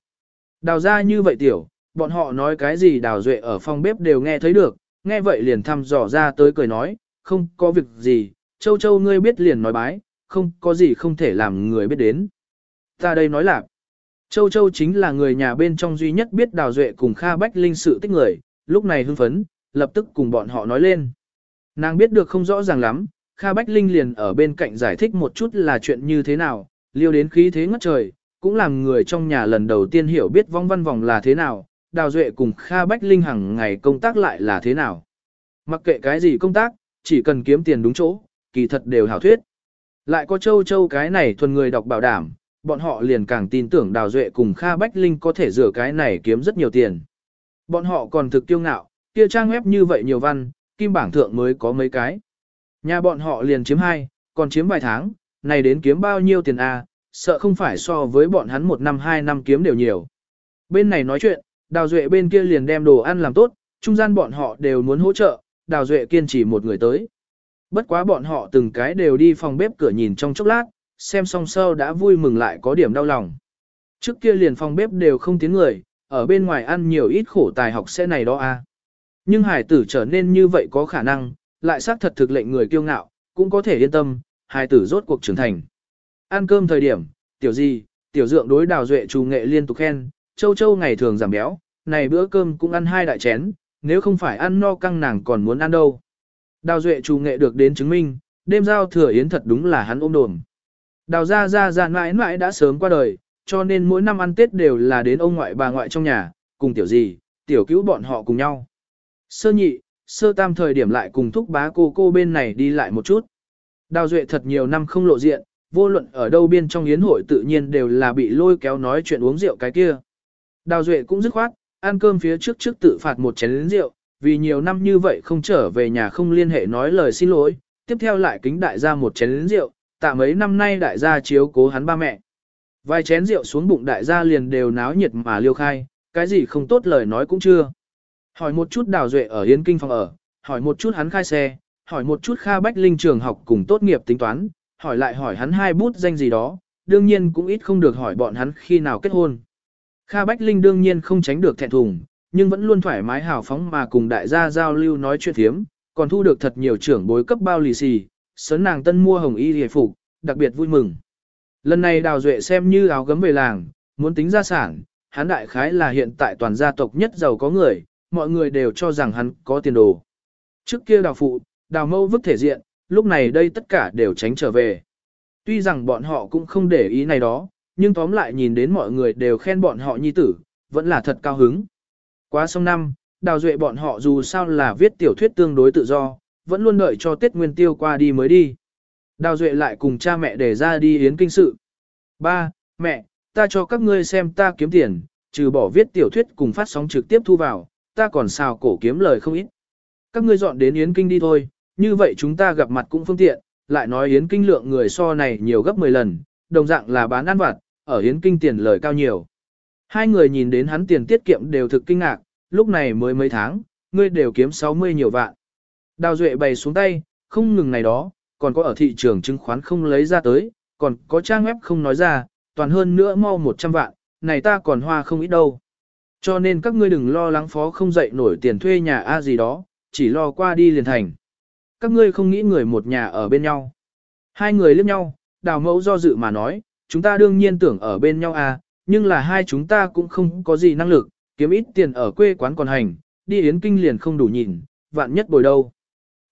Đào ra như vậy tiểu, bọn họ nói cái gì đào duệ ở phòng bếp đều nghe thấy được, nghe vậy liền thăm dò ra tới cười nói, không có việc gì, châu châu ngươi biết liền nói bái, không có gì không thể làm người biết đến. Ta đây nói là, châu châu chính là người nhà bên trong duy nhất biết đào duệ cùng Kha Bách Linh sự tích người, lúc này hưng phấn, lập tức cùng bọn họ nói lên. Nàng biết được không rõ ràng lắm, Kha Bách Linh liền ở bên cạnh giải thích một chút là chuyện như thế nào, liêu đến khí thế ngất trời, cũng làm người trong nhà lần đầu tiên hiểu biết vong văn vòng là thế nào, Đào Duệ cùng Kha Bách Linh hàng ngày công tác lại là thế nào. Mặc kệ cái gì công tác, chỉ cần kiếm tiền đúng chỗ, kỳ thật đều hảo thuyết. Lại có châu châu cái này thuần người đọc bảo đảm, bọn họ liền càng tin tưởng Đào Duệ cùng Kha Bách Linh có thể rửa cái này kiếm rất nhiều tiền. Bọn họ còn thực tiêu ngạo, kia trang web như vậy nhiều văn, kim bảng thượng mới có mấy cái. Nhà bọn họ liền chiếm hai, còn chiếm vài tháng, này đến kiếm bao nhiêu tiền a? À, sợ không phải so với bọn hắn một năm hai năm kiếm đều nhiều. Bên này nói chuyện, Đào Duệ bên kia liền đem đồ ăn làm tốt, trung gian bọn họ đều muốn hỗ trợ, Đào Duệ kiên trì một người tới. Bất quá bọn họ từng cái đều đi phòng bếp cửa nhìn trong chốc lát, xem xong sau đã vui mừng lại có điểm đau lòng. Trước kia liền phòng bếp đều không tiếng người, ở bên ngoài ăn nhiều ít khổ tài học sẽ này đó a. À. Nhưng hải tử trở nên như vậy có khả năng, lại xác thật thực lệnh người kiêu ngạo, cũng có thể yên tâm, hải tử rốt cuộc trưởng thành. Ăn cơm thời điểm, tiểu gì, tiểu dượng đối đào duệ trù nghệ liên tục khen, châu châu ngày thường giảm béo, này bữa cơm cũng ăn hai đại chén, nếu không phải ăn no căng nàng còn muốn ăn đâu. Đào duệ trù nghệ được đến chứng minh, đêm giao thừa yến thật đúng là hắn ôm đồm. Đào ra ra ra mãi mãi đã sớm qua đời, cho nên mỗi năm ăn Tết đều là đến ông ngoại bà ngoại trong nhà, cùng tiểu gì, tiểu cứu bọn họ cùng nhau. Sơ nhị, sơ tam thời điểm lại cùng thúc bá cô cô bên này đi lại một chút. Đào Duệ thật nhiều năm không lộ diện, vô luận ở đâu biên trong yến hội tự nhiên đều là bị lôi kéo nói chuyện uống rượu cái kia. Đào Duệ cũng dứt khoát, ăn cơm phía trước trước tự phạt một chén rượu, vì nhiều năm như vậy không trở về nhà không liên hệ nói lời xin lỗi, tiếp theo lại kính đại gia một chén rượu, tạ mấy năm nay đại gia chiếu cố hắn ba mẹ. Vài chén rượu xuống bụng đại gia liền đều náo nhiệt mà liêu khai, cái gì không tốt lời nói cũng chưa. Hỏi một chút đào duệ ở Yến Kinh phòng ở, hỏi một chút hắn khai xe, hỏi một chút Kha Bách Linh trường học cùng tốt nghiệp tính toán, hỏi lại hỏi hắn hai bút danh gì đó, đương nhiên cũng ít không được hỏi bọn hắn khi nào kết hôn. Kha Bách Linh đương nhiên không tránh được thẹn thùng, nhưng vẫn luôn thoải mái hào phóng mà cùng đại gia giao lưu nói chuyện thiếm, còn thu được thật nhiều trưởng bối cấp bao lì xì, sớn nàng tân mua hồng y hề phục, đặc biệt vui mừng. Lần này Đào Duệ xem như áo gấm về làng, Muốn tính gia sản, hắn đại khái là hiện tại toàn gia tộc nhất giàu có người, mọi người đều cho rằng hắn có tiền đồ. Trước kia đào phụ, đào mâu vứt thể diện, lúc này đây tất cả đều tránh trở về. Tuy rằng bọn họ cũng không để ý này đó, nhưng tóm lại nhìn đến mọi người đều khen bọn họ nhi tử, vẫn là thật cao hứng. Quá xong năm, đào duệ bọn họ dù sao là viết tiểu thuyết tương đối tự do, vẫn luôn đợi cho Tết Nguyên Tiêu qua đi mới đi. Đào duệ lại cùng cha mẹ để ra đi yến kinh sự. Ba, mẹ, ta cho các ngươi xem ta kiếm tiền, trừ bỏ viết tiểu thuyết cùng phát sóng trực tiếp thu vào, ta còn xào cổ kiếm lời không ít. Các ngươi dọn đến yến kinh đi thôi, như vậy chúng ta gặp mặt cũng phương tiện, lại nói yến kinh lượng người so này nhiều gấp 10 lần, đồng dạng là bán ăn vặt, ở yến kinh tiền lời cao nhiều. Hai người nhìn đến hắn tiền tiết kiệm đều thực kinh ngạc, lúc này mới mấy tháng, ngươi đều kiếm 60 nhiều vạn. Đào Duệ bày xuống tay, không ngừng này đó, còn có ở thị trường chứng khoán không lấy ra tới, còn có trang web không nói ra, toàn hơn nữa mau 100 vạn, này ta còn hoa không ít đâu. Cho nên các ngươi đừng lo lắng phó không dậy nổi tiền thuê nhà A gì đó, chỉ lo qua đi liền thành. Các ngươi không nghĩ người một nhà ở bên nhau. Hai người liếc nhau, đào mẫu do dự mà nói, chúng ta đương nhiên tưởng ở bên nhau à, nhưng là hai chúng ta cũng không có gì năng lực, kiếm ít tiền ở quê quán còn hành, đi yến kinh liền không đủ nhìn, vạn nhất bồi đâu.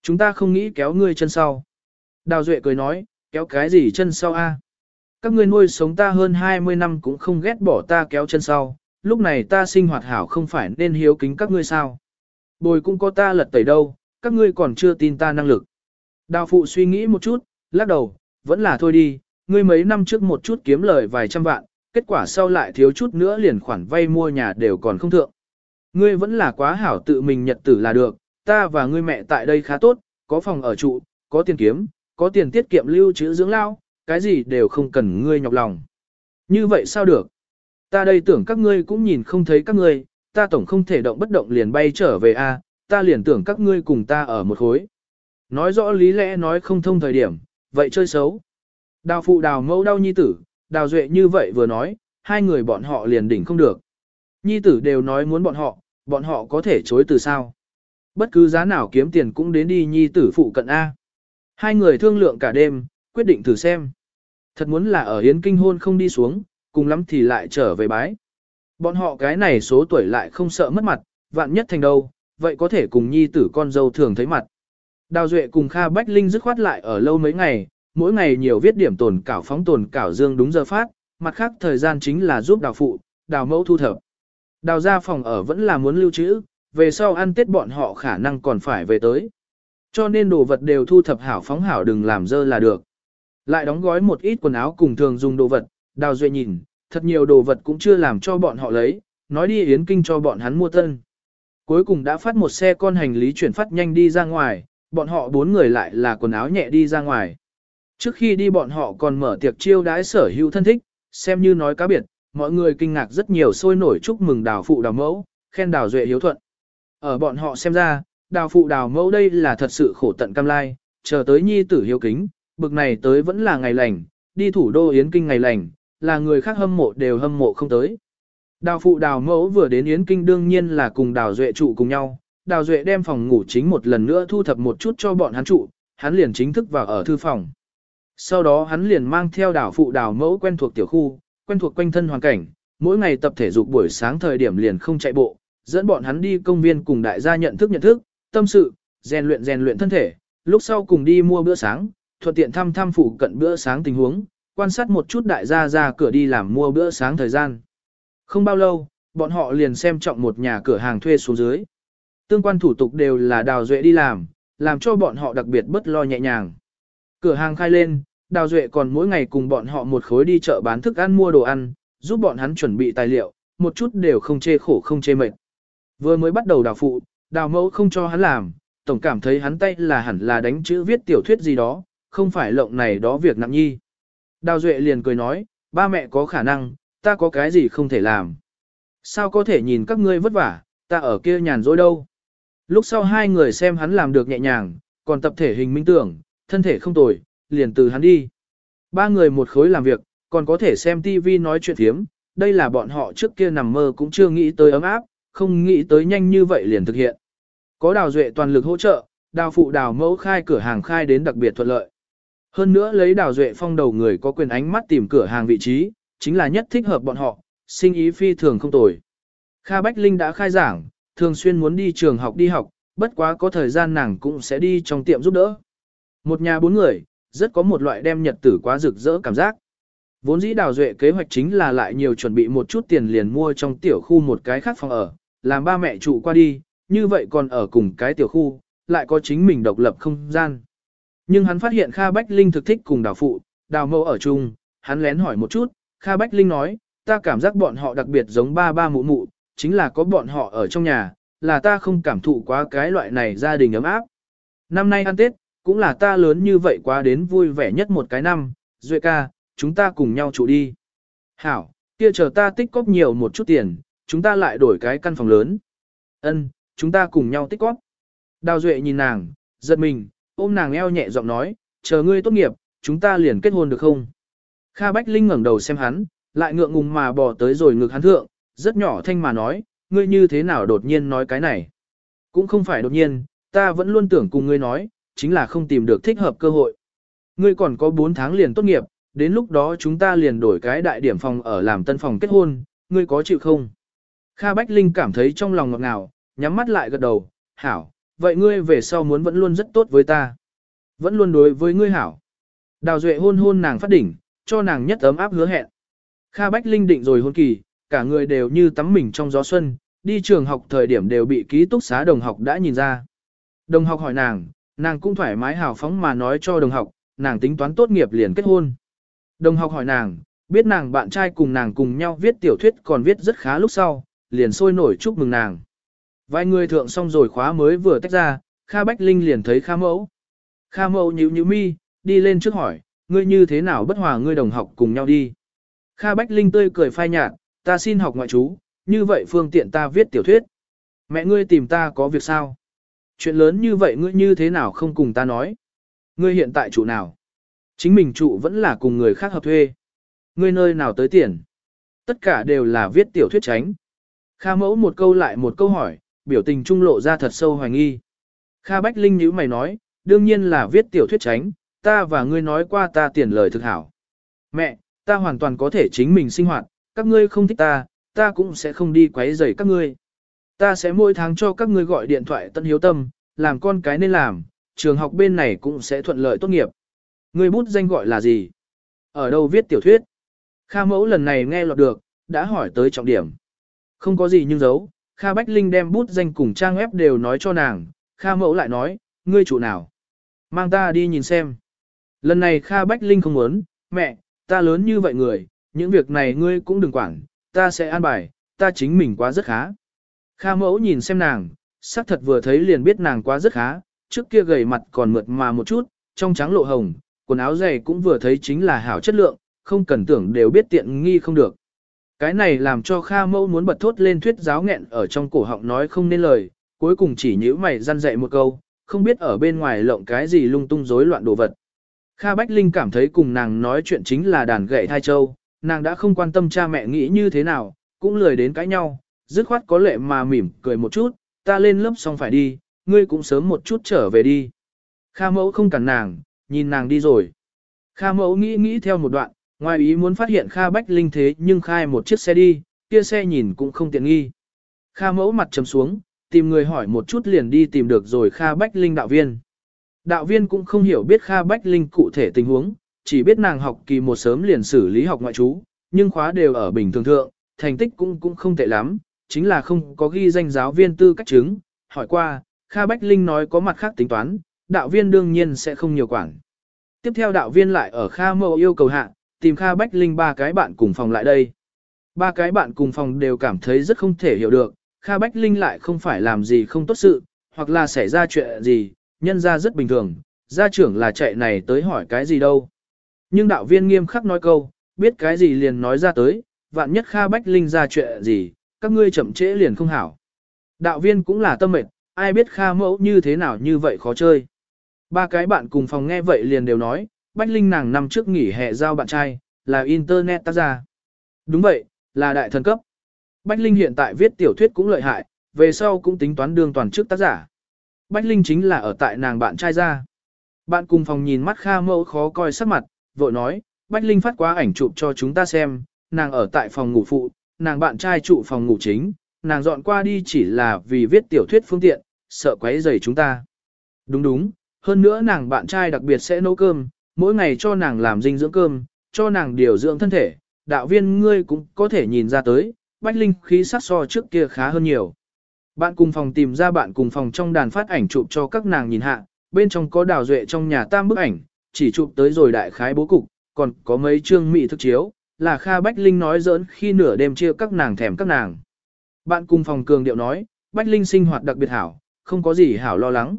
Chúng ta không nghĩ kéo ngươi chân sau. Đào Duệ cười nói, kéo cái gì chân sau a? Các ngươi nuôi sống ta hơn 20 năm cũng không ghét bỏ ta kéo chân sau, lúc này ta sinh hoạt hảo không phải nên hiếu kính các ngươi sao. Bồi cũng có ta lật tẩy đâu, các ngươi còn chưa tin ta năng lực. Đào phụ suy nghĩ một chút, lắc đầu, vẫn là thôi đi, ngươi mấy năm trước một chút kiếm lời vài trăm vạn, kết quả sau lại thiếu chút nữa liền khoản vay mua nhà đều còn không thượng. Ngươi vẫn là quá hảo tự mình nhật tử là được, ta và ngươi mẹ tại đây khá tốt, có phòng ở trụ, có tiền kiếm, có tiền tiết kiệm lưu trữ dưỡng lao, cái gì đều không cần ngươi nhọc lòng. Như vậy sao được? Ta đây tưởng các ngươi cũng nhìn không thấy các ngươi, ta tổng không thể động bất động liền bay trở về a, ta liền tưởng các ngươi cùng ta ở một khối. Nói rõ lý lẽ nói không thông thời điểm, vậy chơi xấu. Đào phụ đào mẫu đau nhi tử, đào duệ như vậy vừa nói, hai người bọn họ liền đỉnh không được. Nhi tử đều nói muốn bọn họ, bọn họ có thể chối từ sao. Bất cứ giá nào kiếm tiền cũng đến đi nhi tử phụ cận A. Hai người thương lượng cả đêm, quyết định thử xem. Thật muốn là ở Yến Kinh hôn không đi xuống, cùng lắm thì lại trở về bái. Bọn họ cái này số tuổi lại không sợ mất mặt, vạn nhất thành đâu, vậy có thể cùng nhi tử con dâu thường thấy mặt. Đào Duệ cùng Kha Bách Linh dứt khoát lại ở lâu mấy ngày, mỗi ngày nhiều viết điểm tồn cảo phóng tồn cảo dương đúng giờ phát, mặt khác thời gian chính là giúp đào phụ, đào mẫu thu thập. Đào ra phòng ở vẫn là muốn lưu trữ, về sau ăn tết bọn họ khả năng còn phải về tới. Cho nên đồ vật đều thu thập hảo phóng hảo đừng làm dơ là được. Lại đóng gói một ít quần áo cùng thường dùng đồ vật, đào duệ nhìn, thật nhiều đồ vật cũng chưa làm cho bọn họ lấy, nói đi yến kinh cho bọn hắn mua tân. Cuối cùng đã phát một xe con hành lý chuyển phát nhanh đi ra ngoài, bọn họ bốn người lại là quần áo nhẹ đi ra ngoài. Trước khi đi bọn họ còn mở tiệc chiêu đãi sở hữu thân thích, xem như nói cá biệt, mọi người kinh ngạc rất nhiều sôi nổi chúc mừng đào phụ đào mẫu, khen đào duệ hiếu thuận. Ở bọn họ xem ra, đào phụ đào mẫu đây là thật sự khổ tận cam lai, chờ tới nhi tử hiếu kính, bực này tới vẫn là ngày lành, đi thủ đô Yến Kinh ngày lành, là người khác hâm mộ đều hâm mộ không tới. Đào phụ đào mẫu vừa đến Yến Kinh đương nhiên là cùng đào duệ trụ cùng nhau, đào duệ đem phòng ngủ chính một lần nữa thu thập một chút cho bọn hắn trụ, hắn liền chính thức vào ở thư phòng. Sau đó hắn liền mang theo đào phụ đào mẫu quen thuộc tiểu khu, quen thuộc quanh thân hoàn cảnh, mỗi ngày tập thể dục buổi sáng thời điểm liền không chạy bộ, dẫn bọn hắn đi công viên cùng đại gia nhận thức nhận thức, tâm sự, rèn luyện rèn luyện thân thể, lúc sau cùng đi mua bữa sáng, thuận tiện thăm thăm phụ cận bữa sáng tình huống, quan sát một chút đại gia ra cửa đi làm mua bữa sáng thời gian. Không bao lâu, bọn họ liền xem trọng một nhà cửa hàng thuê xuống dưới. Tương quan thủ tục đều là đào duệ đi làm, làm cho bọn họ đặc biệt bất lo nhẹ nhàng. Cửa hàng khai lên, đào duệ còn mỗi ngày cùng bọn họ một khối đi chợ bán thức ăn mua đồ ăn, giúp bọn hắn chuẩn bị tài liệu, một chút đều không chê khổ không chê mệt. Vừa mới bắt đầu đào phụ, đào mẫu không cho hắn làm, tổng cảm thấy hắn tay là hẳn là đánh chữ viết tiểu thuyết gì đó, không phải lộng này đó việc nặng nhi. Đào Duệ liền cười nói, ba mẹ có khả năng, ta có cái gì không thể làm. Sao có thể nhìn các ngươi vất vả, ta ở kia nhàn rỗi đâu. Lúc sau hai người xem hắn làm được nhẹ nhàng, còn tập thể hình minh tưởng, thân thể không tồi, liền từ hắn đi. Ba người một khối làm việc, còn có thể xem TV nói chuyện thiếm, đây là bọn họ trước kia nằm mơ cũng chưa nghĩ tới ấm áp, không nghĩ tới nhanh như vậy liền thực hiện. Có đào duệ toàn lực hỗ trợ, đào phụ đào mẫu khai cửa hàng khai đến đặc biệt thuận lợi. Hơn nữa lấy đào duệ phong đầu người có quyền ánh mắt tìm cửa hàng vị trí, chính là nhất thích hợp bọn họ, sinh ý phi thường không tồi. Kha Bách Linh đã khai giảng, thường xuyên muốn đi trường học đi học, bất quá có thời gian nàng cũng sẽ đi trong tiệm giúp đỡ. Một nhà bốn người, rất có một loại đem nhật tử quá rực rỡ cảm giác. Vốn dĩ đào duệ kế hoạch chính là lại nhiều chuẩn bị một chút tiền liền mua trong tiểu khu một cái khác phòng ở, làm ba mẹ trụ qua đi, như vậy còn ở cùng cái tiểu khu, lại có chính mình độc lập không gian. Nhưng hắn phát hiện Kha Bách Linh thực thích cùng đào phụ, đào mẫu ở chung, hắn lén hỏi một chút, Kha Bách Linh nói, ta cảm giác bọn họ đặc biệt giống ba ba mụ mụ, chính là có bọn họ ở trong nhà, là ta không cảm thụ quá cái loại này gia đình ấm áp. Năm nay ăn Tết, cũng là ta lớn như vậy quá đến vui vẻ nhất một cái năm, Duệ ca, chúng ta cùng nhau trụ đi. Hảo, kia chờ ta tích cóp nhiều một chút tiền, chúng ta lại đổi cái căn phòng lớn. Ân, chúng ta cùng nhau tích góp, Đào Duệ nhìn nàng, giật mình, ôm nàng eo nhẹ giọng nói, chờ ngươi tốt nghiệp, chúng ta liền kết hôn được không? Kha Bách Linh ngẩng đầu xem hắn, lại ngượng ngùng mà bò tới rồi ngực hắn thượng, rất nhỏ thanh mà nói, ngươi như thế nào đột nhiên nói cái này? Cũng không phải đột nhiên, ta vẫn luôn tưởng cùng ngươi nói, chính là không tìm được thích hợp cơ hội. Ngươi còn có 4 tháng liền tốt nghiệp, đến lúc đó chúng ta liền đổi cái đại điểm phòng ở làm tân phòng kết hôn, ngươi có chịu không? Kha Bách Linh cảm thấy trong lòng ngọt ngào, nhắm mắt lại gật đầu, hảo, vậy ngươi về sau muốn vẫn luôn rất tốt với ta. Vẫn luôn đối với ngươi hảo. Đào Duệ hôn hôn nàng phát đỉnh, cho nàng nhất ấm áp hứa hẹn. Kha Bách Linh định rồi hôn kỳ, cả người đều như tắm mình trong gió xuân, đi trường học thời điểm đều bị ký túc xá đồng học đã nhìn ra. Đồng học hỏi nàng, nàng cũng thoải mái hào phóng mà nói cho đồng học, nàng tính toán tốt nghiệp liền kết hôn. Đồng học hỏi nàng, biết nàng bạn trai cùng nàng cùng nhau viết tiểu thuyết còn viết rất khá lúc sau, liền sôi nổi chúc mừng nàng. Vài người thượng xong rồi khóa mới vừa tách ra, Kha Bách Linh liền thấy Kha Mẫu. Kha Mẫu nhíu nhíu mi, đi lên trước hỏi, ngươi như thế nào bất hòa ngươi đồng học cùng nhau đi. Kha Bách Linh tươi cười phai nhạt, ta xin học ngoại chú, như vậy phương tiện ta viết tiểu thuyết. Mẹ ngươi tìm ta có việc sao? Chuyện lớn như vậy ngươi như thế nào không cùng ta nói? Ngươi hiện tại trụ nào? Chính mình trụ vẫn là cùng người khác hợp thuê. Ngươi nơi nào tới tiền? Tất cả đều là viết tiểu thuyết tránh. Kha mẫu một câu lại một câu hỏi, biểu tình trung lộ ra thật sâu hoài nghi. Kha Bách Linh nhíu mày nói, đương nhiên là viết tiểu thuyết tránh, ta và ngươi nói qua ta tiền lời thực hảo. Mẹ, ta hoàn toàn có thể chính mình sinh hoạt, các ngươi không thích ta, ta cũng sẽ không đi quấy rầy các ngươi. Ta sẽ mỗi tháng cho các ngươi gọi điện thoại tận hiếu tâm, làm con cái nên làm, trường học bên này cũng sẽ thuận lợi tốt nghiệp. Ngươi bút danh gọi là gì? Ở đâu viết tiểu thuyết? Kha mẫu lần này nghe lọt được, đã hỏi tới trọng điểm. Không có gì nhưng giấu, Kha Bách Linh đem bút danh cùng trang web đều nói cho nàng, Kha mẫu lại nói, ngươi chủ nào? Mang ta đi nhìn xem. Lần này Kha Bách Linh không muốn, mẹ, ta lớn như vậy người, những việc này ngươi cũng đừng quản, ta sẽ an bài, ta chính mình quá rất khá. Kha mẫu nhìn xem nàng, sắc thật vừa thấy liền biết nàng quá rất khá, trước kia gầy mặt còn mượt mà một chút, trong trắng lộ hồng, quần áo dày cũng vừa thấy chính là hảo chất lượng, không cần tưởng đều biết tiện nghi không được. Cái này làm cho Kha mẫu muốn bật thốt lên thuyết giáo nghẹn ở trong cổ họng nói không nên lời, cuối cùng chỉ nhíu mày răn dạy một câu, không biết ở bên ngoài lộng cái gì lung tung rối loạn đồ vật. Kha Bách Linh cảm thấy cùng nàng nói chuyện chính là đàn gậy thai châu, nàng đã không quan tâm cha mẹ nghĩ như thế nào, cũng lười đến cãi nhau, dứt khoát có lệ mà mỉm cười một chút, ta lên lớp xong phải đi, ngươi cũng sớm một chút trở về đi. Kha mẫu không cản nàng, nhìn nàng đi rồi. Kha mẫu nghĩ nghĩ theo một đoạn, ngoài ý muốn phát hiện Kha Bách Linh thế nhưng khai một chiếc xe đi, kia xe nhìn cũng không tiện nghi. Kha mẫu mặt trầm xuống, tìm người hỏi một chút liền đi tìm được rồi Kha Bách Linh đạo viên. Đạo viên cũng không hiểu biết Kha Bách Linh cụ thể tình huống, chỉ biết nàng học kỳ một sớm liền xử lý học ngoại trú, nhưng khóa đều ở bình thường thượng, thành tích cũng cũng không tệ lắm, chính là không có ghi danh giáo viên tư cách chứng. Hỏi qua, Kha Bách Linh nói có mặt khác tính toán, đạo viên đương nhiên sẽ không nhiều quản. Tiếp theo đạo viên lại ở Kha Mậu yêu cầu hạ, tìm Kha Bách Linh ba cái bạn cùng phòng lại đây. Ba cái bạn cùng phòng đều cảm thấy rất không thể hiểu được, Kha Bách Linh lại không phải làm gì không tốt sự, hoặc là xảy ra chuyện gì, nhân ra rất bình thường, gia trưởng là chạy này tới hỏi cái gì đâu. Nhưng đạo viên nghiêm khắc nói câu, biết cái gì liền nói ra tới, vạn nhất Kha Bách Linh ra chuyện gì, các ngươi chậm trễ liền không hảo. Đạo viên cũng là tâm mệt, ai biết Kha mẫu như thế nào như vậy khó chơi. Ba cái bạn cùng phòng nghe vậy liền đều nói, Bách Linh nàng năm trước nghỉ hè giao bạn trai, là Internet tác ra. Đúng vậy, là đại thần cấp. Bách Linh hiện tại viết tiểu thuyết cũng lợi hại, về sau cũng tính toán đương toàn chức tác giả. Bách Linh chính là ở tại nàng bạn trai ra. Bạn cùng phòng nhìn mắt Kha mẫu khó coi sắc mặt, vội nói, Bách Linh phát quá ảnh chụp cho chúng ta xem, nàng ở tại phòng ngủ phụ, nàng bạn trai trụ phòng ngủ chính, nàng dọn qua đi chỉ là vì viết tiểu thuyết phương tiện, sợ quấy rầy chúng ta. Đúng đúng, hơn nữa nàng bạn trai đặc biệt sẽ nấu cơm, mỗi ngày cho nàng làm dinh dưỡng cơm, cho nàng điều dưỡng thân thể, đạo viên ngươi cũng có thể nhìn ra tới, Bách Linh khí sắc so trước kia khá hơn nhiều. Bạn cùng phòng tìm ra bạn cùng phòng trong đàn phát ảnh chụp cho các nàng nhìn hạ, bên trong có đào duệ trong nhà tam bức ảnh, chỉ chụp tới rồi đại khái bố cục, còn có mấy chương mỹ thức chiếu, là Kha Bách Linh nói giỡn khi nửa đêm chia các nàng thèm các nàng. Bạn cùng phòng cường điệu nói, Bách Linh sinh hoạt đặc biệt hảo, không có gì hảo lo lắng.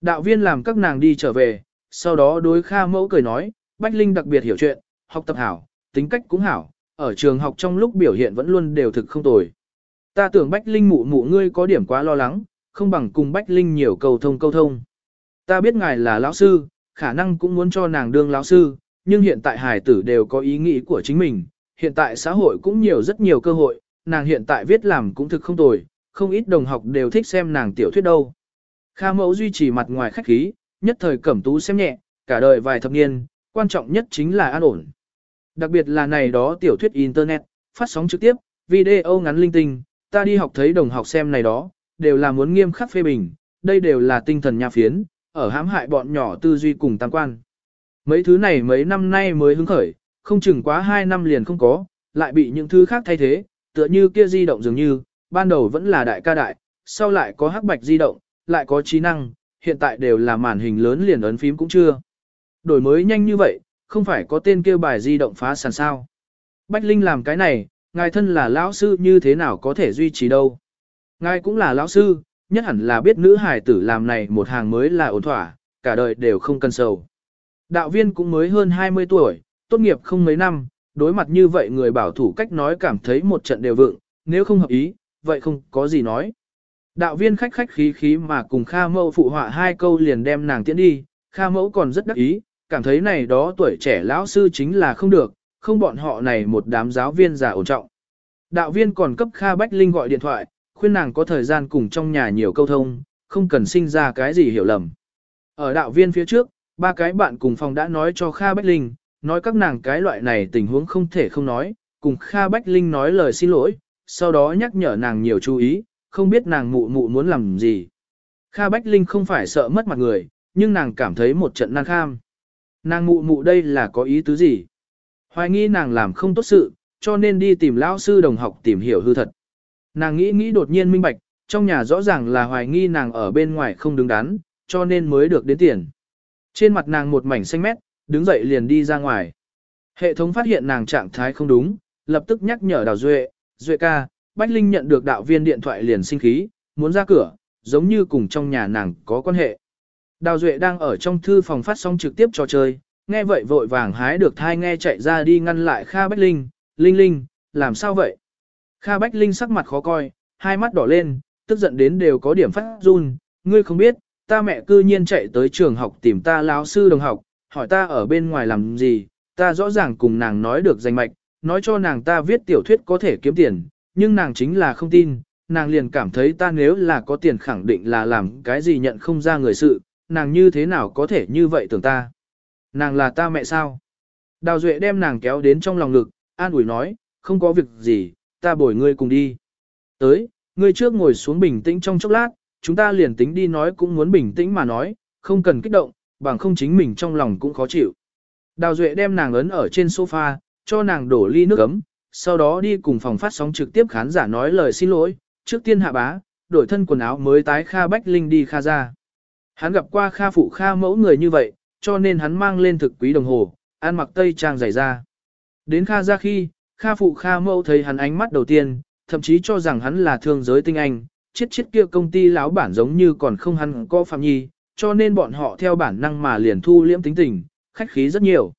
Đạo viên làm các nàng đi trở về, sau đó đối Kha mẫu cười nói, Bách Linh đặc biệt hiểu chuyện, học tập hảo, tính cách cũng hảo, ở trường học trong lúc biểu hiện vẫn luôn đều thực không tồi. Ta tưởng Bách Linh mụ mụ ngươi có điểm quá lo lắng, không bằng cùng Bách Linh nhiều cầu thông câu thông. Ta biết ngài là lão sư, khả năng cũng muốn cho nàng đương lão sư, nhưng hiện tại hài tử đều có ý nghĩ của chính mình, hiện tại xã hội cũng nhiều rất nhiều cơ hội, nàng hiện tại viết làm cũng thực không tồi, không ít đồng học đều thích xem nàng tiểu thuyết đâu. Kha mẫu duy trì mặt ngoài khách khí, nhất thời cẩm tú xem nhẹ, cả đời vài thập niên, quan trọng nhất chính là an ổn. Đặc biệt là này đó tiểu thuyết Internet, phát sóng trực tiếp, video ngắn linh tinh, ta đi học thấy đồng học xem này đó, đều là muốn nghiêm khắc phê bình, đây đều là tinh thần nhà phiến, ở hãm hại bọn nhỏ tư duy cùng tam quan. Mấy thứ này mấy năm nay mới hứng khởi, không chừng quá 2 năm liền không có, lại bị những thứ khác thay thế, tựa như kia di động dường như, ban đầu vẫn là đại ca đại, sau lại có hắc bạch di động, lại có trí năng, hiện tại đều là màn hình lớn liền ấn phím cũng chưa. Đổi mới nhanh như vậy, không phải có tên kêu bài di động phá sản sao. Bách Linh làm cái này, ngài thân là lão sư như thế nào có thể duy trì đâu. Ngài cũng là lão sư, nhất hẳn là biết nữ hài tử làm này một hàng mới là ổn thỏa, cả đời đều không cần sầu. Đạo viên cũng mới hơn 20 tuổi, tốt nghiệp không mấy năm, đối mặt như vậy người bảo thủ cách nói cảm thấy một trận đều vượng, nếu không hợp ý, vậy không có gì nói. Đạo viên khách khách khí khí mà cùng Kha Mẫu phụ họa hai câu liền đem nàng tiễn đi, Kha Mẫu còn rất đắc ý, cảm thấy này đó tuổi trẻ lão sư chính là không được, không bọn họ này một đám giáo viên già ổn trọng. Đạo viên còn cấp Kha Bách Linh gọi điện thoại, khuyên nàng có thời gian cùng trong nhà nhiều câu thông, không cần sinh ra cái gì hiểu lầm. Ở đạo viên phía trước, ba cái bạn cùng phòng đã nói cho Kha Bách Linh, nói các nàng cái loại này tình huống không thể không nói, cùng Kha Bách Linh nói lời xin lỗi, sau đó nhắc nhở nàng nhiều chú ý, không biết nàng mụ mụ muốn làm gì. Kha Bách Linh không phải sợ mất mặt người, nhưng nàng cảm thấy một trận nan kham. Nàng mụ mụ đây là có ý tứ gì? Hoài nghi nàng làm không tốt sự, cho nên đi tìm lão sư đồng học tìm hiểu hư thật. Nàng nghĩ nghĩ đột nhiên minh bạch, trong nhà rõ ràng là hoài nghi nàng ở bên ngoài không đứng đắn, cho nên mới được đến tiền. Trên mặt nàng một mảnh xanh mét, đứng dậy liền đi ra ngoài. Hệ thống phát hiện nàng trạng thái không đúng, lập tức nhắc nhở Đào Duệ, Duệ ca, Bách Linh nhận được đạo viên điện thoại liền sinh khí, muốn ra cửa, giống như cùng trong nhà nàng có quan hệ. Đào Duệ đang ở trong thư phòng phát sóng trực tiếp trò chơi, nghe vậy vội vàng hái được thai nghe chạy ra đi ngăn lại Kha Bách Linh, Linh Linh, làm sao vậy? Kha Bách Linh sắc mặt khó coi, hai mắt đỏ lên, tức giận đến đều có điểm phát run, ngươi không biết, ta mẹ cư nhiên chạy tới trường học tìm ta lão sư đồng học, hỏi ta ở bên ngoài làm gì, ta rõ ràng cùng nàng nói được danh mạch, nói cho nàng ta viết tiểu thuyết có thể kiếm tiền, nhưng nàng chính là không tin, nàng liền cảm thấy ta nếu là có tiền khẳng định là làm cái gì nhận không ra người sự, nàng như thế nào có thể như vậy tưởng ta. Nàng là ta mẹ sao? Đào Duệ đem nàng kéo đến trong lòng lực, an ủi nói, không có việc gì, ta bồi ngươi cùng đi. Tới, ngươi trước ngồi xuống bình tĩnh trong chốc lát, chúng ta liền tính đi nói cũng muốn bình tĩnh mà nói, không cần kích động, bằng không chính mình trong lòng cũng khó chịu. Đào Duệ đem nàng ấn ở trên sofa, cho nàng đổ ly nước ấm, sau đó đi cùng phòng phát sóng trực tiếp khán giả nói lời xin lỗi, trước tiên hạ bá, đổi thân quần áo mới tái Kha Bách Linh đi Kha ra. Hắn gặp qua Kha phụ Kha mẫu người như vậy, cho nên hắn mang lên thực quý đồng hồ, ăn mặc tây trang dày ra. Đến Kha ra khi, Kha phụ Kha mẫu thấy hắn ánh mắt đầu tiên, thậm chí cho rằng hắn là thương giới tinh anh, chết chết kia công ty láo bản giống như còn không hắn có phạm nhi, cho nên bọn họ theo bản năng mà liền thu liễm tính tình, khách khí rất nhiều.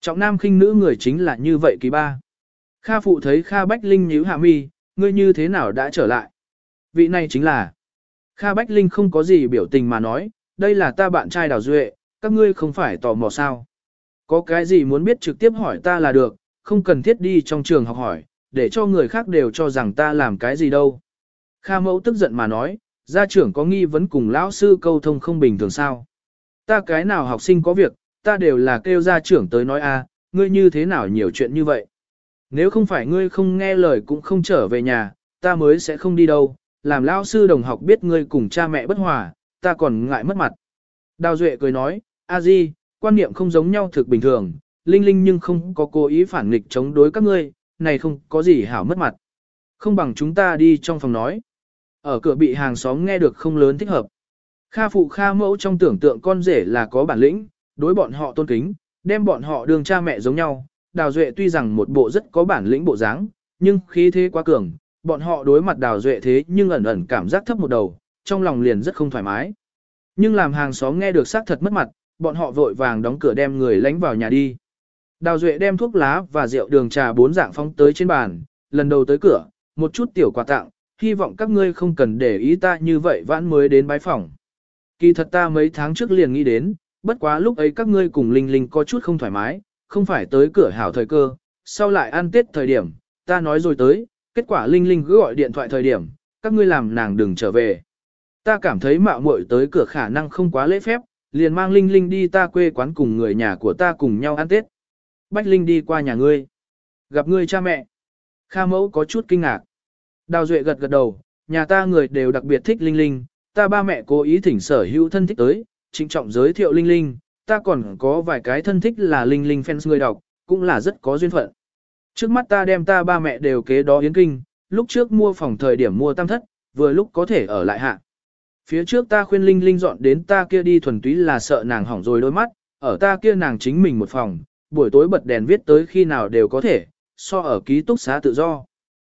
Trọng nam khinh nữ người chính là như vậy kỳ ba. Kha phụ thấy Kha Bách Linh nhíu hạ mi, ngươi như thế nào đã trở lại? Vị này chính là. Kha Bách Linh không có gì biểu tình mà nói, đây là ta bạn trai Đào Duệ, các ngươi không phải tò mò sao. Có cái gì muốn biết trực tiếp hỏi ta là được, không cần thiết đi trong trường học hỏi, để cho người khác đều cho rằng ta làm cái gì đâu. Kha mẫu tức giận mà nói, gia trưởng có nghi vấn cùng lão sư câu thông không bình thường sao. Ta cái nào học sinh có việc, ta đều là kêu gia trưởng tới nói a, ngươi như thế nào nhiều chuyện như vậy. Nếu không phải ngươi không nghe lời cũng không trở về nhà, ta mới sẽ không đi đâu, làm lao sư đồng học biết ngươi cùng cha mẹ bất hòa, ta còn ngại mất mặt. Đào Duệ cười nói, a di, quan niệm không giống nhau thực bình thường, Linh Linh nhưng không có cố ý phản nghịch chống đối các ngươi, này không có gì hảo mất mặt. Không bằng chúng ta đi trong phòng nói. Ở cửa bị hàng xóm nghe được không lớn thích hợp. Kha phụ kha mẫu trong tưởng tượng con rể là có bản lĩnh, đối bọn họ tôn kính, đem bọn họ đường cha mẹ giống nhau. Đào Duệ tuy rằng một bộ rất có bản lĩnh bộ dáng, nhưng khí thế quá cường, bọn họ đối mặt Đào Duệ thế nhưng ẩn ẩn cảm giác thấp một đầu, trong lòng liền rất không thoải mái. Nhưng làm hàng xóm nghe được xác thật mất mặt, bọn họ vội vàng đóng cửa đem người lánh vào nhà đi. Đào Duệ đem thuốc lá và rượu đường trà bốn dạng phóng tới trên bàn, lần đầu tới cửa, một chút tiểu quà tặng, hy vọng các ngươi không cần để ý ta như vậy vãn mới đến bái phòng. Kỳ thật ta mấy tháng trước liền nghĩ đến, bất quá lúc ấy các ngươi cùng Linh Linh có chút không thoải mái, không phải tới cửa hảo thời cơ, sau lại ăn tết thời điểm, ta nói rồi tới, kết quả Linh Linh cứ gọi điện thoại thời điểm, các ngươi làm nàng đừng trở về. Ta cảm thấy mạo muội tới cửa khả năng không quá lễ phép, liền mang Linh Linh đi ta quê quán cùng người nhà của ta cùng nhau ăn tết. Bách Linh đi qua nhà ngươi. Gặp ngươi cha mẹ. Kha mẫu có chút kinh ngạc. Đào Duệ gật gật đầu, nhà ta người đều đặc biệt thích Linh Linh, ta ba mẹ cố ý thỉnh sở hữu thân thích tới, trịnh trọng giới thiệu Linh Linh, ta còn có vài cái thân thích là Linh Linh fans người đọc, cũng là rất có duyên phận. Trước mắt ta đem ta ba mẹ đều kế đó yến kinh, lúc trước mua phòng thời điểm mua tam thất, vừa lúc có thể ở lại hạ. Phía trước ta khuyên Linh Linh dọn đến ta kia đi thuần túy là sợ nàng hỏng rồi đôi mắt, ở ta kia nàng chính mình một phòng, buổi tối bật đèn viết tới khi nào đều có thể, so ở ký túc xá tự do.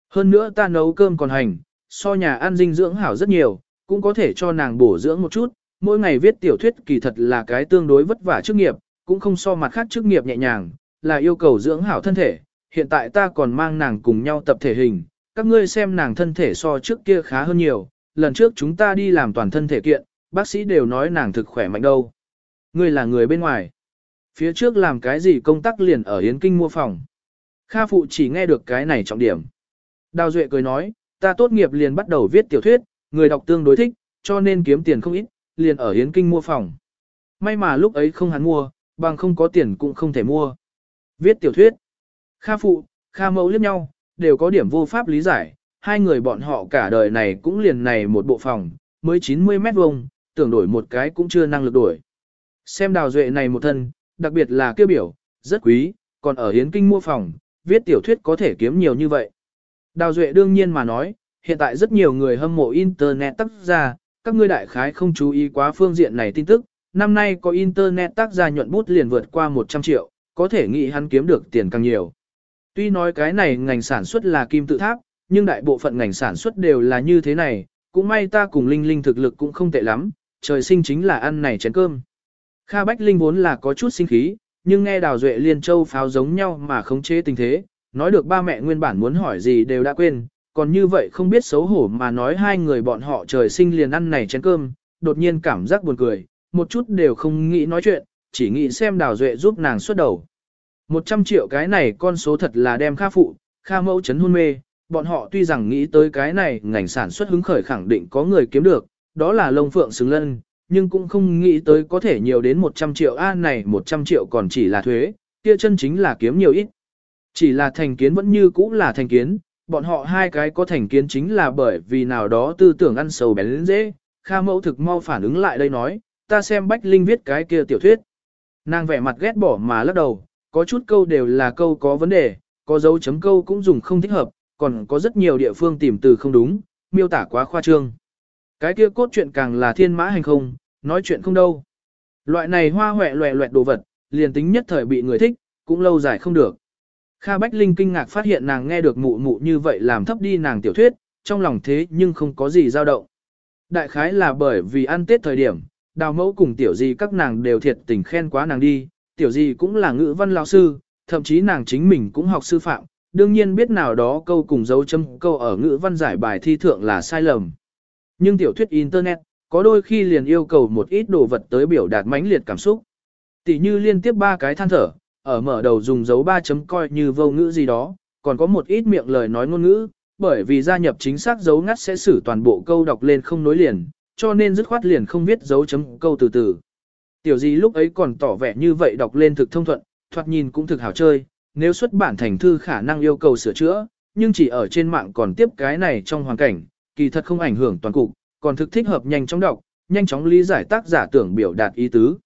Hơn nữa ta nấu cơm còn hành, so nhà ăn dinh dưỡng hảo rất nhiều, cũng có thể cho nàng bổ dưỡng một chút, mỗi ngày viết tiểu thuyết kỳ thật là cái tương đối vất vả chức nghiệp, cũng không so mặt khác chức nghiệp nhẹ nhàng, là yêu cầu dưỡng hảo thân thể. Hiện tại ta còn mang nàng cùng nhau tập thể hình, các ngươi xem nàng thân thể so trước kia khá hơn nhiều, lần trước chúng ta đi làm toàn thân thể kiện, bác sĩ đều nói nàng thực khỏe mạnh đâu. Ngươi là người bên ngoài. Phía trước làm cái gì công tác liền ở Yến Kinh mua phòng. Kha phụ chỉ nghe được cái này trọng điểm. Đào Duệ cười nói, ta tốt nghiệp liền bắt đầu viết tiểu thuyết, người đọc tương đối thích, cho nên kiếm tiền không ít, liền ở Yến Kinh mua phòng. May mà lúc ấy không hắn mua, bằng không có tiền cũng không thể mua. Viết tiểu thuyết. Kha phụ, Kha mẫu liếc nhau, đều có điểm vô pháp lý giải, hai người bọn họ cả đời này cũng liền này một bộ phòng, mới 90 mét vuông, tưởng đổi một cái cũng chưa năng lực đổi. Xem đào duệ này một thân, đặc biệt là kêu biểu, rất quý, còn ở Hiến Kinh mua phòng, viết tiểu thuyết có thể kiếm nhiều như vậy. Đào duệ đương nhiên mà nói, hiện tại rất nhiều người hâm mộ Internet tác ra, các ngươi đại khái không chú ý quá phương diện này tin tức, năm nay có Internet tác gia nhuận bút liền vượt qua 100 triệu, có thể nghĩ hắn kiếm được tiền càng nhiều. Tuy nói cái này ngành sản xuất là kim tự tháp, nhưng đại bộ phận ngành sản xuất đều là như thế này, cũng may ta cùng Linh Linh thực lực cũng không tệ lắm, trời sinh chính là ăn này chén cơm. Kha Bách Linh vốn là có chút sinh khí, nhưng nghe Đào Duệ Liên Châu pháo giống nhau mà khống chế tình thế, nói được ba mẹ nguyên bản muốn hỏi gì đều đã quên, còn như vậy không biết xấu hổ mà nói hai người bọn họ trời sinh liền ăn này chén cơm, đột nhiên cảm giác buồn cười, một chút đều không nghĩ nói chuyện, chỉ nghĩ xem Đào Duệ giúp nàng xuất đầu. 100 triệu cái này con số thật là đem Kha phụ, Kha mẫu chấn hôn mê, bọn họ tuy rằng nghĩ tới cái này ngành sản xuất hứng khởi khẳng định có người kiếm được, đó là lông phượng xứng lân, nhưng cũng không nghĩ tới có thể nhiều đến 100 triệu A này 100 triệu còn chỉ là thuế, kia chân chính là kiếm nhiều ít. Chỉ là thành kiến vẫn như cũ là thành kiến, bọn họ hai cái có thành kiến chính là bởi vì nào đó tư tưởng ăn sầu bén lên dễ, Kha mẫu thực mau phản ứng lại đây nói, ta xem Bách Linh viết cái kia tiểu thuyết. Nàng vẻ mặt ghét bỏ mà lắc đầu, có chút câu đều là câu có vấn đề, có dấu chấm câu cũng dùng không thích hợp, còn có rất nhiều địa phương tìm từ không đúng, miêu tả quá khoa trương. Cái kia cốt truyện càng là thiên mã hành không, nói chuyện không đâu. Loại này hoa hoẹ loẹ loẹt đồ vật, liền tính nhất thời bị người thích, cũng lâu dài không được. Kha Bách Linh kinh ngạc phát hiện nàng nghe được mụ mụ như vậy làm thấp đi nàng tiểu thuyết, trong lòng thế nhưng không có gì dao động. Đại khái là bởi vì ăn tết thời điểm, đào mẫu cùng tiểu gì các nàng đều thiệt tình khen quá nàng đi, tiểu gì cũng là ngữ văn lão sư, thậm chí nàng chính mình cũng học sư phạm, đương nhiên biết nào đó câu cùng dấu chấm câu ở ngữ văn giải bài thi thượng là sai lầm. Nhưng tiểu thuyết Internet, có đôi khi liền yêu cầu một ít đồ vật tới biểu đạt mãnh liệt cảm xúc. Tỷ như liên tiếp ba cái than thở, ở mở đầu dùng dấu ba chấm coi như vô ngữ gì đó, còn có một ít miệng lời nói ngôn ngữ, bởi vì gia nhập chính xác dấu ngắt sẽ xử toàn bộ câu đọc lên không nối liền, cho nên dứt khoát liền không viết dấu chấm câu từ từ. Tiểu gì lúc ấy còn tỏ vẻ như vậy đọc lên thực thông thuận, thoạt nhìn cũng thực hảo chơi, nếu xuất bản thành thư khả năng yêu cầu sửa chữa, nhưng chỉ ở trên mạng còn tiếp cái này trong hoàn cảnh, kỳ thật không ảnh hưởng toàn cục, còn thực thích hợp nhanh chóng đọc, nhanh chóng lý giải tác giả tưởng biểu đạt ý tứ.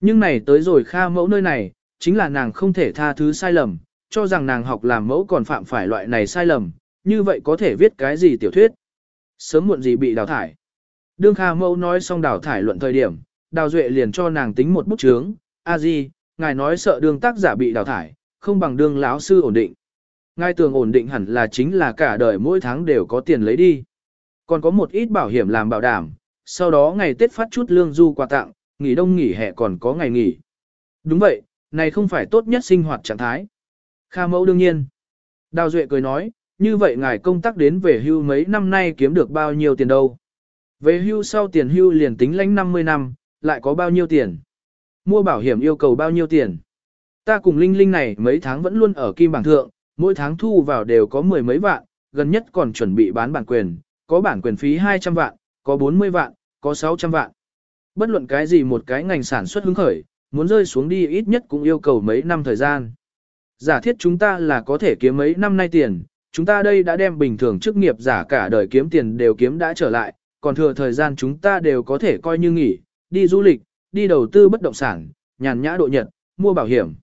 Nhưng này tới rồi Kha mẫu nơi này, chính là nàng không thể tha thứ sai lầm, cho rằng nàng học làm mẫu còn phạm phải loại này sai lầm, như vậy có thể viết cái gì tiểu thuyết. Sớm muộn gì bị đào thải. Đương Kha mẫu nói xong đào thải luận thời điểm, Đào Duệ liền cho nàng tính một bút chướng, a di, ngài nói sợ đương tác giả bị đào thải, không bằng đương lão sư ổn định. Ngài tưởng ổn định hẳn là chính là cả đời mỗi tháng đều có tiền lấy đi. Còn có một ít bảo hiểm làm bảo đảm, sau đó ngày Tết phát chút lương du quà tặng, nghỉ đông nghỉ hè còn có ngày nghỉ. Đúng vậy, này không phải tốt nhất sinh hoạt trạng thái. Kha mẫu đương nhiên. Đào Duệ cười nói, như vậy ngài công tác đến về hưu mấy năm nay kiếm được bao nhiêu tiền đâu. Về hưu sau tiền hưu liền tính lãnh 50 năm, lại có bao nhiêu tiền. Mua bảo hiểm yêu cầu bao nhiêu tiền. Ta cùng Linh Linh này mấy tháng vẫn luôn ở kim bảng thượng, mỗi tháng thu vào đều có mười mấy vạn, gần nhất còn chuẩn bị bán bản quyền, có bản quyền phí 200 vạn, có 40 vạn, có 600 vạn. Bất luận cái gì một cái ngành sản xuất hứng khởi, muốn rơi xuống đi ít nhất cũng yêu cầu mấy năm thời gian. Giả thiết chúng ta là có thể kiếm mấy năm nay tiền, chúng ta đây đã đem bình thường chức nghiệp giả cả đời kiếm tiền đều kiếm đã trở lại, còn thừa thời gian chúng ta đều có thể coi như nghỉ, đi du lịch, đi đầu tư bất động sản, nhàn nhã độ nhật, mua bảo hiểm.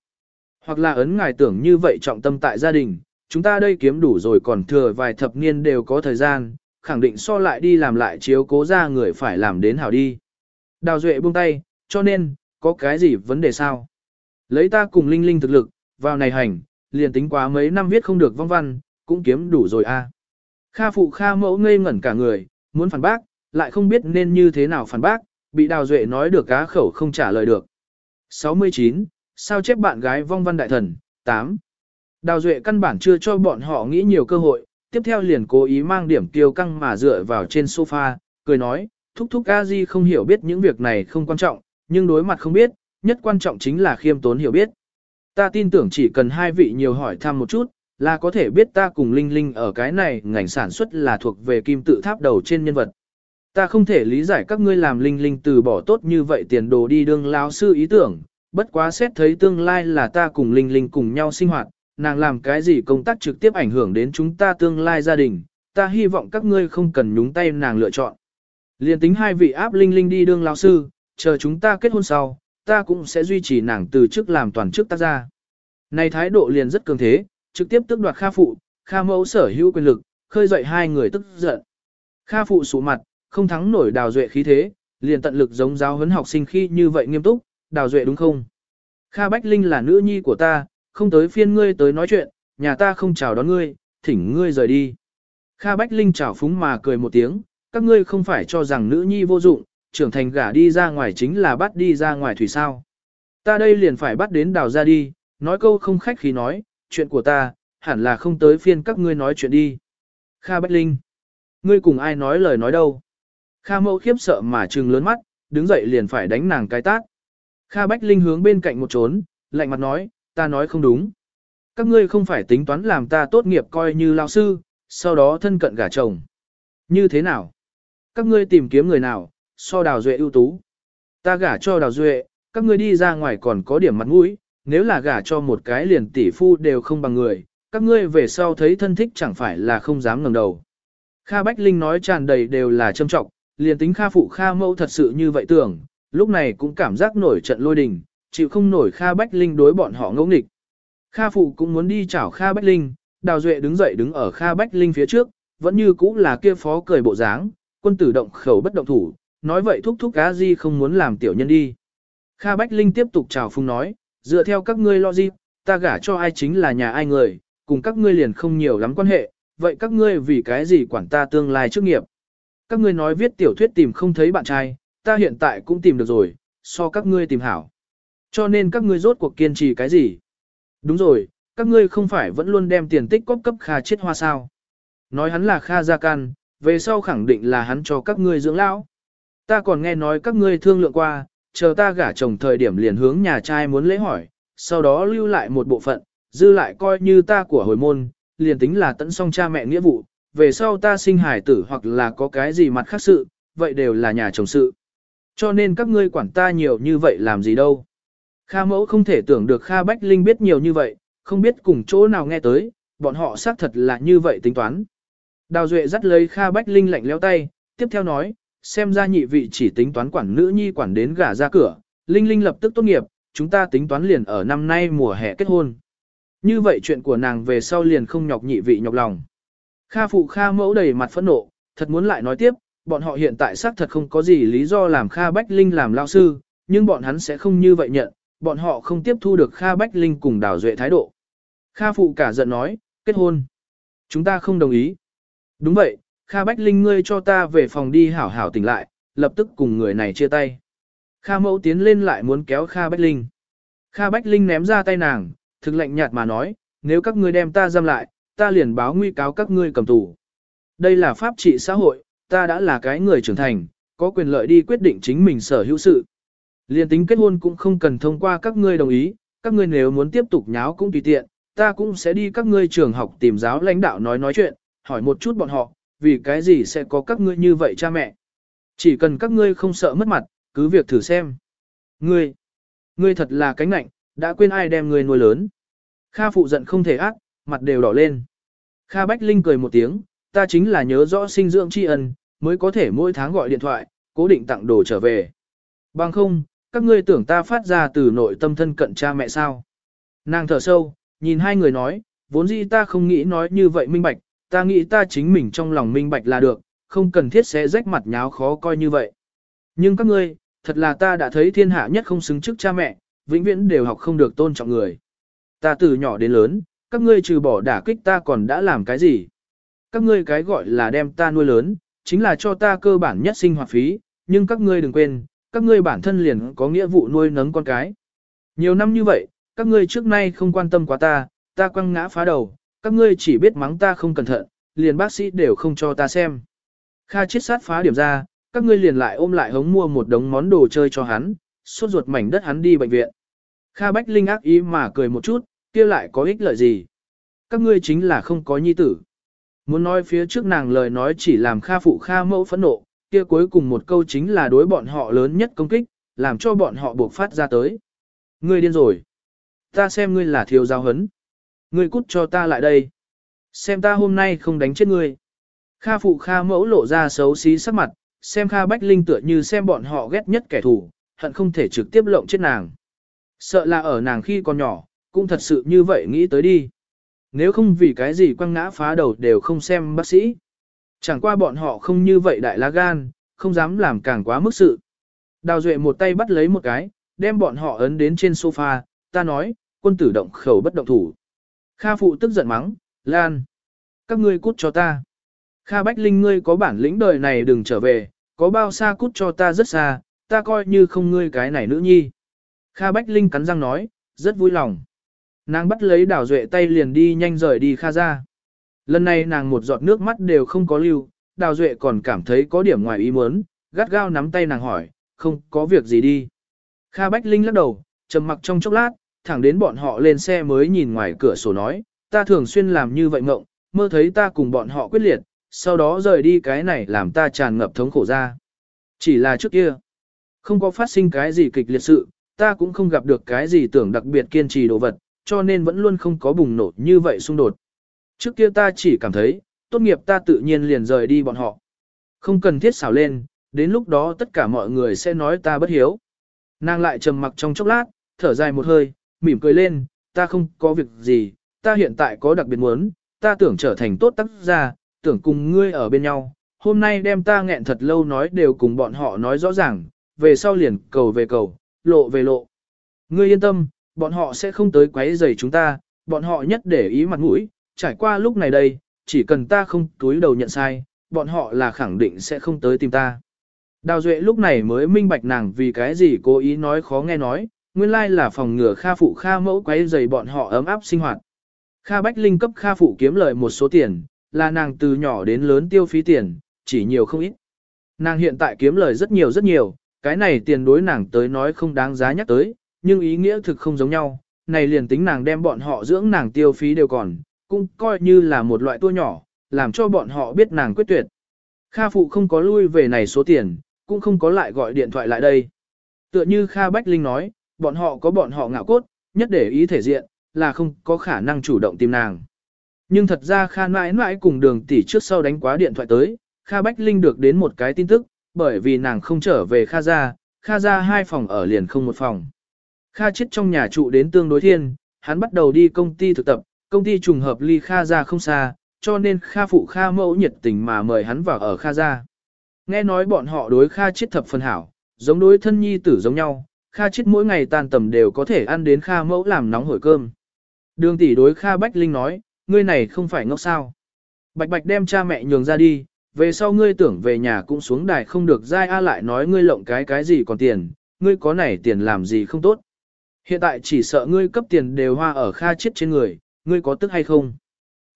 Hoặc là ấn ngài tưởng như vậy trọng tâm tại gia đình, chúng ta đây kiếm đủ rồi còn thừa vài thập niên đều có thời gian, khẳng định so lại đi làm lại chiếu cố ra người phải làm đến hảo đi. Đào Duệ buông tay, cho nên, có cái gì vấn đề sao? Lấy ta cùng Linh Linh thực lực, vào này hành, liền tính quá mấy năm viết không được vong văn, cũng kiếm đủ rồi a. Kha phụ Kha mẫu ngây ngẩn cả người, muốn phản bác, lại không biết nên như thế nào phản bác, bị Đào Duệ nói được cá khẩu không trả lời được. 69. Sao chép bạn gái vong văn đại thần? 8. Đào Duệ căn bản chưa cho bọn họ nghĩ nhiều cơ hội, tiếp theo liền cố ý mang điểm kiêu căng mà dựa vào trên sofa, cười nói, thúc thúc a di không hiểu biết những việc này không quan trọng, nhưng đối mặt không biết, nhất quan trọng chính là khiêm tốn hiểu biết. Ta tin tưởng chỉ cần hai vị nhiều hỏi thăm một chút, là có thể biết ta cùng Linh Linh ở cái này ngành sản xuất là thuộc về kim tự tháp đầu trên nhân vật. Ta không thể lý giải các ngươi làm Linh Linh từ bỏ tốt như vậy tiền đồ đi đương lao sư ý tưởng, bất quá xét thấy tương lai là ta cùng Linh Linh cùng nhau sinh hoạt, nàng làm cái gì công tác trực tiếp ảnh hưởng đến chúng ta tương lai gia đình, ta hy vọng các ngươi không cần nhúng tay nàng lựa chọn. Liên tính hai vị áp Linh Linh đi đương lao sư, chờ chúng ta kết hôn sau, ta cũng sẽ duy trì nàng từ chức làm toàn chức tác gia. Này thái độ liền rất cường thế, trực tiếp tước đoạt Kha phụ, Kha mẫu sở hữu quyền lực, khơi dậy hai người tức giận. Kha phụ sụ mặt, không thắng nổi đào duệ khí thế, liền tận lực giống giáo huấn học sinh khi như vậy nghiêm túc, đào duệ đúng không? Kha Bách Linh là nữ nhi của ta, không tới phiên ngươi tới nói chuyện, nhà ta không chào đón ngươi, thỉnh ngươi rời đi. Kha Bách Linh chào phúng mà cười một tiếng, các ngươi không phải cho rằng nữ nhi vô dụng, trưởng thành gả đi ra ngoài chính là bắt đi ra ngoài thủy sao. Ta đây liền phải bắt đến đào ra đi, nói câu không khách khí nói, chuyện của ta, hẳn là không tới phiên các ngươi nói chuyện đi. Kha Bách Linh, ngươi cùng ai nói lời nói đâu? Kha mẫu khiếp sợ mà trừng lớn mắt, đứng dậy liền phải đánh nàng cái tát. Kha Bách Linh hướng bên cạnh một trốn, lạnh mặt nói, ta nói không đúng. Các ngươi không phải tính toán làm ta tốt nghiệp coi như lao sư, sau đó thân cận gả chồng. Như thế nào? Các ngươi tìm kiếm người nào, so đào duệ ưu tú. Ta gả cho đào duệ, các ngươi đi ra ngoài còn có điểm mặt mũi, nếu là gả cho một cái liền tỷ phu đều không bằng người, các ngươi về sau thấy thân thích chẳng phải là không dám ngẩng đầu. Kha Bách Linh nói tràn đầy đều là châm trọng, liền tính Kha phụ Kha mẫu thật sự như vậy tưởng, lúc này cũng cảm giác nổi trận lôi đình, chịu không nổi Kha Bách Linh đối bọn họ ngẫu nghịch. Kha phụ cũng muốn đi chảo Kha Bách Linh, Đào Duệ đứng dậy đứng ở Kha Bách Linh phía trước, vẫn như cũ là kia phó cười bộ dáng, quân tử động khẩu bất động thủ, nói vậy thúc thúc cá di không muốn làm tiểu nhân đi. Kha Bách Linh tiếp tục chào phung nói, dựa theo các ngươi lo gì, ta gả cho ai chính là nhà ai người, cùng các ngươi liền không nhiều lắm quan hệ, vậy các ngươi vì cái gì quản ta tương lai trước nghiệp. Các ngươi nói viết tiểu thuyết tìm không thấy bạn trai, ta hiện tại cũng tìm được rồi, so các ngươi tìm hảo. Cho nên các ngươi rốt cuộc kiên trì cái gì? Đúng rồi, các ngươi không phải vẫn luôn đem tiền tích cóp cấp Kha chết hoa sao? Nói hắn là Kha gia can, về sau khẳng định là hắn cho các ngươi dưỡng lão. Ta còn nghe nói các ngươi thương lượng qua, chờ ta gả chồng thời điểm liền hướng nhà trai muốn lễ hỏi, sau đó lưu lại một bộ phận, dư lại coi như ta của hồi môn, liền tính là tận xong cha mẹ nghĩa vụ, về sau ta sinh hải tử hoặc là có cái gì mặt khác sự, vậy đều là nhà chồng sự. Cho nên các ngươi quản ta nhiều như vậy làm gì đâu. Kha mẫu không thể tưởng được Kha Bách Linh biết nhiều như vậy, không biết cùng chỗ nào nghe tới, bọn họ xác thật là như vậy tính toán. Đào Duệ dắt lấy Kha Bách Linh lạnh leo tay, tiếp theo nói, xem ra nhị vị chỉ tính toán quản nữ nhi quản đến gả ra cửa, Linh Linh lập tức tốt nghiệp, chúng ta tính toán liền ở năm nay mùa hè kết hôn. Như vậy chuyện của nàng về sau liền không nhọc nhị vị nhọc lòng. Kha phụ Kha mẫu đầy mặt phẫn nộ, thật muốn lại nói tiếp, bọn họ hiện tại xác thật không có gì lý do làm Kha Bách Linh làm lao sư, nhưng bọn hắn sẽ không như vậy nhận, bọn họ không tiếp thu được Kha Bách Linh cùng đào duệ thái độ. Kha phụ cả giận nói, kết hôn. Chúng ta không đồng ý. Đúng vậy, Kha Bách Linh ngươi cho ta về phòng đi hảo hảo tỉnh lại, lập tức cùng người này chia tay. Kha mẫu tiến lên lại muốn kéo Kha Bách Linh. Kha Bách Linh ném ra tay nàng, thực lạnh nhạt mà nói, nếu các ngươi đem ta giam lại, ta liền báo nguy cáo các ngươi cầm tù. Đây là pháp trị xã hội, ta đã là cái người trưởng thành, có quyền lợi đi quyết định chính mình sở hữu sự. Liên tính kết hôn cũng không cần thông qua các ngươi đồng ý, các ngươi nếu muốn tiếp tục nháo cũng tùy tiện, ta cũng sẽ đi các ngươi trường học tìm giáo lãnh đạo nói nói chuyện, hỏi một chút bọn họ, vì cái gì sẽ có các ngươi như vậy cha mẹ. Chỉ cần các ngươi không sợ mất mặt, cứ việc thử xem. Ngươi, ngươi thật là cánh nạnh, đã quên ai đem ngươi nuôi lớn. Kha phụ giận không thể ác, mặt đều đỏ lên. Kha Bách Linh cười một tiếng, ta chính là nhớ rõ sinh dưỡng tri ân, mới có thể mỗi tháng gọi điện thoại, cố định tặng đồ trở về. Bằng không, các ngươi tưởng ta phát ra từ nội tâm thân cận cha mẹ sao. Nàng thở sâu, nhìn hai người nói, vốn dĩ ta không nghĩ nói như vậy minh bạch, ta nghĩ ta chính mình trong lòng minh bạch là được, không cần thiết sẽ rách mặt nháo khó coi như vậy. Nhưng các ngươi, thật là ta đã thấy thiên hạ nhất không xứng trước cha mẹ, vĩnh viễn đều học không được tôn trọng người. Ta từ nhỏ đến lớn, các ngươi trừ bỏ đả kích ta còn đã làm cái gì? Các ngươi cái gọi là đem ta nuôi lớn, chính là cho ta cơ bản nhất sinh hoạt phí, nhưng các ngươi đừng quên, các ngươi bản thân liền có nghĩa vụ nuôi nấng con cái. Nhiều năm như vậy, các ngươi trước nay không quan tâm quá ta, ta quăng ngã phá đầu, các ngươi chỉ biết mắng ta không cẩn thận, liền bác sĩ đều không cho ta xem. Kha chết sát phá điểm ra, các ngươi liền lại ôm lại hống mua một đống món đồ chơi cho hắn, suốt ruột mảnh đất hắn đi bệnh viện. Kha Bách Linh ác ý mà cười một chút, kia lại có ích lợi gì? Các ngươi chính là không có nhi tử. Muốn nói phía trước nàng lời nói chỉ làm Kha phụ Kha mẫu phẫn nộ, kia cuối cùng một câu chính là đối bọn họ lớn nhất công kích, làm cho bọn họ buộc phát ra tới. Ngươi điên rồi. Ta xem ngươi là thiếu giáo hấn. Ngươi cút cho ta lại đây. Xem ta hôm nay không đánh chết ngươi. Kha phụ Kha mẫu lộ ra xấu xí sắc mặt, xem Kha Bách Linh tựa như xem bọn họ ghét nhất kẻ thù, hận không thể trực tiếp lộng chết nàng. Sợ là ở nàng khi còn nhỏ, cũng thật sự như vậy nghĩ tới đi. Nếu không vì cái gì quăng ngã phá đầu đều không xem bác sĩ. Chẳng qua bọn họ không như vậy đại lá gan, không dám làm càng quá mức sự. Đào Duệ một tay bắt lấy một cái, đem bọn họ ấn đến trên sofa, ta nói, quân tử động khẩu bất động thủ. Kha phụ tức giận mắng, Lan. Các ngươi cút cho ta. Kha Bách Linh ngươi có bản lĩnh đời này đừng trở về, có bao xa cút cho ta rất xa, ta coi như không ngươi cái này nữ nhi. Kha Bách Linh cắn răng nói, rất vui lòng. Nàng bắt lấy đảo duệ tay liền đi nhanh rời đi Kha ra. Lần này nàng một giọt nước mắt đều không có lưu, đào duệ còn cảm thấy có điểm ngoài ý muốn, gắt gao nắm tay nàng hỏi, không có việc gì đi. Kha Bách Linh lắc đầu, trầm mặc trong chốc lát, thẳng đến bọn họ lên xe mới nhìn ngoài cửa sổ nói, ta thường xuyên làm như vậy ngộng, mơ thấy ta cùng bọn họ quyết liệt, sau đó rời đi cái này làm ta tràn ngập thống khổ ra. Chỉ là trước kia, không có phát sinh cái gì kịch liệt sự, ta cũng không gặp được cái gì tưởng đặc biệt kiên trì đồ vật, cho nên vẫn luôn không có bùng nổ như vậy xung đột. Trước kia ta chỉ cảm thấy, tốt nghiệp ta tự nhiên liền rời đi bọn họ. Không cần thiết xảo lên, đến lúc đó tất cả mọi người sẽ nói ta bất hiếu. Nàng lại trầm mặc trong chốc lát, thở dài một hơi, mỉm cười lên, ta không có việc gì, ta hiện tại có đặc biệt muốn, ta tưởng trở thành tốt tác gia, tưởng cùng ngươi ở bên nhau. Hôm nay đem ta nghẹn thật lâu nói đều cùng bọn họ nói rõ ràng, về sau liền cầu về cầu, lộ về lộ. Ngươi yên tâm, bọn họ sẽ không tới quấy rầy chúng ta, bọn họ nhất để ý mặt mũi, trải qua lúc này đây, chỉ cần ta không túi đầu nhận sai, bọn họ là khẳng định sẽ không tới tìm ta. Đào Duệ lúc này mới minh bạch nàng vì cái gì cố ý nói khó nghe nói, nguyên lai là phòng ngừa Kha phụ Kha mẫu quấy rầy bọn họ ấm áp sinh hoạt. Kha Bách Linh cấp Kha phụ kiếm lợi một số tiền, là nàng từ nhỏ đến lớn tiêu phí tiền, chỉ nhiều không ít. Nàng hiện tại kiếm lời rất nhiều rất nhiều, cái này tiền đối nàng tới nói không đáng giá nhắc tới, nhưng ý nghĩa thực không giống nhau, này liền tính nàng đem bọn họ dưỡng nàng tiêu phí đều còn, cũng coi như là một loại tua nhỏ, làm cho bọn họ biết nàng quyết tuyệt. Kha phụ không có lui về này số tiền, cũng không có lại gọi điện thoại lại đây. Tựa như Kha Bách Linh nói, bọn họ có bọn họ ngạo cốt, nhất để ý thể diện, là không có khả năng chủ động tìm nàng. Nhưng thật ra Kha mãi mãi cùng đường tỷ trước sau đánh quá điện thoại tới, Kha Bách Linh được đến một cái tin tức, bởi vì nàng không trở về Kha gia, Kha gia hai phòng ở liền không một phòng. Kha chết trong nhà trụ đến tương đối thiên, hắn bắt đầu đi công ty thực tập, công ty trùng hợp ly Kha gia không xa, cho nên Kha phụ Kha mẫu nhiệt tình mà mời hắn vào ở Kha gia. Nghe nói bọn họ đối Kha chết thập phần hảo, giống đối thân nhi tử giống nhau, Kha chết mỗi ngày tan tầm đều có thể ăn đến Kha mẫu làm nóng hổi cơm. Đường tỷ đối Kha Bách Linh nói, ngươi này không phải ngốc sao. Bạch bạch đem cha mẹ nhường ra đi, về sau ngươi tưởng về nhà cũng xuống đài không được dai a lại nói ngươi lộng cái cái gì còn tiền, ngươi có này tiền làm gì không tốt. Hiện tại chỉ sợ ngươi cấp tiền đều hoa ở Kha chết trên người, ngươi có tức hay không?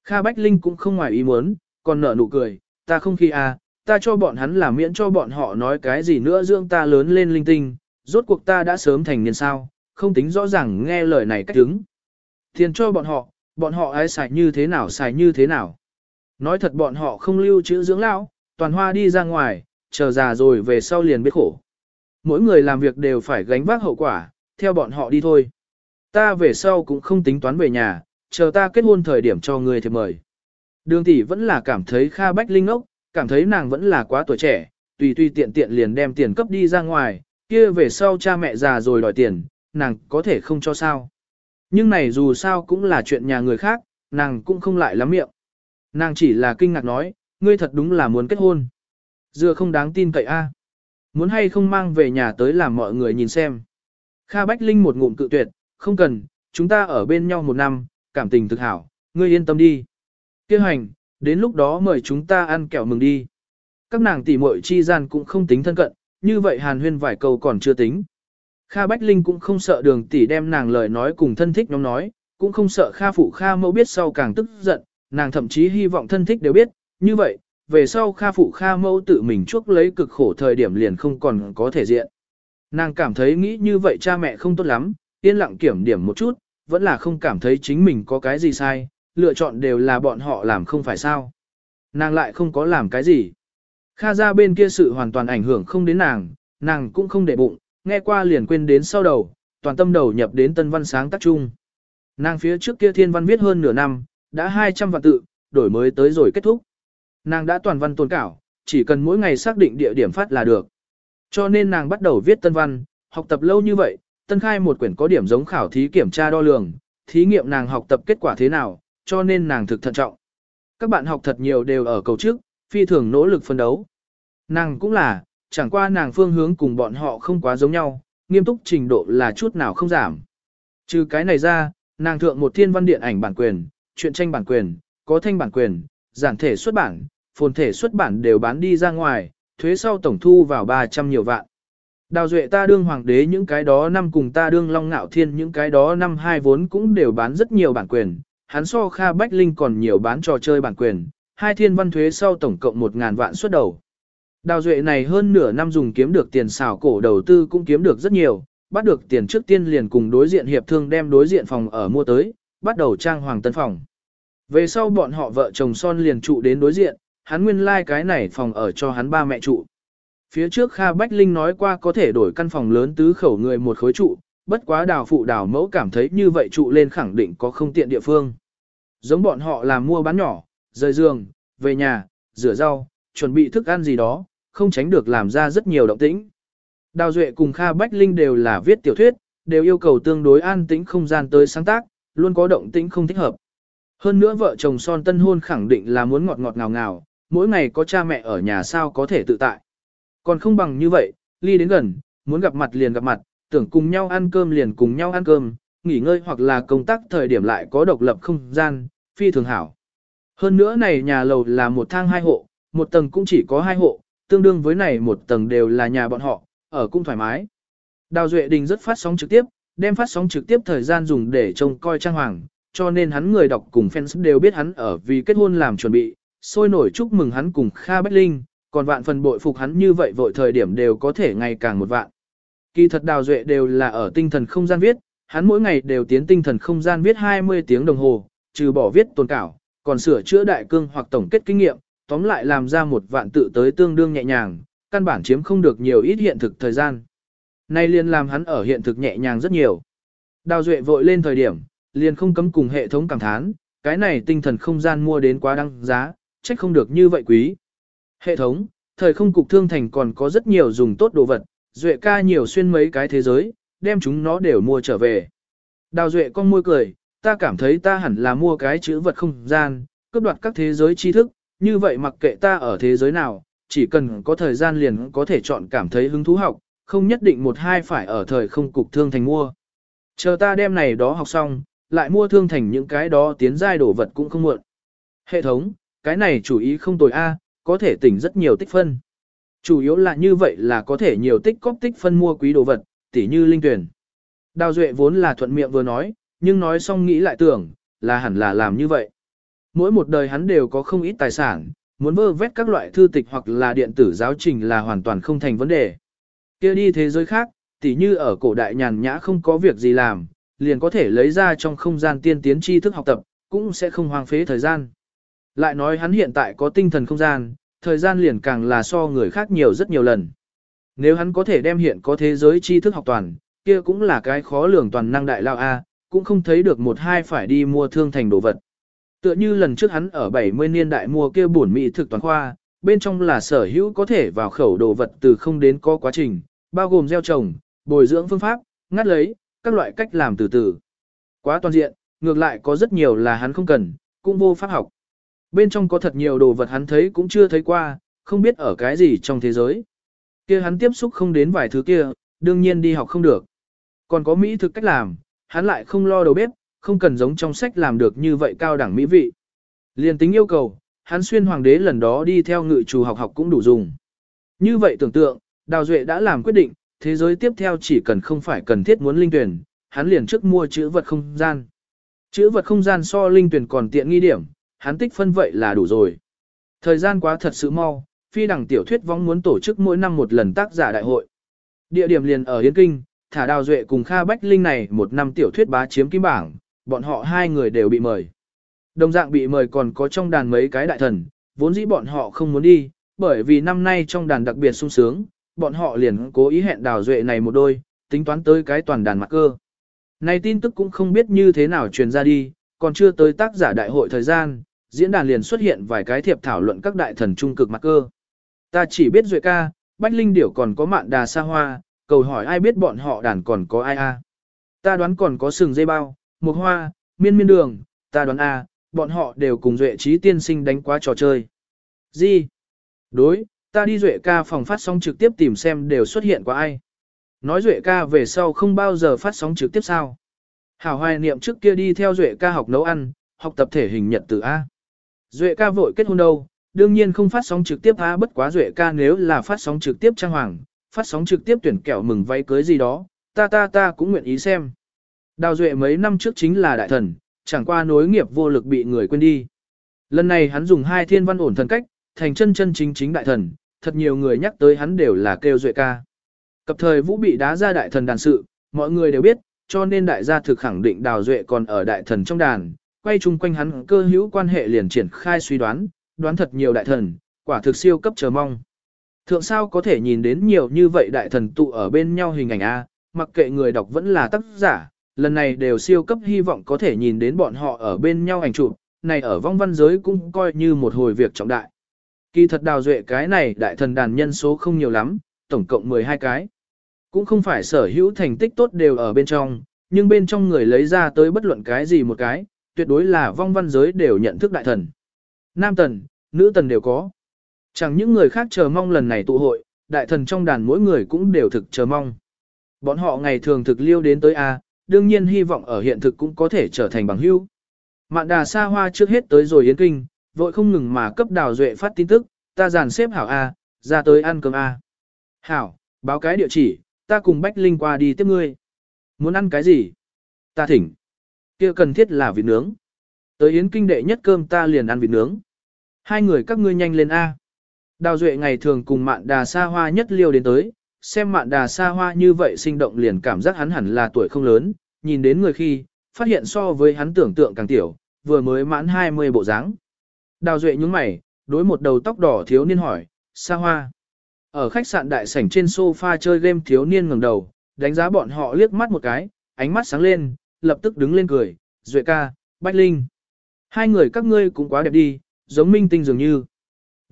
Kha Bách Linh cũng không ngoài ý muốn, còn nở nụ cười, ta không khi a, ta cho bọn hắn làm miễn cho bọn họ nói cái gì nữa dưỡng ta lớn lên linh tinh, rốt cuộc ta đã sớm thành niên sao, không tính rõ ràng nghe lời này cách đứng. Tiền cho bọn họ, bọn họ ai xài như thế nào xài như thế nào. Nói thật bọn họ không lưu trữ dưỡng lão, toàn hoa đi ra ngoài, chờ già rồi về sau liền biết khổ. Mỗi người làm việc đều phải gánh vác hậu quả, theo bọn họ đi thôi. Ta về sau cũng không tính toán về nhà, chờ ta kết hôn thời điểm cho người thì mời. Đường tỷ vẫn là cảm thấy Kha Bách Linh ốc, cảm thấy nàng vẫn là quá tuổi trẻ, tùy tùy tiện tiện liền đem tiền cấp đi ra ngoài, kia về sau cha mẹ già rồi đòi tiền, nàng có thể không cho sao. Nhưng này dù sao cũng là chuyện nhà người khác, nàng cũng không lại lắm miệng. Nàng chỉ là kinh ngạc nói, ngươi thật đúng là muốn kết hôn. Dựa không đáng tin cậy a. Muốn hay không mang về nhà tới làm mọi người nhìn xem. Kha Bách Linh một ngụm cự tuyệt, không cần, chúng ta ở bên nhau một năm, cảm tình thực hảo, ngươi yên tâm đi. Kêu hành, đến lúc đó mời chúng ta ăn kẹo mừng đi. Các nàng tỷ muội chi gian cũng không tính thân cận, như vậy hàn huyên vài câu còn chưa tính. Kha Bách Linh cũng không sợ đường tỷ đem nàng lời nói cùng thân thích nhóm nói, cũng không sợ Kha phụ Kha mẫu biết sau càng tức giận, nàng thậm chí hy vọng thân thích đều biết, như vậy, về sau Kha phụ Kha mẫu tự mình chuốc lấy cực khổ thời điểm liền không còn có thể diện. Nàng cảm thấy nghĩ như vậy cha mẹ không tốt lắm, yên lặng kiểm điểm một chút, vẫn là không cảm thấy chính mình có cái gì sai, lựa chọn đều là bọn họ làm không phải sao. Nàng lại không có làm cái gì. Kha ra bên kia sự hoàn toàn ảnh hưởng không đến nàng, nàng cũng không để bụng, nghe qua liền quên đến sau đầu, toàn tâm đầu nhập đến tân văn sáng tác chung. Nàng phía trước kia thiên văn viết hơn nửa năm, đã 200 vạn tự, đổi mới tới rồi kết thúc. Nàng đã toàn văn tồn cảo, chỉ cần mỗi ngày xác định địa điểm phát là được. Cho nên nàng bắt đầu viết tân văn, học tập lâu như vậy, tân khai một quyển có điểm giống khảo thí kiểm tra đo lường, thí nghiệm nàng học tập kết quả thế nào, cho nên nàng thực thận trọng. Các bạn học thật nhiều đều ở cầu trước, phi thường nỗ lực phân đấu. Nàng cũng là, chẳng qua nàng phương hướng cùng bọn họ không quá giống nhau, nghiêm túc trình độ là chút nào không giảm. Trừ cái này ra, nàng thượng một thiên văn điện ảnh bản quyền, truyện tranh bản quyền, có thanh bản quyền, giản thể xuất bản, phồn thể xuất bản đều bán đi ra ngoài, thuế sau tổng thu vào 300 nhiều vạn. Đào duệ ta đương hoàng đế những cái đó năm cùng ta đương long ngạo thiên những cái đó năm hai vốn cũng đều bán rất nhiều bản quyền, hắn so Kha Bách Linh còn nhiều bán trò chơi bản quyền, hai thiên văn thuế sau tổng cộng 1.000 vạn xuất đầu. Đào duệ này hơn nửa năm dùng kiếm được tiền xảo cổ đầu tư cũng kiếm được rất nhiều, bắt được tiền trước tiên liền cùng đối diện hiệp thương đem đối diện phòng ở mua tới, bắt đầu trang hoàng tân phòng. Về sau bọn họ vợ chồng son liền trụ đến đối diện, hắn nguyên lai like cái này phòng ở cho hắn ba mẹ trụ. Phía trước Kha Bách Linh nói qua có thể đổi căn phòng lớn tứ khẩu người một khối trụ, bất quá đào phụ đào mẫu cảm thấy như vậy trụ lên khẳng định có không tiện địa phương. Giống bọn họ làm mua bán nhỏ, rời giường, về nhà, rửa rau, chuẩn bị thức ăn gì đó, không tránh được làm ra rất nhiều động tĩnh. Đào Duệ cùng Kha Bách Linh đều là viết tiểu thuyết, đều yêu cầu tương đối an tĩnh không gian tới sáng tác, luôn có động tĩnh không thích hợp. Hơn nữa vợ chồng son tân hôn khẳng định là muốn ngọt ngọt ngào ngào, mỗi ngày có cha mẹ ở nhà sao có thể tự tại. Còn không bằng như vậy, ly đến gần, muốn gặp mặt liền gặp mặt, tưởng cùng nhau ăn cơm liền cùng nhau ăn cơm, nghỉ ngơi hoặc là công tác thời điểm lại có độc lập không gian, phi thường hảo. Hơn nữa này nhà lầu là một thang hai hộ, một tầng cũng chỉ có hai hộ, tương đương với này một tầng đều là nhà bọn họ, ở cũng thoải mái. Đào Duệ Đình rất phát sóng trực tiếp, đem phát sóng trực tiếp thời gian dùng để trông coi trang hoàng, cho nên hắn người đọc cùng fans đều biết hắn ở vì kết hôn làm chuẩn bị, sôi nổi chúc mừng hắn cùng Kha Bách Linh, còn vạn phần bội phục hắn như vậy vội thời điểm đều có thể ngày càng một vạn. Kỳ thật Đào Duệ đều là ở tinh thần không gian viết, hắn mỗi ngày đều tiến tinh thần không gian viết 20 tiếng đồng hồ, trừ bỏ viết tồn cảo, còn sửa chữa đại cương hoặc tổng kết kinh nghiệm, tóm lại làm ra một vạn tự tới tương đương nhẹ nhàng, căn bản chiếm không được nhiều ít hiện thực thời gian. Nay liền làm hắn ở hiện thực nhẹ nhàng rất nhiều. Đào Duệ vội lên thời điểm, liền không cấm cùng hệ thống cảm thán, cái này tinh thần không gian mua đến quá đăng giá, trách không được như vậy quý. Hệ thống, thời không cục thương thành còn có rất nhiều dùng tốt đồ vật, duệ ca nhiều xuyên mấy cái thế giới, đem chúng nó đều mua trở về. Đào duệ con môi cười, ta cảm thấy ta hẳn là mua cái chữ vật không gian, cướp đoạt các thế giới tri thức, như vậy mặc kệ ta ở thế giới nào, chỉ cần có thời gian liền có thể chọn cảm thấy hứng thú học, không nhất định một hai phải ở thời không cục thương thành mua. Chờ ta đem này đó học xong, lại mua thương thành những cái đó tiến giai đồ vật cũng không muộn. Hệ thống, cái này chủ ý không tồi A, có thể tỉnh rất nhiều tích phân. Chủ yếu là như vậy là có thể nhiều tích cóp tích phân mua quý đồ vật, tỉ như linh tuyển. Đào Duệ vốn là thuận miệng vừa nói, nhưng nói xong nghĩ lại tưởng, là hẳn là làm như vậy. Mỗi một đời hắn đều có không ít tài sản, muốn vơ vét các loại thư tịch hoặc là điện tử giáo trình là hoàn toàn không thành vấn đề. kia đi thế giới khác, tỉ như ở cổ đại nhàn nhã không có việc gì làm, liền có thể lấy ra trong không gian tiên tiến tri thức học tập, cũng sẽ không hoang phế thời gian. Lại nói hắn hiện tại có tinh thần không gian, thời gian liền càng là so người khác nhiều rất nhiều lần. Nếu hắn có thể đem hiện có thế giới tri thức học toàn, kia cũng là cái khó lường toàn năng đại lao A, cũng không thấy được một hai phải đi mua thương thành đồ vật. Tựa như lần trước hắn ở 70 niên đại mua kia bổn mỹ thực toàn khoa, bên trong là sở hữu có thể vào khẩu đồ vật từ không đến có quá trình, bao gồm gieo trồng, bồi dưỡng phương pháp, ngắt lấy, các loại cách làm từ từ. Quá toàn diện, ngược lại có rất nhiều là hắn không cần, cũng vô pháp học. Bên trong có thật nhiều đồ vật hắn thấy cũng chưa thấy qua, không biết ở cái gì trong thế giới. kia hắn tiếp xúc không đến vài thứ kia, đương nhiên đi học không được. Còn có mỹ thực cách làm, hắn lại không lo đầu bếp, không cần giống trong sách làm được như vậy cao đẳng mỹ vị. Liên tính yêu cầu, hắn xuyên hoàng đế lần đó đi theo ngự chủ học học cũng đủ dùng. Như vậy tưởng tượng, Đào Duệ đã làm quyết định, thế giới tiếp theo chỉ cần không phải cần thiết muốn linh tuyển, hắn liền trước mua chữ vật không gian. Chữ vật không gian so linh tuyển còn tiện nghi điểm, hắn tích phân vậy là đủ rồi. Thời gian quá thật sự mau, phi đẳng tiểu thuyết vong muốn tổ chức mỗi năm một lần tác giả đại hội. Địa điểm liền ở Yên Kinh, thả đào duệ cùng Kha Bách Linh này một năm tiểu thuyết bá chiếm kim bảng, bọn họ hai người đều bị mời. Đồng dạng bị mời còn có trong đàn mấy cái đại thần, vốn dĩ bọn họ không muốn đi, bởi vì năm nay trong đàn đặc biệt sung sướng, bọn họ liền cố ý hẹn đào duệ này một đôi, tính toán tới cái toàn đàn mặt cơ. Này tin tức cũng không biết như thế nào truyền ra đi, còn chưa tới tác giả đại hội thời gian, diễn đàn liền xuất hiện vài cái thiệp thảo luận các đại thần trung cực mặt cơ. Ta chỉ biết duệ ca, Bách Linh Điểu còn có mạn đà sa hoa, cầu hỏi ai biết bọn họ đàn còn có ai a? Ta đoán còn có sừng dây bao, một hoa, miên miên đường, ta đoán a, bọn họ đều cùng duệ trí tiên sinh đánh quá trò chơi. Gì? Đối, ta đi duệ ca phòng phát sóng trực tiếp tìm xem đều xuất hiện qua ai. Nói duệ ca về sau không bao giờ phát sóng trực tiếp sao. Hảo hoài niệm trước kia đi theo duệ ca học nấu ăn, học tập thể hình nhật từ A. Duệ ca vội kết hôn đâu, đương nhiên không phát sóng trực tiếp A bất quá Duệ ca nếu là phát sóng trực tiếp trang hoàng, phát sóng trực tiếp tuyển kẹo mừng váy cưới gì đó, ta ta ta cũng nguyện ý xem. Đào Duệ mấy năm trước chính là đại thần, chẳng qua nối nghiệp vô lực bị người quên đi. Lần này hắn dùng hai thiên văn ổn thần cách, thành chân chân chính chính đại thần, thật nhiều người nhắc tới hắn đều là kêu Duệ ca. Cập thời vũ bị đá ra đại thần đàn sự, mọi người đều biết, cho nên đại gia thực khẳng định Đào Duệ còn ở đại thần trong đàn, quay chung quanh hắn cơ hữu quan hệ liền triển khai suy đoán, đoán thật nhiều đại thần, quả thực siêu cấp chờ mong. Thượng sao có thể nhìn đến nhiều như vậy đại thần tụ ở bên nhau hình ảnh A, mặc kệ người đọc vẫn là tác giả, lần này đều siêu cấp hy vọng có thể nhìn đến bọn họ ở bên nhau ảnh chụp, này ở vong văn giới cũng coi như một hồi việc trọng đại. Kỳ thật đào duệ cái này đại thần đàn nhân số không nhiều lắm, tổng cộng 12 cái. Cũng không phải sở hữu thành tích tốt đều ở bên trong, nhưng bên trong người lấy ra tới bất luận cái gì một cái, tuyệt đối là vong văn giới đều nhận thức đại thần. Nam tần, nữ tần đều có. Chẳng những người khác chờ mong lần này tụ hội, đại thần trong đàn mỗi người cũng đều thực chờ mong. Bọn họ ngày thường thực liêu đến tới A, đương nhiên hy vọng ở hiện thực cũng có thể trở thành bằng hữu. Mạn đà xa hoa trước hết tới rồi yến kinh, vội không ngừng mà cấp đào duệ phát tin tức, ta dàn xếp hảo A, ra tới ăn cơm A. Hảo, báo cái địa chỉ, ta cùng Bách Linh qua đi tiếp ngươi. Muốn ăn cái gì? Ta thỉnh kia cần thiết là vịt nướng. Tới yến kinh đệ nhất cơm ta liền ăn vịt nướng. Hai người các ngươi nhanh lên A. Đào Duệ ngày thường cùng mạn đà sa hoa nhất liêu đến tới, xem mạn đà sa hoa như vậy sinh động liền cảm giác hắn hẳn là tuổi không lớn, nhìn đến người khi, phát hiện so với hắn tưởng tượng càng tiểu, vừa mới mãn 20 bộ dáng. Đào Duệ nhúng mày, đối một đầu tóc đỏ thiếu niên hỏi, sa hoa. Ở khách sạn đại sảnh trên sofa chơi game thiếu niên ngẩng đầu, đánh giá bọn họ liếc mắt một cái, ánh mắt sáng lên, lập tức đứng lên cười, Duệ ca, Bách Linh. Hai người các ngươi cũng quá đẹp đi, giống minh tinh dường như.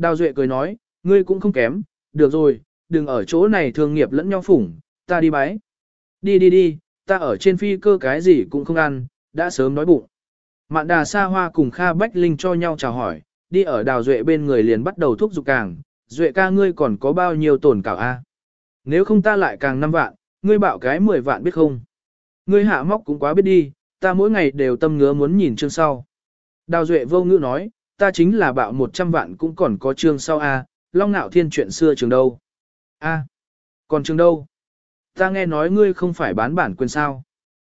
Đào Duệ cười nói, ngươi cũng không kém, được rồi, đừng ở chỗ này thương nghiệp lẫn nhau phủng, ta đi bái. Đi đi đi, ta ở trên phi cơ cái gì cũng không ăn, đã sớm nói bụng. Mạn đà sa hoa cùng Kha Bách Linh cho nhau chào hỏi, đi ở đào duệ bên người liền bắt đầu thúc giục càng, duệ ca ngươi còn có bao nhiêu tổn cảo a? Nếu không ta lại càng 5 vạn, ngươi bảo cái 10 vạn biết không? Ngươi hạ móc cũng quá biết đi, ta mỗi ngày đều tâm ngứa muốn nhìn chương sau. Đào duệ vô ngữ nói, ta chính là bạo 100 vạn cũng còn có chương sau a, long nạo thiên chuyện xưa trường đâu. a còn trường đâu? Ta nghe nói ngươi không phải bán bản quyền sao.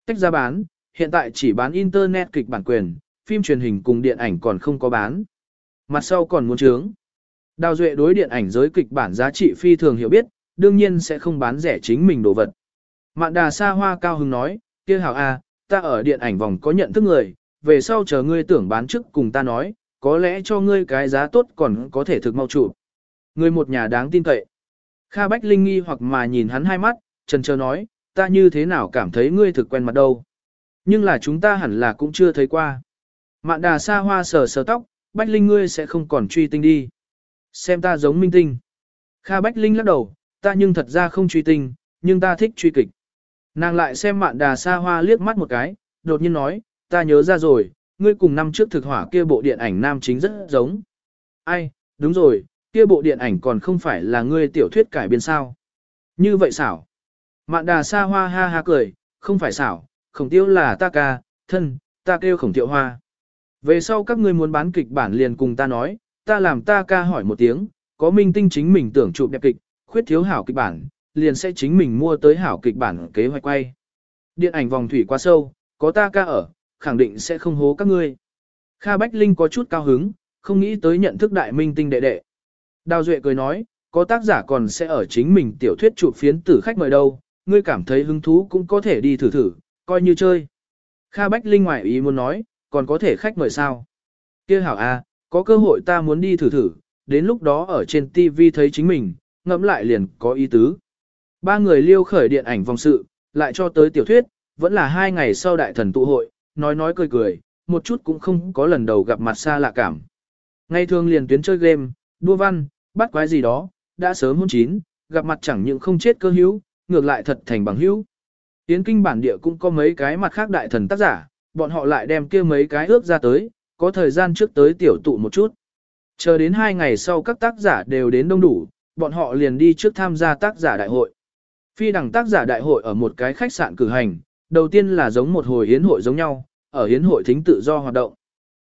Tách ra bán, hiện tại chỉ bán internet kịch bản quyền, phim truyền hình cùng điện ảnh còn không có bán. Mặt sau còn muốn trướng. Đào Duệ đối điện ảnh giới kịch bản giá trị phi thường hiểu biết, đương nhiên sẽ không bán rẻ chính mình đồ vật. Mạn đà sa hoa cao hứng nói, kia hảo a, ta ở điện ảnh vòng có nhận thức người, về sau chờ ngươi tưởng bán trước cùng ta nói, có lẽ cho ngươi cái giá tốt còn có thể thực mau chủ Ngươi một nhà đáng tin cậy. Kha Bách Linh nghi hoặc mà nhìn hắn hai mắt, trần chờ nói, ta như thế nào cảm thấy ngươi thực quen mặt đâu. Nhưng là chúng ta hẳn là cũng chưa thấy qua. Mạn đà sa hoa sờ sờ tóc, Bách Linh ngươi sẽ không còn truy tinh đi. Xem ta giống minh tinh. Kha Bách Linh lắc đầu, ta nhưng thật ra không truy tinh, nhưng ta thích truy kịch. Nàng lại xem mạn đà sa hoa liếc mắt một cái, đột nhiên nói, ta nhớ ra rồi, ngươi cùng năm trước thực hỏa kia bộ điện ảnh nam chính rất giống. Ai, đúng rồi, kia bộ điện ảnh còn không phải là ngươi tiểu thuyết cải biên sao. Như vậy xảo. Mạn đà sa hoa ha ha cười, không phải xảo, khổng tiêu là ta ca, thân, ta kêu khổng tiệu hoa. Về sau các ngươi muốn bán kịch bản liền cùng ta nói, ta làm ta ca hỏi một tiếng, có minh tinh chính mình tưởng chụp đẹp kịch, khuyết thiếu hảo kịch bản, liền sẽ chính mình mua tới hảo kịch bản kế hoạch quay. Điện ảnh vòng thủy quá sâu, có ta ca ở, khẳng định sẽ không hố các ngươi. Kha Bách Linh có chút cao hứng, không nghĩ tới nhận thức đại minh tinh đệ đệ. Đào Duệ cười nói, có tác giả còn sẽ ở chính mình tiểu thuyết chụp phiến tử khách mời đâu, ngươi cảm thấy hứng thú cũng có thể đi thử thử, coi như chơi. Kha Bách Linh ngoại ý muốn nói, còn có thể khách mời sao? kia hảo a, à, có cơ hội ta muốn đi thử thử, đến lúc đó ở trên TV thấy chính mình, ngẫm lại liền có ý tứ. Ba người liêu khởi điện ảnh vòng sự, lại cho tới tiểu thuyết, vẫn là hai ngày sau đại thần tụ hội, nói nói cười cười, một chút cũng không có lần đầu gặp mặt xa lạ cảm. Ngay thường liền tuyến chơi game, đua văn, bắt quái gì đó, đã sớm hôn chín, gặp mặt chẳng những không chết cơ hữu, ngược lại thật thành bằng hữu. Tiến kinh bản địa cũng có mấy cái mặt khác đại thần tác giả, bọn họ lại đem kia mấy cái ước ra tới, có thời gian trước tới tiểu tụ một chút. Chờ đến hai ngày sau các tác giả đều đến đông đủ, bọn họ liền đi trước tham gia tác giả đại hội. Phi đẳng tác giả đại hội ở một cái khách sạn cử hành, đầu tiên là giống một hồi hiến hội giống nhau, ở hiến hội thính tự do hoạt động.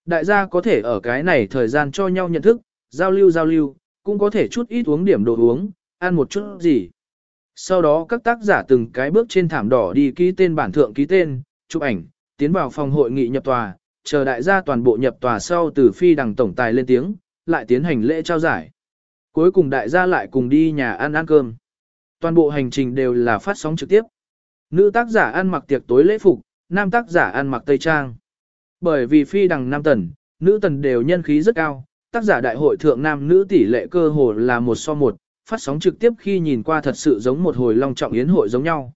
Đại gia có thể ở cái này thời gian cho nhau nhận thức, giao lưu giao lưu, cũng có thể chút ít uống điểm đồ uống, ăn một chút gì. Sau đó các tác giả từng cái bước trên thảm đỏ đi ký tên bản thượng ký tên, chụp ảnh, tiến vào phòng hội nghị nhập tòa, chờ đại gia toàn bộ nhập tòa sau từ phi đằng tổng tài lên tiếng, lại tiến hành lễ trao giải. Cuối cùng đại gia lại cùng đi nhà ăn ăn cơm. Toàn bộ hành trình đều là phát sóng trực tiếp. Nữ tác giả ăn mặc tiệc tối lễ phục, nam tác giả ăn mặc tây trang. Bởi vì phi đằng nam tần, nữ tần đều nhân khí rất cao, tác giả đại hội thượng nam nữ tỷ lệ cơ hồ là một so một, phát sóng trực tiếp khi nhìn qua thật sự giống một hồi long trọng yến hội giống nhau.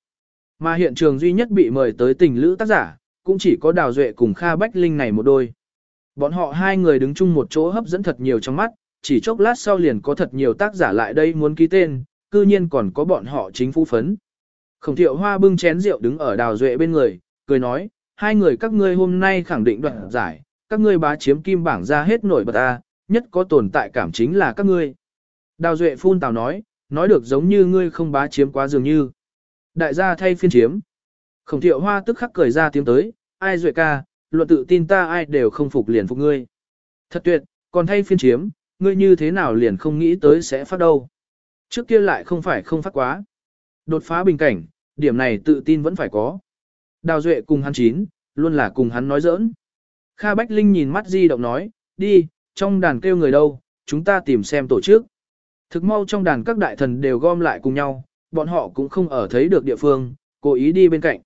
Mà hiện trường duy nhất bị mời tới tình lữ tác giả, cũng chỉ có Đào Duệ cùng Kha Bách Linh này một đôi. Bọn họ hai người đứng chung một chỗ hấp dẫn thật nhiều trong mắt, chỉ chốc lát sau liền có thật nhiều tác giả lại đây muốn ký tên, cư nhiên còn có bọn họ chính phu phấn. Khổng thiệu hoa bưng chén rượu đứng ở Đào Duệ bên người, cười nói, hai người các ngươi hôm nay khẳng định đoạn giải, các ngươi bá chiếm kim bảng ra hết nổi bật ta, nhất có tồn tại cảm chính là các ngươi. Đào Duệ phun tào nói, nói được giống như ngươi không bá chiếm quá dường như. Đại gia thay phiên chiếm. Khổng thiệu hoa tức khắc cười ra tiếng tới, ai Duệ ca, luận tự tin ta ai đều không phục liền phục ngươi. Thật tuyệt, còn thay phiên chiếm, ngươi như thế nào liền không nghĩ tới sẽ phát đâu. Trước kia lại không phải không phát quá. Đột phá bình cảnh, điểm này tự tin vẫn phải có. Đào Duệ cùng hắn chín, luôn là cùng hắn nói giỡn. Kha Bách Linh nhìn mắt di động nói, đi, trong đàn kêu người đâu, chúng ta tìm xem tổ chức. Thực mau trong đàn các đại thần đều gom lại cùng nhau, bọn họ cũng không ở thấy được địa phương, cố ý đi bên cạnh.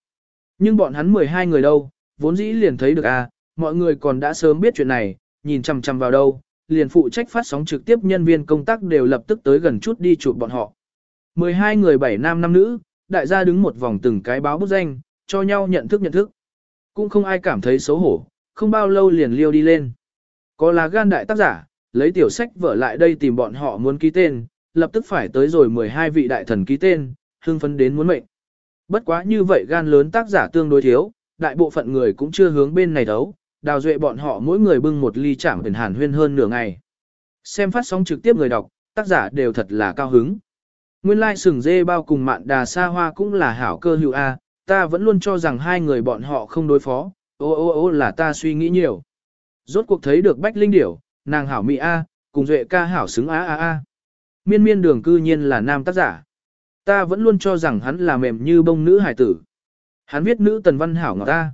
Nhưng bọn hắn 12 người đâu, vốn dĩ liền thấy được à, mọi người còn đã sớm biết chuyện này, nhìn chằm chằm vào đâu, liền phụ trách phát sóng trực tiếp nhân viên công tác đều lập tức tới gần chút đi chụp bọn họ. 12 người bảy nam năm nữ, đại gia đứng một vòng từng cái báo bút danh, cho nhau nhận thức nhận thức. cũng không ai cảm thấy xấu hổ, không bao lâu liền liêu đi lên. Có là gan đại tác giả, lấy tiểu sách vở lại đây tìm bọn họ muốn ký tên, lập tức phải tới rồi 12 vị đại thần ký tên, hưng phấn đến muốn mệnh. Bất quá như vậy gan lớn tác giả tương đối thiếu, đại bộ phận người cũng chưa hướng bên này đấu, đào duệ bọn họ mỗi người bưng một ly chảng biển hàn huyên hơn nửa ngày. Xem phát sóng trực tiếp người đọc, tác giả đều thật là cao hứng. Nguyên lai sừng dê bao cùng mạn đà sa hoa cũng là hảo cơ hữu A, ta vẫn luôn cho rằng hai người bọn họ không đối phó, ô ô ô là ta suy nghĩ nhiều. Rốt cuộc thấy được Bách Linh Điểu, nàng hảo mỹ A, cùng duệ ca hảo xứng A A A. Miên miên đường cư nhiên là nam tác giả. Ta vẫn luôn cho rằng hắn là mềm như bông nữ hải tử. Hắn viết nữ tần văn hảo ngọt ta.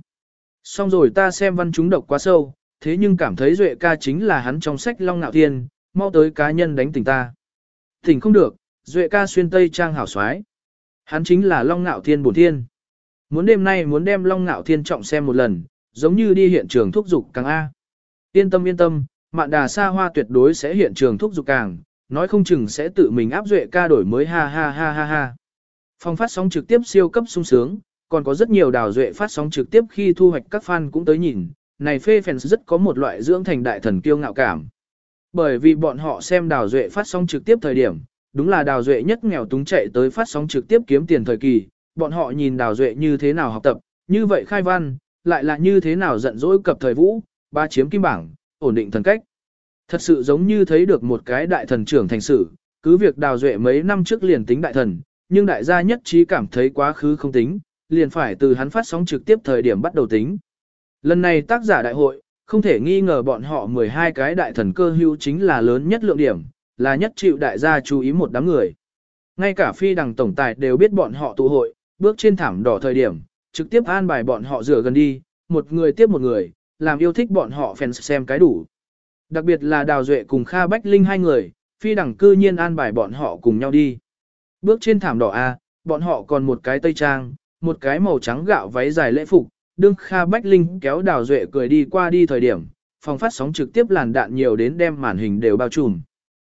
Xong rồi ta xem văn chúng độc quá sâu, thế nhưng cảm thấy duệ ca chính là hắn trong sách Long Nạo Thiên, mau tới cá nhân đánh tỉnh ta. Tỉnh không được, duệ ca xuyên tây trang hảo soái Hắn chính là Long ngạo Thiên bổn thiên. Muốn đêm nay muốn đem Long ngạo Thiên trọng xem một lần, giống như đi hiện trường thúc dục càng A. Yên tâm yên tâm, mạn đà xa hoa tuyệt đối sẽ hiện trường thúc dục càng, nói không chừng sẽ tự mình áp duệ ca đổi mới ha ha ha ha ha. Phong phát sóng trực tiếp siêu cấp sung sướng, còn có rất nhiều đào duệ phát sóng trực tiếp khi thu hoạch các fan cũng tới nhìn, này phê fans rất có một loại dưỡng thành đại thần kiêu ngạo cảm. Bởi vì bọn họ xem đào duệ phát sóng trực tiếp thời điểm, đúng là đào duệ nhất nghèo túng chạy tới phát sóng trực tiếp kiếm tiền thời kỳ, bọn họ nhìn đào duệ như thế nào học tập, như vậy khai văn, lại là như thế nào giận dỗi cập thời vũ, ba chiếm kim bảng, ổn định thần cách. Thật sự giống như thấy được một cái đại thần trưởng thành sự, cứ việc đào duệ mấy năm trước liền tính đại thần, nhưng đại gia nhất trí cảm thấy quá khứ không tính, liền phải từ hắn phát sóng trực tiếp thời điểm bắt đầu tính. Lần này tác giả đại hội, không thể nghi ngờ bọn họ 12 cái đại thần cơ hữu chính là lớn nhất lượng điểm, là nhất chịu đại gia chú ý một đám người. Ngay cả phi đằng tổng tài đều biết bọn họ tụ hội, bước trên thảm đỏ thời điểm, trực tiếp an bài bọn họ rửa gần đi, một người tiếp một người, làm yêu thích bọn họ fans xem cái đủ. Đặc biệt là Đào Duệ cùng Kha Bách Linh hai người, phi đẳng cư nhiên an bài bọn họ cùng nhau đi. Bước trên thảm đỏ A, bọn họ còn một cái tây trang, một cái màu trắng gạo váy dài lễ phục, đương Kha Bách Linh kéo Đào Duệ cười đi qua đi thời điểm, phòng phát sóng trực tiếp làn đạn nhiều đến đem màn hình đều bao trùm.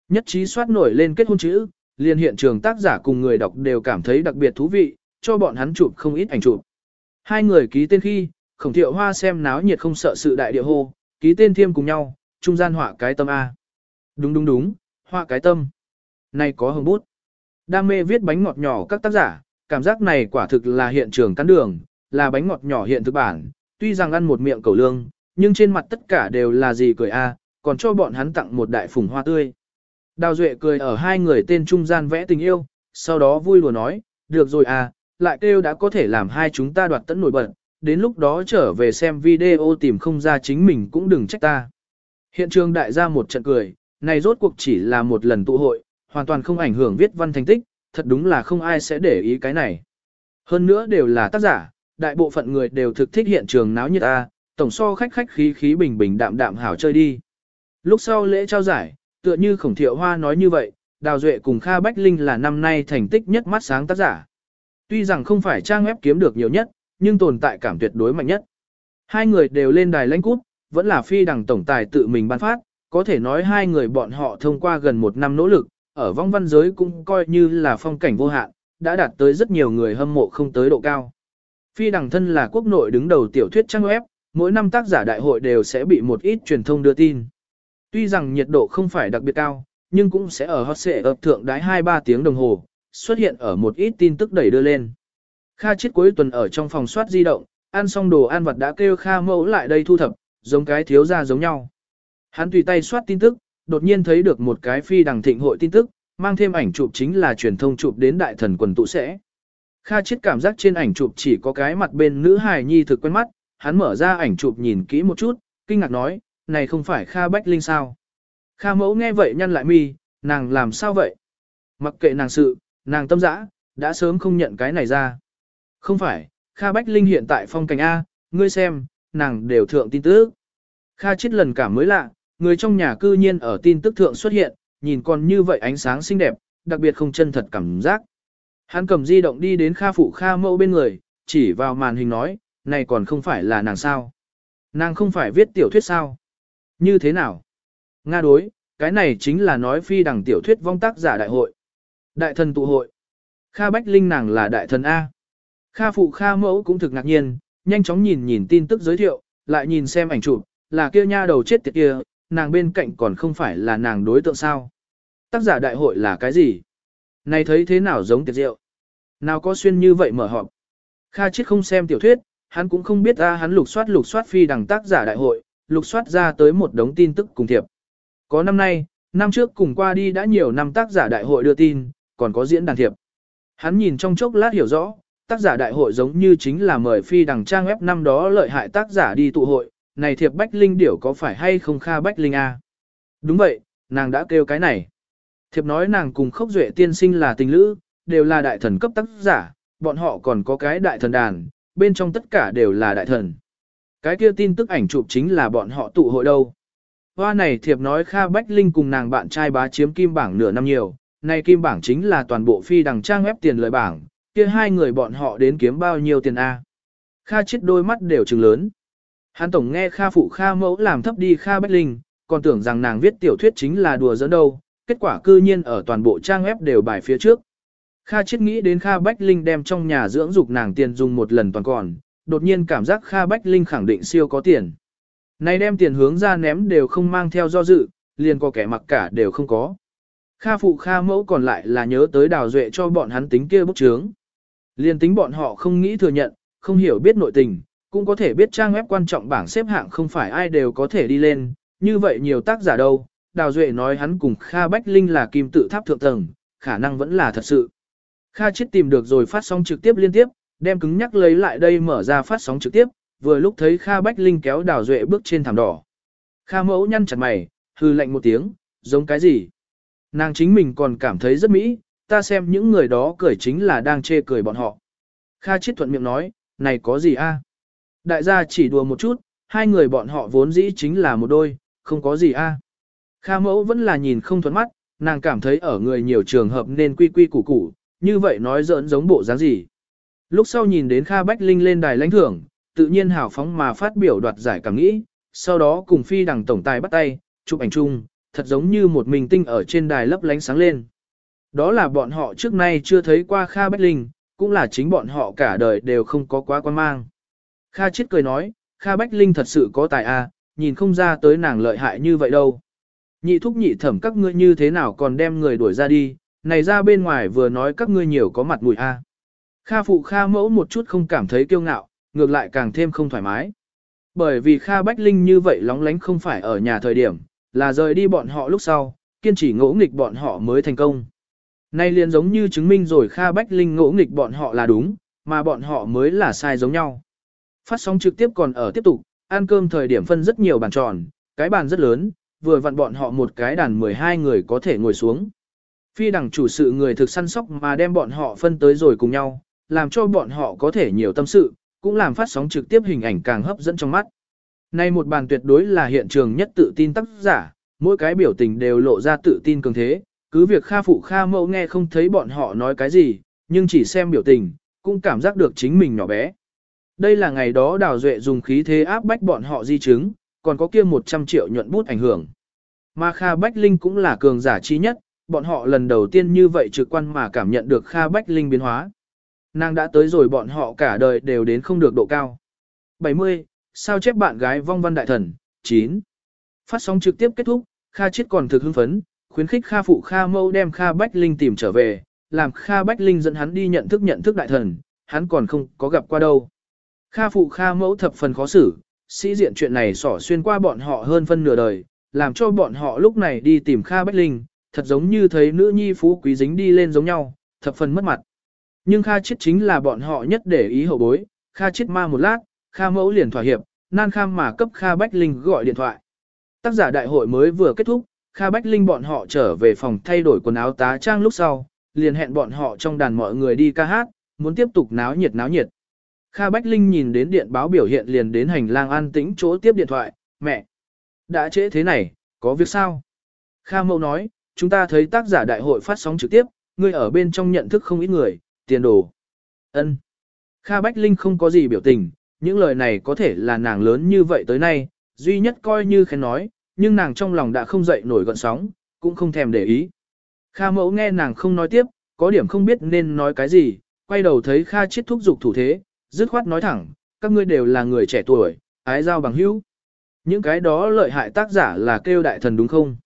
Nhất trí soát nổi lên kết hôn chữ, liền hiện trường tác giả cùng người đọc đều cảm thấy đặc biệt thú vị, cho bọn hắn chụp không ít ảnh chụp. Hai người ký tên khi, khổng thiệu hoa xem náo nhiệt không sợ sự đại địa hô, ký tên thiêm cùng nhau, trung gian họa cái tâm A. Đúng đúng đúng, họa cái tâm. Này có hồng bút. Đam mê viết bánh ngọt nhỏ các tác giả, cảm giác này quả thực là hiện trường cắn đường, là bánh ngọt nhỏ hiện thực bản, tuy rằng ăn một miệng cầu lương, nhưng trên mặt tất cả đều là gì cười a, còn cho bọn hắn tặng một đại phùng hoa tươi. Đào Duệ cười ở hai người tên trung gian vẽ tình yêu, sau đó vui lùa nói, được rồi à, lại kêu đã có thể làm hai chúng ta đoạt tận nổi bật, đến lúc đó trở về xem video tìm không ra chính mình cũng đừng trách ta. Hiện trường đại gia một trận cười, này rốt cuộc chỉ là một lần tụ hội, hoàn toàn không ảnh hưởng viết văn thành tích, thật đúng là không ai sẽ để ý cái này. Hơn nữa đều là tác giả, đại bộ phận người đều thực thích hiện trường náo nhiệt ta, tổng so khách khách khí khí bình bình đạm đạm hảo chơi đi. Lúc sau lễ trao giải, tựa như khổng thiệu hoa nói như vậy, Đào Duệ cùng Kha Bách Linh là năm nay thành tích nhất mắt sáng tác giả. Tuy rằng không phải trang web kiếm được nhiều nhất, nhưng tồn tại cảm tuyệt đối mạnh nhất. Hai người đều lên đài lãnh cút, vẫn là phi đằng tổng tài tự mình ban phát, có thể nói hai người bọn họ thông qua gần một năm nỗ lực, ở vong văn giới cũng coi như là phong cảnh vô hạn, đã đạt tới rất nhiều người hâm mộ không tới độ cao. Phi đằng thân là quốc nội đứng đầu tiểu thuyết trang web, mỗi năm tác giả đại hội đều sẽ bị một ít truyền thông đưa tin. Tuy rằng nhiệt độ không phải đặc biệt cao, nhưng cũng sẽ ở hot xệ ập thượng đái 2-3 tiếng đồng hồ, xuất hiện ở một ít tin tức đẩy đưa lên. Kha chết cuối tuần ở trong phòng soát di động, ăn xong đồ ăn vật đã kêu Kha mẫu lại đây thu thập, giống cái thiếu gia giống nhau. Hắn tùy tay soát tin tức, đột nhiên thấy được một cái phi đằng thịnh hội tin tức, mang thêm ảnh chụp chính là truyền thông chụp đến đại thần quần tụ sẽ. Kha chết cảm giác trên ảnh chụp chỉ có cái mặt bên nữ hài nhi thực quen mắt, hắn mở ra ảnh chụp nhìn kỹ một chút, kinh ngạc nói, này không phải Kha Bách Linh sao? Kha mẫu nghe vậy nhăn lại mi, nàng làm sao vậy? Mặc kệ nàng sự, nàng tâm dã, đã sớm không nhận cái này ra. Không phải, Kha Bách Linh hiện tại phong cảnh A, ngươi xem, nàng đều thượng tin tức. Kha chết lần cảm mới lạ, người trong nhà cư nhiên ở tin tức thượng xuất hiện, nhìn còn như vậy ánh sáng xinh đẹp, đặc biệt không chân thật cảm giác. Hắn cầm di động đi đến Kha phụ Kha mẫu bên người, chỉ vào màn hình nói, này còn không phải là nàng sao. Nàng không phải viết tiểu thuyết sao. Như thế nào? Nga đối, cái này chính là nói phi đằng tiểu thuyết vong tác giả đại hội. Đại thần tụ hội. Kha Bách Linh nàng là đại thần A. Kha phụ Kha mẫu cũng thực ngạc nhiên, nhanh chóng nhìn nhìn tin tức giới thiệu, lại nhìn xem ảnh chụp, là kia nha đầu chết tiệt kia, nàng bên cạnh còn không phải là nàng đối tượng sao. Tác giả đại hội là cái gì? Này thấy thế nào giống tiệt rượu? Nào có xuyên như vậy mở họp? Kha chết không xem tiểu thuyết, hắn cũng không biết ra hắn lục soát lục soát phi đằng tác giả đại hội, lục soát ra tới một đống tin tức cùng thiệp. Có năm nay, năm trước cùng qua đi đã nhiều năm tác giả đại hội đưa tin, còn có diễn đàn thiệp. Hắn nhìn trong chốc lát hiểu rõ, tác giả đại hội giống như chính là mời phi đằng trang web năm đó lợi hại tác giả đi tụ hội, này thiệp Bách Linh điểu có phải hay không Kha Bách Linh A? Đúng vậy, nàng đã kêu cái này. Thiệp nói nàng cùng khốc duệ tiên sinh là tình lữ, đều là đại thần cấp tác giả, bọn họ còn có cái đại thần đàn, bên trong tất cả đều là đại thần. Cái kia tin tức ảnh chụp chính là bọn họ tụ hội đâu. Hoa này thiệp nói Kha Bách Linh cùng nàng bạn trai bá chiếm kim bảng nửa năm nhiều, nay kim bảng chính là toàn bộ phi đằng trang web tiền lợi bảng, kia hai người bọn họ đến kiếm bao nhiêu tiền A. Kha chết đôi mắt đều trừng lớn. Hắn tổng nghe Kha phụ Kha mẫu làm thấp đi Kha Bách Linh, còn tưởng rằng nàng viết tiểu thuyết chính là đùa giỡn đâu, kết quả cư nhiên ở toàn bộ trang web đều bài phía trước. Kha chết nghĩ đến Kha Bách Linh đem trong nhà dưỡng dục nàng tiền dùng một lần toàn còn, đột nhiên cảm giác Kha Bách Linh khẳng định siêu có tiền. Này đem tiền hướng ra ném đều không mang theo do dự, liền có kẻ mặc cả đều không có. Kha phụ Kha mẫu còn lại là nhớ tới đào duệ cho bọn hắn tính kia bốc chướng. Liền tính bọn họ không nghĩ thừa nhận, không hiểu biết nội tình, cũng có thể biết trang web quan trọng bảng xếp hạng không phải ai đều có thể đi lên, như vậy nhiều tác giả đâu. Đào Duệ nói hắn cùng Kha Bách Linh là kim tự tháp thượng tầng, khả năng vẫn là thật sự. Kha chết tìm được rồi phát sóng trực tiếp liên tiếp, đem cứng nhắc lấy lại đây mở ra phát sóng trực tiếp, vừa lúc thấy Kha Bách Linh kéo Đào Duệ bước trên thảm đỏ. Kha mẫu nhăn chặt mày, hư lạnh một tiếng, giống cái gì? Nàng chính mình còn cảm thấy rất mỹ, ta xem những người đó cười chính là đang chê cười bọn họ. Kha chết thuận miệng nói, này có gì a? Đại gia chỉ đùa một chút, hai người bọn họ vốn dĩ chính là một đôi, không có gì a. Kha mẫu vẫn là nhìn không thuận mắt, nàng cảm thấy ở người nhiều trường hợp nên quy quy củ củ, như vậy nói giỡn giống bộ dáng gì. Lúc sau nhìn đến Kha Bách Linh lên đài lãnh thưởng, tự nhiên hào phóng mà phát biểu đoạt giải cảm nghĩ, sau đó cùng phi đằng tổng tài bắt tay, chụp ảnh chung, thật giống như một mình tinh ở trên đài lấp lánh sáng lên. Đó là bọn họ trước nay chưa thấy qua Kha Bách Linh, cũng là chính bọn họ cả đời đều không có quá quan mang. Kha chết cười nói, Kha Bách Linh thật sự có tài a, nhìn không ra tới nàng lợi hại như vậy đâu. Nhị thúc nhị thẩm các ngươi như thế nào còn đem người đuổi ra đi, này ra bên ngoài vừa nói các ngươi nhiều có mặt mũi a. Kha phụ Kha mẫu một chút không cảm thấy kiêu ngạo, ngược lại càng thêm không thoải mái. Bởi vì Kha Bách Linh như vậy lóng lánh không phải ở nhà thời điểm, là rời đi bọn họ lúc sau, kiên trì ngỗ nghịch bọn họ mới thành công. Nay liền giống như chứng minh rồi Kha Bách Linh ngỗ nghịch bọn họ là đúng, mà bọn họ mới là sai giống nhau. Phát sóng trực tiếp còn ở tiếp tục, ăn cơm thời điểm phân rất nhiều bàn tròn, cái bàn rất lớn, vừa vặn bọn họ một cái đàn 12 người có thể ngồi xuống. Phi đẳng chủ sự người thực săn sóc mà đem bọn họ phân tới rồi cùng nhau, làm cho bọn họ có thể nhiều tâm sự, cũng làm phát sóng trực tiếp hình ảnh càng hấp dẫn trong mắt. Nay một bàn tuyệt đối là hiện trường nhất tự tin tác giả, mỗi cái biểu tình đều lộ ra tự tin cường thế, cứ việc Kha phụ Kha mẫu nghe không thấy bọn họ nói cái gì, nhưng chỉ xem biểu tình, cũng cảm giác được chính mình nhỏ bé. Đây là ngày đó Đào Duệ dùng khí thế áp bách bọn họ di chứng, còn có kia 100 triệu nhuận bút ảnh hưởng. Mà Kha Bách Linh cũng là cường giả chi nhất, bọn họ lần đầu tiên như vậy trực quan mà cảm nhận được Kha Bách Linh biến hóa. Nàng đã tới rồi bọn họ cả đời đều đến không được độ cao. 70. Sao chép bạn gái vong văn đại thần, 9. Phát sóng trực tiếp kết thúc, Kha chiết còn thực hưng phấn, khuyến khích Kha phụ Kha mâu đem Kha Bách Linh tìm trở về, làm Kha Bách Linh dẫn hắn đi nhận thức nhận thức đại thần, hắn còn không có gặp qua đâu. Kha phụ Kha mẫu thập phần khó xử, sĩ diện chuyện này xỏ xuyên qua bọn họ hơn phân nửa đời, làm cho bọn họ lúc này đi tìm Kha Bách Linh, thật giống như thấy nữ nhi phú quý dính đi lên giống nhau, thập phần mất mặt. Nhưng Kha chết chính là bọn họ nhất để ý hậu bối, Kha chết ma một lát, Kha mẫu liền thỏa hiệp, nan kham mà cấp Kha Bách Linh gọi điện thoại. Tác giả đại hội mới vừa kết thúc, Kha Bách Linh bọn họ trở về phòng thay đổi quần áo tá trang lúc sau, liền hẹn bọn họ trong đàn mọi người đi ca hát, muốn tiếp tục náo nhiệt náo nhiệt. Kha Bách Linh nhìn đến điện báo biểu hiện liền đến hành lang an tĩnh chỗ tiếp điện thoại, mẹ. Đã trễ thế này, có việc sao? Kha Mẫu nói, chúng ta thấy tác giả đại hội phát sóng trực tiếp, người ở bên trong nhận thức không ít người, tiền đồ. ân Kha Bách Linh không có gì biểu tình, những lời này có thể là nàng lớn như vậy tới nay, duy nhất coi như khen nói, nhưng nàng trong lòng đã không dậy nổi gọn sóng, cũng không thèm để ý. Kha mẫu nghe nàng không nói tiếp, có điểm không biết nên nói cái gì, quay đầu thấy Kha chết thúc dục thủ thế, dứt khoát nói thẳng, các ngươi đều là người trẻ tuổi, ái giao bằng hữu. Những cái đó lợi hại tác giả là kêu đại thần đúng không?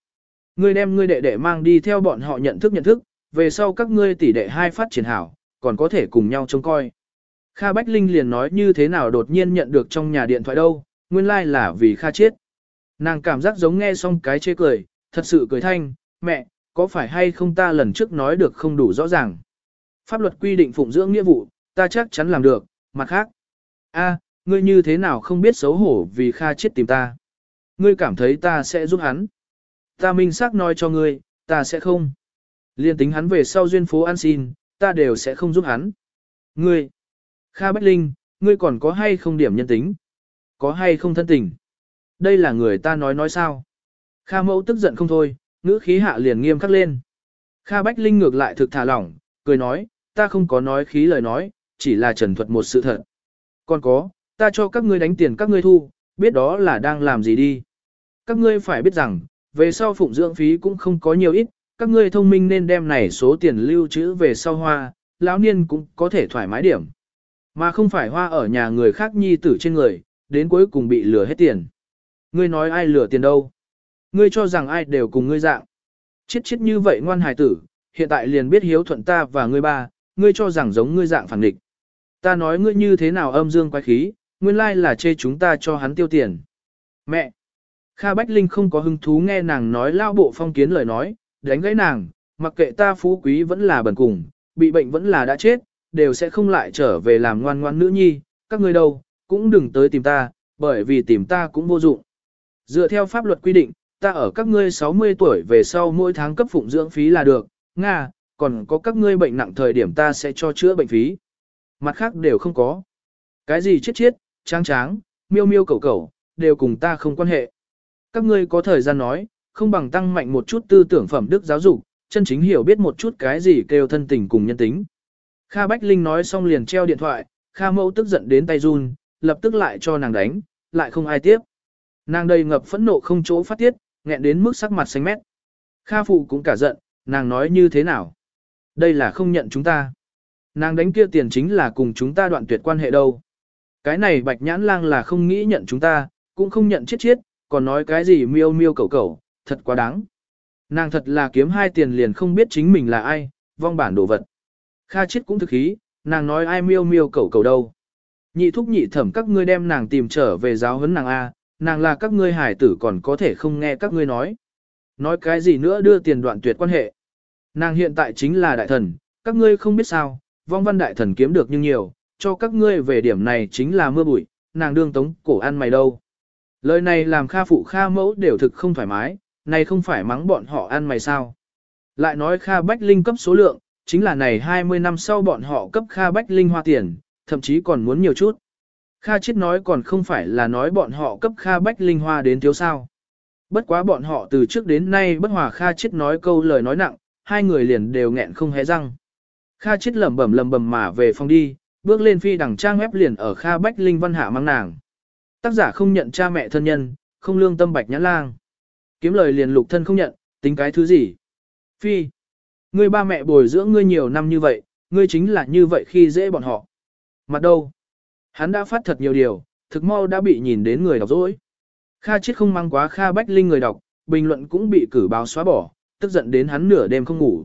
Ngươi đem ngươi đệ đệ mang đi theo bọn họ nhận thức nhận thức, về sau các ngươi tỷ đệ hai phát triển hảo, còn có thể cùng nhau trông coi. Kha Bách Linh liền nói như thế nào đột nhiên nhận được trong nhà điện thoại đâu, nguyên lai like là vì Kha chết. Nàng cảm giác giống nghe xong cái chê cười, thật sự cười thanh, mẹ, có phải hay không ta lần trước nói được không đủ rõ ràng. Pháp luật quy định phụng dưỡng nghĩa vụ, ta chắc chắn làm được, mặt khác. a, ngươi như thế nào không biết xấu hổ vì Kha chết tìm ta. Ngươi cảm thấy ta sẽ giúp hắn. Ta minh xác nói cho ngươi, ta sẽ không. Liên tính hắn về sau duyên phố ăn xin, ta đều sẽ không giúp hắn. Ngươi, Kha Bách Linh, ngươi còn có hay không điểm nhân tính? Có hay không thân tình? Đây là người ta nói nói sao? Kha mẫu tức giận không thôi, ngữ khí hạ liền nghiêm khắc lên. Kha Bách Linh ngược lại thực thả lỏng, cười nói, ta không có nói khí lời nói, chỉ là trần thuật một sự thật. Còn có, ta cho các ngươi đánh tiền các ngươi thu, biết đó là đang làm gì đi. Các ngươi phải biết rằng, về sau phụng dưỡng phí cũng không có nhiều ít, các ngươi thông minh nên đem này số tiền lưu trữ về sau hoa, lão niên cũng có thể thoải mái điểm. Mà không phải hoa ở nhà người khác nhi tử trên người, đến cuối cùng bị lừa hết tiền. Ngươi nói ai lừa tiền đâu? Ngươi cho rằng ai đều cùng ngươi dạng. Chết chết như vậy ngoan hài tử, hiện tại liền biết hiếu thuận ta và ngươi ba, ngươi cho rằng giống ngươi dạng phản địch. Ta nói ngươi như thế nào âm dương quái khí, nguyên lai là chê chúng ta cho hắn tiêu tiền. Mẹ! Kha Bách Linh không có hứng thú nghe nàng nói lao bộ phong kiến lời nói, đánh gãy nàng, mặc kệ ta phú quý vẫn là bần cùng, bị bệnh vẫn là đã chết, đều sẽ không lại trở về làm ngoan ngoan nữ nhi, các ngươi đâu, cũng đừng tới tìm ta, bởi vì tìm ta cũng vô dụng. Dựa theo pháp luật quy định, ta ở các ngươi 60 tuổi về sau mỗi tháng cấp phụng dưỡng phí là được, Nga, còn có các ngươi bệnh nặng thời điểm ta sẽ cho chữa bệnh phí. Mặt khác đều không có. Cái gì chết chết, tráng tráng, miêu miêu cầu cầu, đều cùng ta không quan hệ. Các ngươi có thời gian nói, không bằng tăng mạnh một chút tư tưởng phẩm đức giáo dục, chân chính hiểu biết một chút cái gì kêu thân tình cùng nhân tính. Kha Bách Linh nói xong liền treo điện thoại, Kha mẫu tức giận đến tay run, lập tức lại cho nàng đánh, lại không ai tiếp. Nàng đầy ngập phẫn nộ không chỗ phát tiết, nghẹn đến mức sắc mặt xanh mét. Kha phụ cũng cả giận, nàng nói như thế nào? Đây là không nhận chúng ta. Nàng đánh kia tiền chính là cùng chúng ta đoạn tuyệt quan hệ đâu. Cái này bạch nhãn lang là không nghĩ nhận chúng ta, cũng không nhận chết chết, còn nói cái gì miêu miêu cầu cầu, thật quá đáng. Nàng thật là kiếm hai tiền liền không biết chính mình là ai, vong bản đồ vật. Kha chết cũng thực khí, nàng nói ai miêu miêu cầu cầu đâu. Nhị thúc nhị thẩm các ngươi đem nàng tìm trở về giáo huấn nàng A, nàng là các ngươi hải tử còn có thể không nghe các ngươi nói. Nói cái gì nữa đưa tiền đoạn tuyệt quan hệ. Nàng hiện tại chính là đại thần, các ngươi không biết sao, vong văn đại thần kiếm được nhưng nhiều, cho các ngươi về điểm này chính là mưa bụi, nàng đương tống cổ ăn mày đâu. Lời này làm kha phụ kha mẫu đều thực không thoải mái, này không phải mắng bọn họ ăn mày sao. Lại nói kha bách linh cấp số lượng, chính là này 20 năm sau bọn họ cấp kha bách linh hoa tiền, thậm chí còn muốn nhiều chút. Kha chết nói còn không phải là nói bọn họ cấp Kha Bách Linh Hoa đến thiếu sao. Bất quá bọn họ từ trước đến nay bất hòa Kha chết nói câu lời nói nặng, hai người liền đều nghẹn không hé răng. Kha chết lẩm bẩm lẩm bẩm mà về phòng đi, bước lên phi đằng trang web liền ở Kha Bách Linh văn hạ mang nàng. Tác giả không nhận cha mẹ thân nhân, không lương tâm bạch nhã lang. Kiếm lời liền lục thân không nhận, tính cái thứ gì? Phi. Ngươi ba mẹ bồi dưỡng ngươi nhiều năm như vậy, ngươi chính là như vậy khi dễ bọn họ. Mặt đâu? Hắn đã phát thật nhiều điều, thực mau đã bị nhìn đến người đọc dối. Kha chết không mang quá Kha Bách Linh người đọc, bình luận cũng bị cử báo xóa bỏ, tức giận đến hắn nửa đêm không ngủ.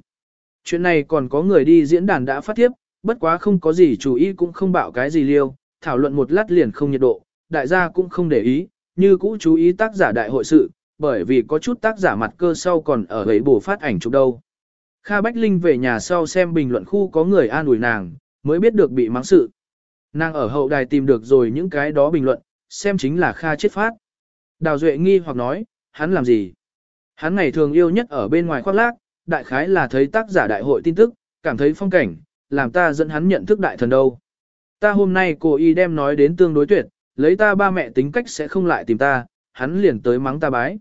Chuyện này còn có người đi diễn đàn đã phát tiếp, bất quá không có gì chú ý cũng không bảo cái gì liêu, thảo luận một lát liền không nhiệt độ, đại gia cũng không để ý, như cũ chú ý tác giả đại hội sự, bởi vì có chút tác giả mặt cơ sau còn ở ấy bổ phát ảnh chụp đâu. Kha Bách Linh về nhà sau xem bình luận khu có người an ủi nàng, mới biết được bị mắng sự. Nàng ở hậu đài tìm được rồi những cái đó bình luận, xem chính là Kha chết phát. Đào Duệ nghi hoặc nói, hắn làm gì? Hắn ngày thường yêu nhất ở bên ngoài khoác lác, đại khái là thấy tác giả đại hội tin tức, cảm thấy phong cảnh, làm ta dẫn hắn nhận thức đại thần đâu. Ta hôm nay cô y đem nói đến tương đối tuyệt, lấy ta ba mẹ tính cách sẽ không lại tìm ta, hắn liền tới mắng ta bái.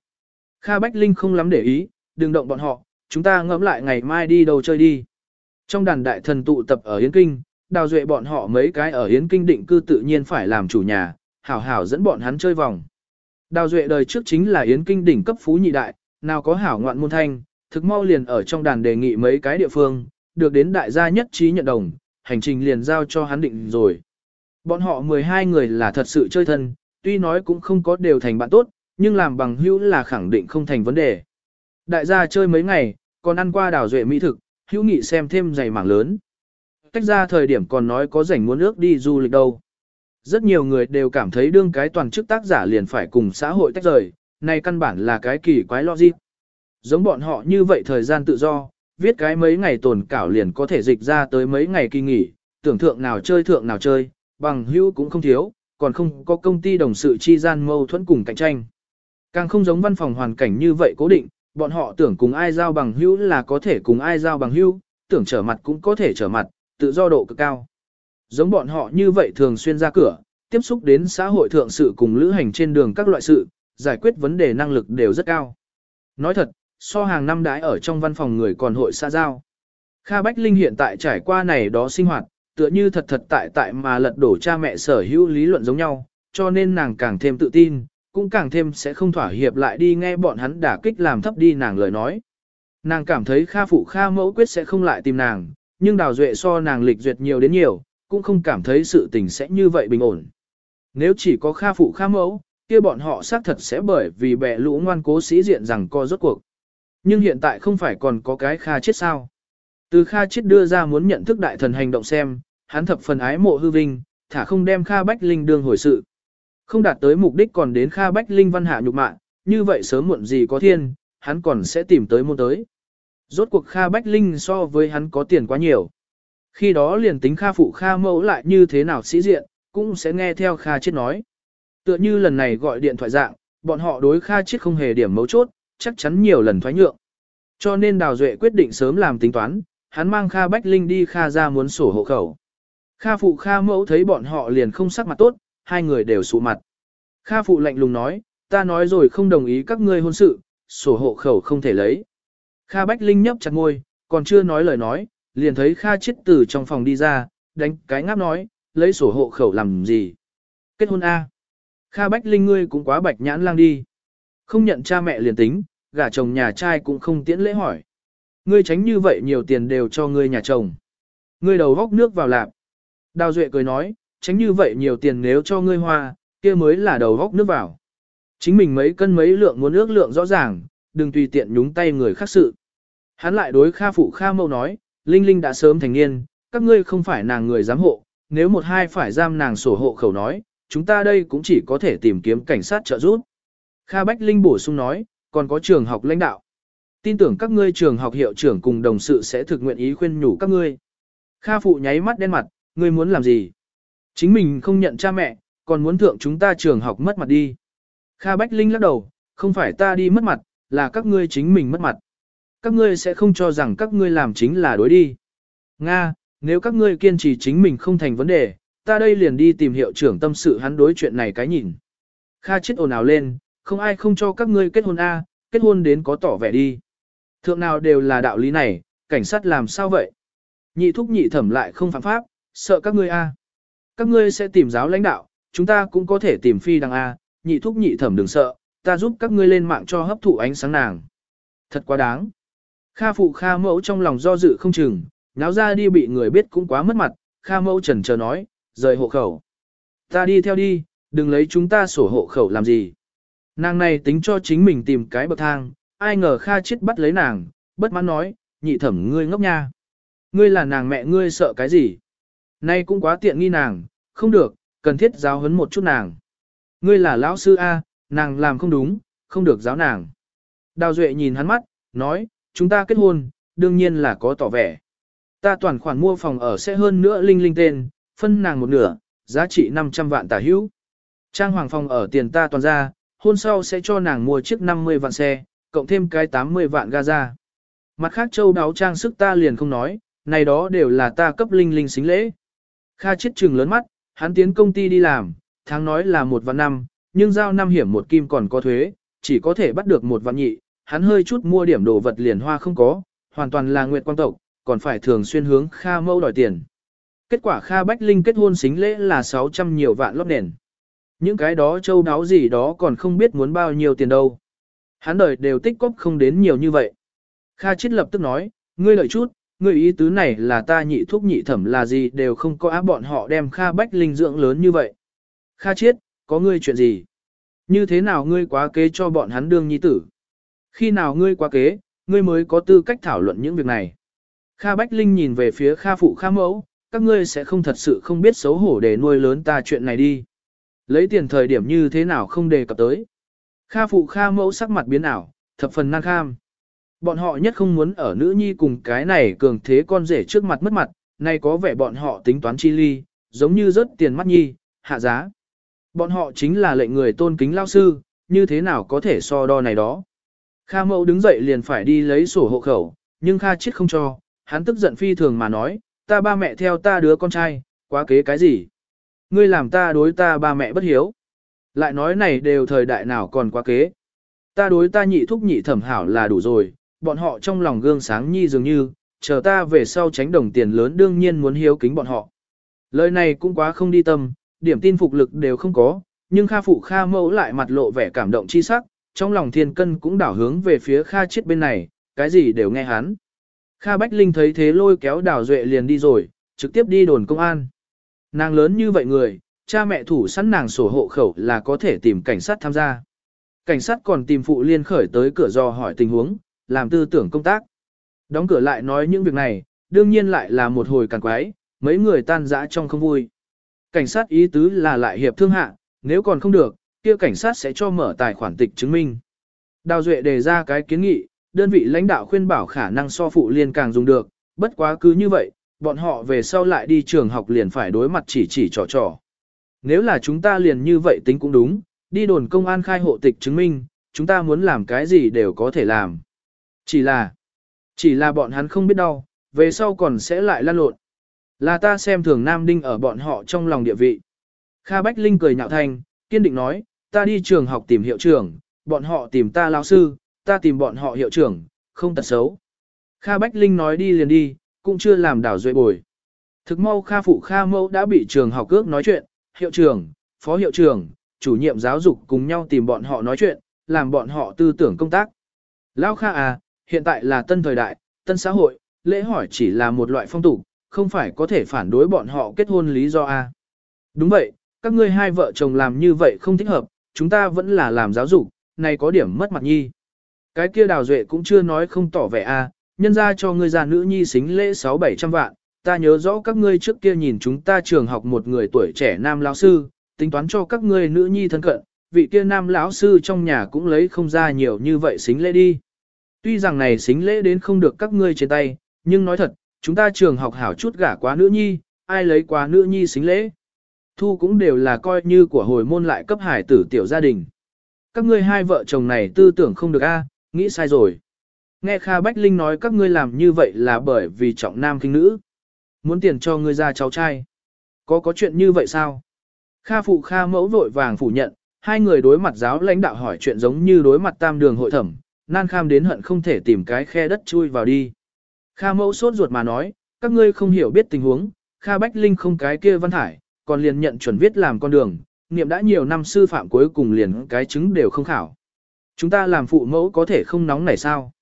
Kha Bách Linh không lắm để ý, đừng động bọn họ, chúng ta ngẫm lại ngày mai đi đâu chơi đi. Trong đàn đại thần tụ tập ở Yến Kinh, đào duệ bọn họ mấy cái ở Yến Kinh định cư tự nhiên phải làm chủ nhà, hảo hảo dẫn bọn hắn chơi vòng. Đào duệ đời trước chính là Yến Kinh đỉnh cấp phú nhị đại, nào có hảo ngoạn môn thanh, thực mau liền ở trong đàn đề nghị mấy cái địa phương, được đến đại gia nhất trí nhận đồng, hành trình liền giao cho hắn định rồi. Bọn họ 12 người là thật sự chơi thân, tuy nói cũng không có đều thành bạn tốt, nhưng làm bằng hữu là khẳng định không thành vấn đề. Đại gia chơi mấy ngày, còn ăn qua đảo duệ mỹ thực, hữu nghị xem thêm dày mảng lớn. Tách ra thời điểm còn nói có rảnh muốn ước đi du lịch đâu. Rất nhiều người đều cảm thấy đương cái toàn chức tác giả liền phải cùng xã hội tách rời, này căn bản là cái kỳ quái logic. Giống bọn họ như vậy thời gian tự do, viết cái mấy ngày tồn cảo liền có thể dịch ra tới mấy ngày kỳ nghỉ, tưởng thượng nào chơi thượng nào chơi, bằng hữu cũng không thiếu, còn không có công ty đồng sự chi gian mâu thuẫn cùng cạnh tranh. Càng không giống văn phòng hoàn cảnh như vậy cố định, bọn họ tưởng cùng ai giao bằng hữu là có thể cùng ai giao bằng hữu, tưởng trở mặt cũng có thể trở mặt, tự do độ cực cao. Giống bọn họ như vậy thường xuyên ra cửa, tiếp xúc đến xã hội thượng sự cùng lữ hành trên đường các loại sự, giải quyết vấn đề năng lực đều rất cao. Nói thật, so hàng năm đãi ở trong văn phòng người còn hội xã giao. Kha Bách Linh hiện tại trải qua này đó sinh hoạt, tựa như thật thật tại tại mà lật đổ cha mẹ sở hữu lý luận giống nhau, cho nên nàng càng thêm tự tin, cũng càng thêm sẽ không thỏa hiệp lại đi nghe bọn hắn đả kích làm thấp đi nàng lời nói. Nàng cảm thấy Kha phụ Kha mẫu quyết sẽ không lại tìm nàng, nhưng Đào Duệ so nàng lịch duyệt nhiều đến nhiều, cũng không cảm thấy sự tình sẽ như vậy bình ổn. Nếu chỉ có Kha phụ Kha mẫu, kia bọn họ xác thật sẽ bởi vì bẻ lũ ngoan cố sĩ diện rằng co rốt cuộc. Nhưng hiện tại không phải còn có cái Kha chết sao. Từ Kha chết đưa ra muốn nhận thức đại thần hành động xem, hắn thập phần ái mộ hư vinh, thả không đem Kha Bách Linh đương hồi sự. Không đạt tới mục đích còn đến Kha Bách Linh văn hạ nhục mạ, như vậy sớm muộn gì có thiên, hắn còn sẽ tìm tới môn tới. Rốt cuộc Kha Bách Linh so với hắn có tiền quá nhiều. Khi đó liền tính Kha phụ Kha mẫu lại như thế nào sĩ diện, cũng sẽ nghe theo Kha chết nói. Tựa như lần này gọi điện thoại dạng, bọn họ đối Kha chết không hề điểm mấu chốt, chắc chắn nhiều lần thoái nhượng. Cho nên Đào Duệ quyết định sớm làm tính toán, hắn mang Kha Bách Linh đi Kha ra muốn sổ hộ khẩu. Kha phụ Kha mẫu thấy bọn họ liền không sắc mặt tốt, hai người đều sụ mặt. Kha phụ lạnh lùng nói, ta nói rồi không đồng ý các ngươi hôn sự, sổ hộ khẩu không thể lấy. Kha Bách Linh nhấp chặt ngôi, còn chưa nói lời nói, liền thấy Kha chết từ trong phòng đi ra, đánh cái ngáp nói, lấy sổ hộ khẩu làm gì. Kết hôn A. Kha Bách Linh ngươi cũng quá bạch nhãn lang đi. Không nhận cha mẹ liền tính, gả chồng nhà trai cũng không tiễn lễ hỏi. Ngươi tránh như vậy nhiều tiền đều cho ngươi nhà chồng. Ngươi đầu góc nước vào lạp. Đào Duệ cười nói, tránh như vậy nhiều tiền nếu cho ngươi hoa, kia mới là đầu góc nước vào. Chính mình mấy cân mấy lượng muốn ước lượng rõ ràng, đừng tùy tiện nhúng tay người khác sự. Hắn lại đối Kha phụ Kha mâu nói, Linh Linh đã sớm thành niên, các ngươi không phải nàng người giám hộ, nếu một hai phải giam nàng sổ hộ khẩu nói, chúng ta đây cũng chỉ có thể tìm kiếm cảnh sát trợ giúp. Kha Bách Linh bổ sung nói, còn có trường học lãnh đạo. Tin tưởng các ngươi trường học hiệu trưởng cùng đồng sự sẽ thực nguyện ý khuyên nhủ các ngươi. Kha phụ nháy mắt đen mặt, ngươi muốn làm gì? Chính mình không nhận cha mẹ, còn muốn thượng chúng ta trường học mất mặt đi. Kha Bách Linh lắc đầu, không phải ta đi mất mặt, là các ngươi chính mình mất mặt. Các ngươi sẽ không cho rằng các ngươi làm chính là đối đi. Nga, nếu các ngươi kiên trì chính mình không thành vấn đề, ta đây liền đi tìm hiệu trưởng tâm sự hắn đối chuyện này cái nhìn. Kha chết ồn ào lên, không ai không cho các ngươi kết hôn A, kết hôn đến có tỏ vẻ đi. Thượng nào đều là đạo lý này, cảnh sát làm sao vậy? Nhị thúc nhị thẩm lại không phạm pháp, sợ các ngươi A. Các ngươi sẽ tìm giáo lãnh đạo, chúng ta cũng có thể tìm phi đăng A, nhị thúc nhị thẩm đừng sợ, ta giúp các ngươi lên mạng cho hấp thụ ánh sáng nàng. Thật quá đáng. Kha phụ Kha mẫu trong lòng do dự không chừng, náo ra đi bị người biết cũng quá mất mặt, Kha mẫu trần chờ nói, rời hộ khẩu. Ta đi theo đi, đừng lấy chúng ta sổ hộ khẩu làm gì. Nàng này tính cho chính mình tìm cái bậc thang, ai ngờ Kha chết bắt lấy nàng, bất mãn nói, nhị thẩm ngươi ngốc nha. Ngươi là nàng mẹ ngươi sợ cái gì? Nay cũng quá tiện nghi nàng, không được, cần thiết giáo huấn một chút nàng. Ngươi là lão sư A, nàng làm không đúng, không được giáo nàng. Đào Duệ nhìn hắn mắt, nói, chúng ta kết hôn, đương nhiên là có tỏ vẻ. Ta toàn khoản mua phòng ở sẽ hơn nữa linh linh tên, phân nàng một nửa, giá trị 500 vạn tả hữu. Trang hoàng phòng ở tiền ta toàn ra, hôn sau sẽ cho nàng mua chiếc 50 vạn xe, cộng thêm cái 80 vạn ga ra. Mặt khác châu đáo trang sức ta liền không nói, này đó đều là ta cấp linh linh xính lễ. Kha chết trừng lớn mắt, hắn tiến công ty đi làm, tháng nói là một vạn năm, nhưng giao năm hiểm một kim còn có thuế, chỉ có thể bắt được một vạn nhị, hắn hơi chút mua điểm đồ vật liền hoa không có, hoàn toàn là nguyện quan tộc, còn phải thường xuyên hướng Kha mâu đòi tiền. Kết quả Kha Bách Linh kết hôn xính lễ là 600 nhiều vạn lót nền. Những cái đó châu đáo gì đó còn không biết muốn bao nhiêu tiền đâu. Hắn đời đều tích cóp không đến nhiều như vậy. Kha chết lập tức nói, ngươi lợi chút, người ý tứ này là ta nhị thúc nhị thẩm là gì đều không có á bọn họ đem Kha Bách Linh dưỡng lớn như vậy. Kha Chiết, có ngươi chuyện gì? Như thế nào ngươi quá kế cho bọn hắn đương nhi tử? Khi nào ngươi quá kế, ngươi mới có tư cách thảo luận những việc này? Kha Bách Linh nhìn về phía Kha Phụ Kha Mẫu, các ngươi sẽ không thật sự không biết xấu hổ để nuôi lớn ta chuyện này đi. Lấy tiền thời điểm như thế nào không đề cập tới. Kha Phụ Kha Mẫu sắc mặt biến ảo, thập phần năng kham. Bọn họ nhất không muốn ở nữ nhi cùng cái này cường thế con rể trước mặt mất mặt, nay có vẻ bọn họ tính toán chi ly, giống như rớt tiền mắt nhi, hạ giá. Bọn họ chính là lệnh người tôn kính lao sư, như thế nào có thể so đo này đó. Kha mẫu đứng dậy liền phải đi lấy sổ hộ khẩu, nhưng Kha chết không cho, hắn tức giận phi thường mà nói, ta ba mẹ theo ta đứa con trai, quá kế cái gì? Ngươi làm ta đối ta ba mẹ bất hiếu. Lại nói này đều thời đại nào còn quá kế. Ta đối ta nhị thúc nhị thẩm hảo là đủ rồi, bọn họ trong lòng gương sáng nhi dường như, chờ ta về sau tránh đồng tiền lớn đương nhiên muốn hiếu kính bọn họ. Lời này cũng quá không đi tâm, điểm tin phục lực đều không có, nhưng Kha phụ Kha mẫu lại mặt lộ vẻ cảm động chi sắc, trong lòng thiên cân cũng đảo hướng về phía Kha chết bên này, cái gì đều nghe hắn. Kha Bách Linh thấy thế lôi kéo đảo duệ liền đi rồi, trực tiếp đi đồn công an. Nàng lớn như vậy người, cha mẹ thủ sẵn nàng sổ hộ khẩu là có thể tìm cảnh sát tham gia. Cảnh sát còn tìm phụ liên khởi tới cửa do hỏi tình huống, làm tư tưởng công tác. Đóng cửa lại nói những việc này, đương nhiên lại là một hồi càng quái, mấy người tan dã trong không vui. Cảnh sát ý tứ là lại hiệp thương hạ, nếu còn không được, kia cảnh sát sẽ cho mở tài khoản tịch chứng minh. Đào Duệ đề ra cái kiến nghị, đơn vị lãnh đạo khuyên bảo khả năng so phụ liên càng dùng được, bất quá cứ như vậy, bọn họ về sau lại đi trường học liền phải đối mặt chỉ chỉ trò trò. Nếu là chúng ta liền như vậy tính cũng đúng, đi đồn công an khai hộ tịch chứng minh, chúng ta muốn làm cái gì đều có thể làm. Chỉ là, chỉ là bọn hắn không biết đau, về sau còn sẽ lại lan lộn. Là ta xem thường Nam Đinh ở bọn họ trong lòng địa vị. Kha Bách Linh cười nhạo thanh, kiên định nói, ta đi trường học tìm hiệu trưởng, bọn họ tìm ta lao sư, ta tìm bọn họ hiệu trưởng, không tật xấu. Kha Bách Linh nói đi liền đi, cũng chưa làm đảo duệ bồi. Thực mau Kha Phụ Kha Mẫu đã bị trường học cước nói chuyện, hiệu trưởng, phó hiệu trưởng, chủ nhiệm giáo dục cùng nhau tìm bọn họ nói chuyện, làm bọn họ tư tưởng công tác. Lão Kha à, hiện tại là tân thời đại, tân xã hội, lễ hỏi chỉ là một loại phong tục, không phải có thể phản đối bọn họ kết hôn lý do a. Đúng vậy, các ngươi hai vợ chồng làm như vậy không thích hợp, chúng ta vẫn là làm giáo dục, này có điểm mất mặt nhi. Cái kia đào duệ cũng chưa nói không tỏ vẻ a, nhân ra cho ngươi già nữ nhi xính lễ 6-700 vạn, ta nhớ rõ các ngươi trước kia nhìn chúng ta trường học một người tuổi trẻ nam lão sư, tính toán cho các ngươi nữ nhi thân cận, vị kia nam lão sư trong nhà cũng lấy không ra nhiều như vậy xính lễ đi. Tuy rằng này xính lễ đến không được các ngươi trên tay, nhưng nói thật, chúng ta trường học hảo chút gả quá nữ nhi, ai lấy quá nữ nhi xính lễ. Thu cũng đều là coi như của hồi môn lại cấp hải tử tiểu gia đình. Các ngươi hai vợ chồng này tư tưởng không được a, nghĩ sai rồi. Nghe Kha Bách Linh nói các ngươi làm như vậy là bởi vì trọng nam kinh nữ. Muốn tiền cho ngươi ra cháu trai. Có có chuyện như vậy sao? Kha phụ Kha mẫu vội vàng phủ nhận, hai người đối mặt giáo lãnh đạo hỏi chuyện giống như đối mặt tam đường hội thẩm, nan kham đến hận không thể tìm cái khe đất chui vào đi. Kha mẫu sốt ruột mà nói, các ngươi không hiểu biết tình huống, Kha Bách Linh không cái kia văn hải, còn liền nhận chuẩn viết làm con đường, niệm đã nhiều năm sư phạm cuối cùng liền cái chứng đều không khảo. Chúng ta làm phụ mẫu có thể không nóng này sao?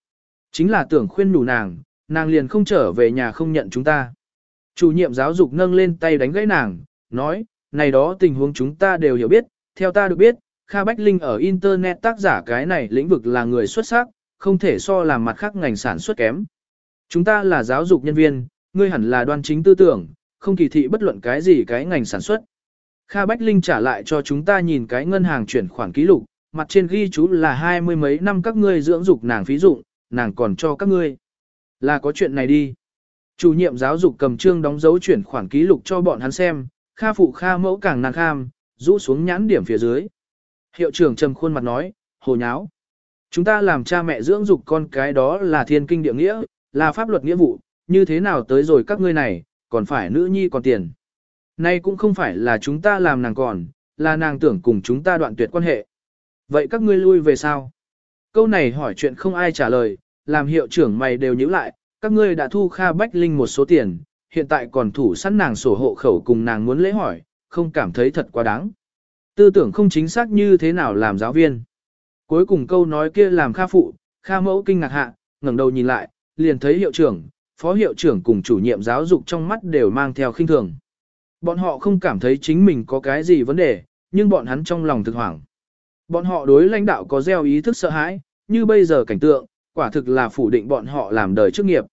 Chính là tưởng khuyên đủ nàng, nàng liền không trở về nhà không nhận chúng ta. Chủ nhiệm giáo dục nâng lên tay đánh gãy nàng, nói, này đó tình huống chúng ta đều hiểu biết, theo ta được biết, Kha Bách Linh ở Internet tác giả cái này lĩnh vực là người xuất sắc, không thể so làm mặt khác ngành sản xuất kém. Chúng ta là giáo dục nhân viên, ngươi hẳn là đoan chính tư tưởng, không kỳ thị bất luận cái gì cái ngành sản xuất. Kha Bách Linh trả lại cho chúng ta nhìn cái ngân hàng chuyển khoản ký lục, mặt trên ghi chú là hai mươi mấy năm các ngươi dưỡng dục nàng phí dụng, nàng còn cho các ngươi. Là có chuyện này đi. Chủ nhiệm giáo dục cầm trương đóng dấu chuyển khoản ký lục cho bọn hắn xem, Kha phụ Kha mẫu càng nàng kham, rũ xuống nhãn điểm phía dưới. Hiệu trưởng trầm khuôn mặt nói, hồ nháo. Chúng ta làm cha mẹ dưỡng dục con cái đó là thiên kinh địa nghĩa, là pháp luật nghĩa vụ, như thế nào tới rồi các ngươi này, còn phải nữ nhi còn tiền. Nay cũng không phải là chúng ta làm nàng còn, là nàng tưởng cùng chúng ta đoạn tuyệt quan hệ. Vậy các ngươi lui về sao? Câu này hỏi chuyện không ai trả lời, làm hiệu trưởng mày đều nhíu lại, các ngươi đã thu Kha Bách Linh một số tiền, hiện tại còn thủ sẵn nàng sổ hộ khẩu cùng nàng muốn lễ hỏi, không cảm thấy thật quá đáng. Tư tưởng không chính xác như thế nào làm giáo viên. Cuối cùng câu nói kia làm Kha phụ, Kha mẫu kinh ngạc hạ, ngẩng đầu nhìn lại, liền thấy hiệu trưởng, phó hiệu trưởng cùng chủ nhiệm giáo dục trong mắt đều mang theo khinh thường. Bọn họ không cảm thấy chính mình có cái gì vấn đề, nhưng bọn hắn trong lòng thực hoảng. Bọn họ đối lãnh đạo có gieo ý thức sợ hãi, như bây giờ cảnh tượng, quả thực là phủ định bọn họ làm đời chức nghiệp.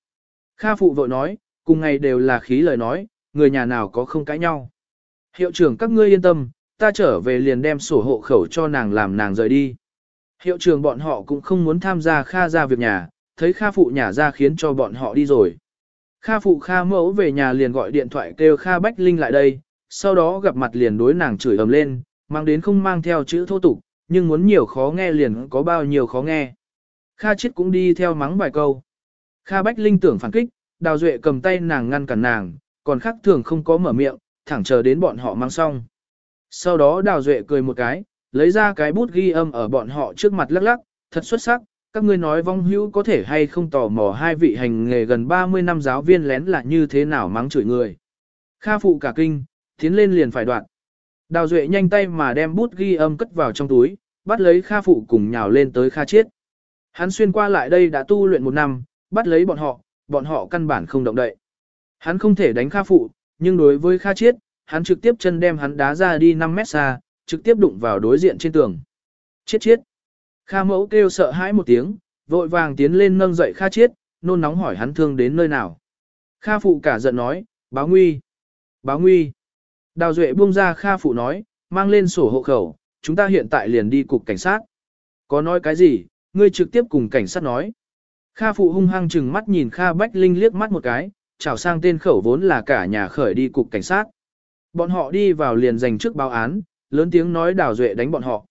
Kha phụ vội nói, cùng ngày đều là khí lời nói, người nhà nào có không cãi nhau. Hiệu trưởng các ngươi yên tâm, ta trở về liền đem sổ hộ khẩu cho nàng làm nàng rời đi. Hiệu trường bọn họ cũng không muốn tham gia Kha ra việc nhà, thấy Kha phụ nhà ra khiến cho bọn họ đi rồi. Kha phụ Kha mẫu về nhà liền gọi điện thoại kêu Kha Bách Linh lại đây, sau đó gặp mặt liền đối nàng chửi ầm lên, mang đến không mang theo chữ thô tục, nhưng muốn nhiều khó nghe liền có bao nhiêu khó nghe. Kha chết cũng đi theo mắng vài câu. Kha Bách Linh tưởng phản kích, Đào Duệ cầm tay nàng ngăn cản nàng, còn khác thường không có mở miệng, thẳng chờ đến bọn họ mang xong. Sau đó Đào Duệ cười một cái, lấy ra cái bút ghi âm ở bọn họ trước mặt lắc lắc, thật xuất sắc, các ngươi nói vong hữu có thể hay không tò mò hai vị hành nghề gần 30 năm giáo viên lén là như thế nào mắng chửi người. Kha phụ cả kinh, tiến lên liền phải đoạn. Đào Duệ nhanh tay mà đem bút ghi âm cất vào trong túi, bắt lấy Kha phụ cùng nhào lên tới Kha Chiết. Hắn xuyên qua lại đây đã tu luyện một năm, bắt lấy bọn họ, bọn họ căn bản không động đậy. Hắn không thể đánh Kha phụ, nhưng đối với Kha Chiết, hắn trực tiếp chân đem hắn đá ra đi 5 mét xa, trực tiếp đụng vào đối diện trên tường. Chết chết! Kha mẫu kêu sợ hãi một tiếng, vội vàng tiến lên nâng dậy Kha chết, nôn nóng hỏi hắn thương đến nơi nào. Kha phụ cả giận nói, báo nguy. Báo nguy. Đào Duệ buông ra Kha phụ nói, mang lên sổ hộ khẩu, chúng ta hiện tại liền đi cục cảnh sát. Có nói cái gì, ngươi trực tiếp cùng cảnh sát nói. Kha phụ hung hăng chừng mắt nhìn Kha Bách Linh liếc mắt một cái, chào sang tên khẩu vốn là cả nhà khởi đi cục cảnh sát. Bọn họ đi vào liền giành trước báo án, lớn tiếng nói Đào Duệ đánh bọn họ.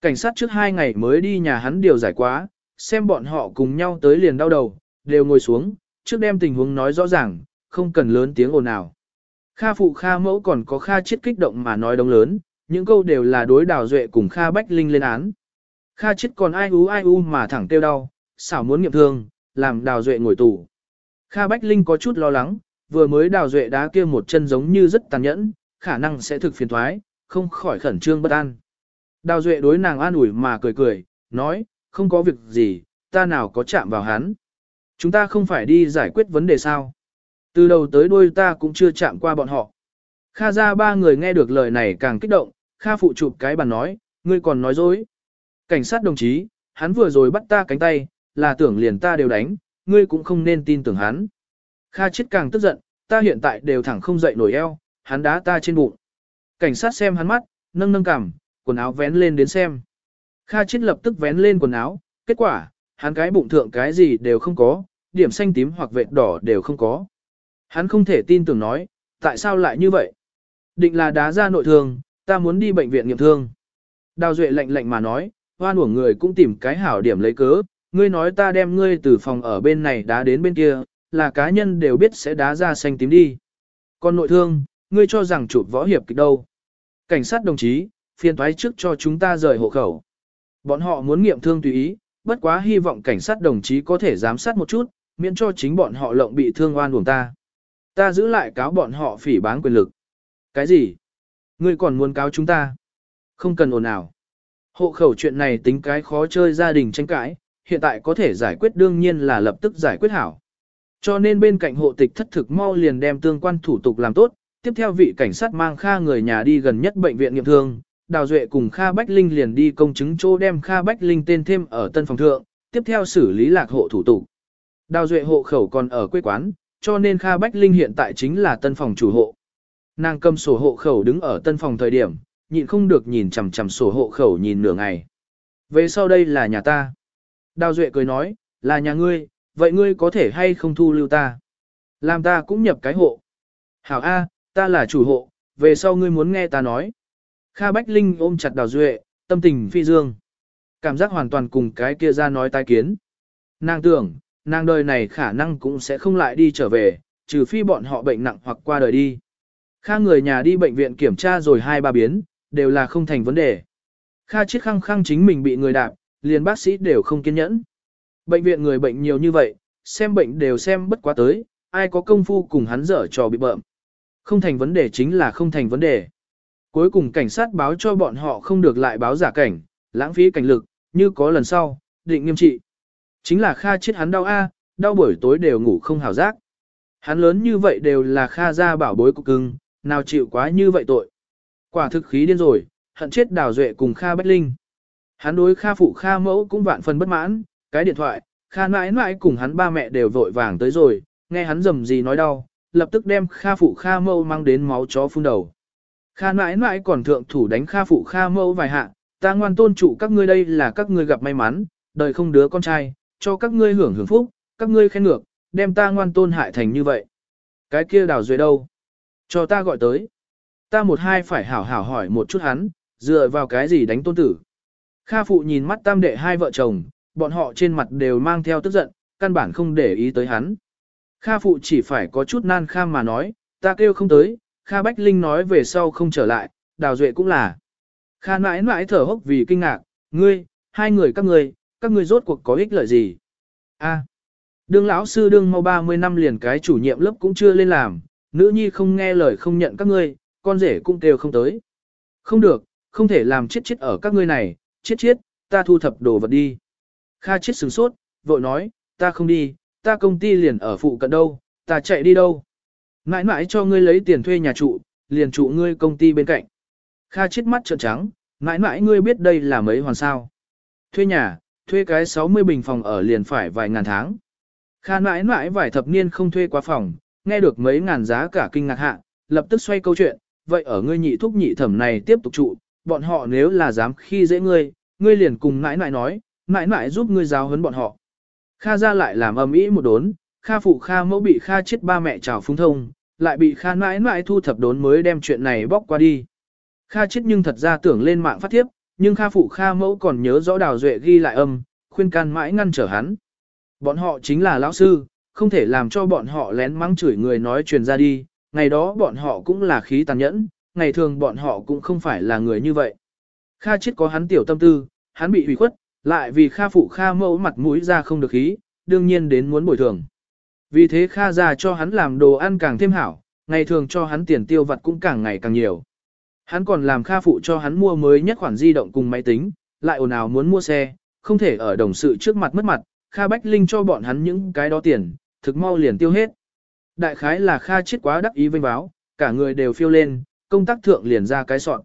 Cảnh sát trước hai ngày mới đi nhà hắn điều giải quá, xem bọn họ cùng nhau tới liền đau đầu, đều ngồi xuống, trước đem tình huống nói rõ ràng, không cần lớn tiếng ồn ào. Kha phụ Kha mẫu còn có Kha chết kích động mà nói đông lớn, những câu đều là đối Đào Duệ cùng Kha Bách Linh lên án. Kha chết còn ai u ai u mà thẳng tiêu đau, xảo muốn nghiệm thương, làm Đào Duệ ngồi tù. Kha Bách Linh có chút lo lắng, vừa mới Đào Duệ đá kia một chân giống như rất tàn nhẫn, khả năng sẽ thực phiền thoái, không khỏi khẩn trương bất an. Đào Duệ đối nàng an ủi mà cười cười, nói, không có việc gì, ta nào có chạm vào hắn. Chúng ta không phải đi giải quyết vấn đề sao. Từ đầu tới đuôi ta cũng chưa chạm qua bọn họ. Kha ra ba người nghe được lời này càng kích động, Kha phụ chụp cái bàn nói, ngươi còn nói dối. Cảnh sát đồng chí, hắn vừa rồi bắt ta cánh tay, là tưởng liền ta đều đánh, ngươi cũng không nên tin tưởng hắn. Kha chết càng tức giận, ta hiện tại đều thẳng không dậy nổi eo, hắn đá ta trên bụng. Cảnh sát xem hắn mắt, nâng nâng cằm, quần áo vén lên đến xem. Kha chết lập tức vén lên quần áo, kết quả, hắn cái bụng thượng cái gì đều không có, điểm xanh tím hoặc vệt đỏ đều không có. Hắn không thể tin tưởng nói, tại sao lại như vậy? Định là đá ra nội thương, ta muốn đi bệnh viện nghiệm thương. Đào Duệ lạnh lạnh mà nói, hoan uổng người cũng tìm cái hảo điểm lấy cớ, ngươi nói ta đem ngươi từ phòng ở bên này đá đến bên kia, là cá nhân đều biết sẽ đá ra xanh tím đi. Còn nội thương, ngươi cho rằng chụp võ hiệp kịch đâu. Cảnh sát đồng chí, phiên thoái trước cho chúng ta rời hộ khẩu. Bọn họ muốn nghiệm thương tùy ý, bất quá hy vọng cảnh sát đồng chí có thể giám sát một chút, miễn cho chính bọn họ lộng bị thương oan uổng ta. Ta giữ lại cáo bọn họ phỉ báng quyền lực. Cái gì? Ngươi còn muốn cáo chúng ta? Không cần ồn ào. Hộ khẩu chuyện này tính cái khó chơi gia đình tranh cãi, hiện tại có thể giải quyết đương nhiên là lập tức giải quyết hảo. Cho nên bên cạnh hộ tịch thất thực mau liền đem tương quan thủ tục làm tốt, tiếp theo vị cảnh sát mang Kha người nhà đi gần nhất bệnh viện nghiệm thương, Đào Duệ cùng Kha Bách Linh liền đi công chứng chỗ đem Kha Bách Linh tên thêm ở tân phòng thượng, tiếp theo xử lý lạc hộ thủ tục. Đào Duệ hộ khẩu còn ở quê quán, cho nên Kha Bách Linh hiện tại chính là tân phòng chủ hộ. Nàng cầm sổ hộ khẩu đứng ở tân phòng thời điểm, nhịn không được nhìn chằm chằm sổ hộ khẩu nhìn nửa ngày. Về sau đây là nhà ta. Đào Duệ cười nói, là nhà ngươi, vậy ngươi có thể hay không thu lưu ta? Làm ta cũng nhập cái hộ. Hảo A, ta là chủ hộ, về sau ngươi muốn nghe ta nói. Kha Bách Linh ôm chặt Đào Duệ, tâm tình phi dương. Cảm giác hoàn toàn cùng cái kia ra nói tai kiến. Nàng tưởng, nàng đời này khả năng cũng sẽ không lại đi trở về, trừ phi bọn họ bệnh nặng hoặc qua đời đi. Kha người nhà đi bệnh viện kiểm tra rồi hai ba biến, đều là không thành vấn đề. Kha chiếc khăng khăng chính mình bị người đạp, liền bác sĩ đều không kiên nhẫn. Bệnh viện người bệnh nhiều như vậy, xem bệnh đều xem bất quá tới, ai có công phu cùng hắn dở trò bị bợm. Không thành vấn đề chính là không thành vấn đề. Cuối cùng cảnh sát báo cho bọn họ không được lại báo giả cảnh, lãng phí cảnh lực, như có lần sau, định nghiêm trị. Chính là Kha chết hắn đau A, đau buổi tối đều ngủ không hào giác. Hắn lớn như vậy đều là Kha gia bảo bối của cưng, nào chịu quá như vậy tội. Quả thực khí điên rồi, hận chết Đào Duệ cùng Kha Bách Linh. Hắn đối Kha phụ Kha mẫu cũng vạn phần bất mãn, cái điện thoại, Kha mãi mãi cùng hắn ba mẹ đều vội vàng tới rồi, nghe hắn dầm gì nói đau, lập tức đem Kha phụ Kha Mâu mang đến máu chó phun đầu. Kha mãi mãi còn thượng thủ đánh Kha phụ Kha Mâu vài hạ, ta ngoan tôn trụ các ngươi đây là các ngươi gặp may mắn, đời không đứa con trai, cho các ngươi hưởng hưởng phúc, các ngươi khen ngược, đem ta ngoan tôn hại thành như vậy. Cái kia đào dưới đâu? Cho ta gọi tới. Ta một hai phải hảo hảo hỏi một chút hắn, dựa vào cái gì đánh tôn tử. Kha phụ nhìn mắt tam đệ hai vợ chồng, bọn họ trên mặt đều mang theo tức giận, căn bản không để ý tới hắn. Kha phụ chỉ phải có chút nan kham mà nói, ta kêu không tới, Kha Bách Linh nói về sau không trở lại, đào duệ cũng là. Kha mãi mãi thở hốc vì kinh ngạc, ngươi, hai người các ngươi, các ngươi rốt cuộc có ích lợi gì? A. đương lão sư đương mau 30 năm liền cái chủ nhiệm lớp cũng chưa lên làm, nữ nhi không nghe lời không nhận các ngươi, con rể cũng kêu không tới. Không được, không thể làm chết chết ở các ngươi này, chết chết, ta thu thập đồ vật đi. Kha chết sửng sốt, vội nói, ta không đi, ta công ty liền ở phụ cận đâu, ta chạy đi đâu. Mãi mãi cho ngươi lấy tiền thuê nhà trụ, liền trụ ngươi công ty bên cạnh. Kha chết mắt trợn trắng, mãi mãi ngươi biết đây là mấy hoàn sao. Thuê nhà, thuê cái 60 bình phòng ở liền phải vài ngàn tháng. Kha mãi mãi vài thập niên không thuê quá phòng, nghe được mấy ngàn giá cả kinh ngạc hạ, lập tức xoay câu chuyện, vậy ở ngươi nhị thúc nhị thẩm này tiếp tục trụ, bọn họ nếu là dám khi dễ ngươi, ngươi liền cùng mãi mãi nói, mãi mãi giúp ngươi giáo huấn bọn họ. Kha ra lại làm ầm ĩ một đốn, Kha phụ Kha mẫu bị Kha chết ba mẹ trào phúng thông, lại bị Kha mãi mãi thu thập đốn mới đem chuyện này bóc qua đi. Kha chết nhưng thật ra tưởng lên mạng phát tiếp, nhưng Kha phụ Kha mẫu còn nhớ rõ Đào Duệ ghi lại âm, khuyên can mãi ngăn trở hắn. Bọn họ chính là lão sư, không thể làm cho bọn họ lén mắng chửi người nói truyền ra đi, ngày đó bọn họ cũng là khí tàn nhẫn, ngày thường bọn họ cũng không phải là người như vậy. Kha chết có hắn tiểu tâm tư, hắn bị hủy khuất, lại vì Kha phụ Kha mẫu mặt mũi ra không được khí, đương nhiên đến muốn bồi thường. Vì thế Kha ra cho hắn làm đồ ăn càng thêm hảo, ngày thường cho hắn tiền tiêu vặt cũng càng ngày càng nhiều. Hắn còn làm Kha phụ cho hắn mua mới nhất khoản di động cùng máy tính, lại ồn ào muốn mua xe, không thể ở đồng sự trước mặt mất mặt, Kha Bách Linh cho bọn hắn những cái đó tiền, thực mau liền tiêu hết. Đại khái là Kha chết quá đắc ý vinh báo, cả người đều phiêu lên, công tác thượng liền ra cái soạn.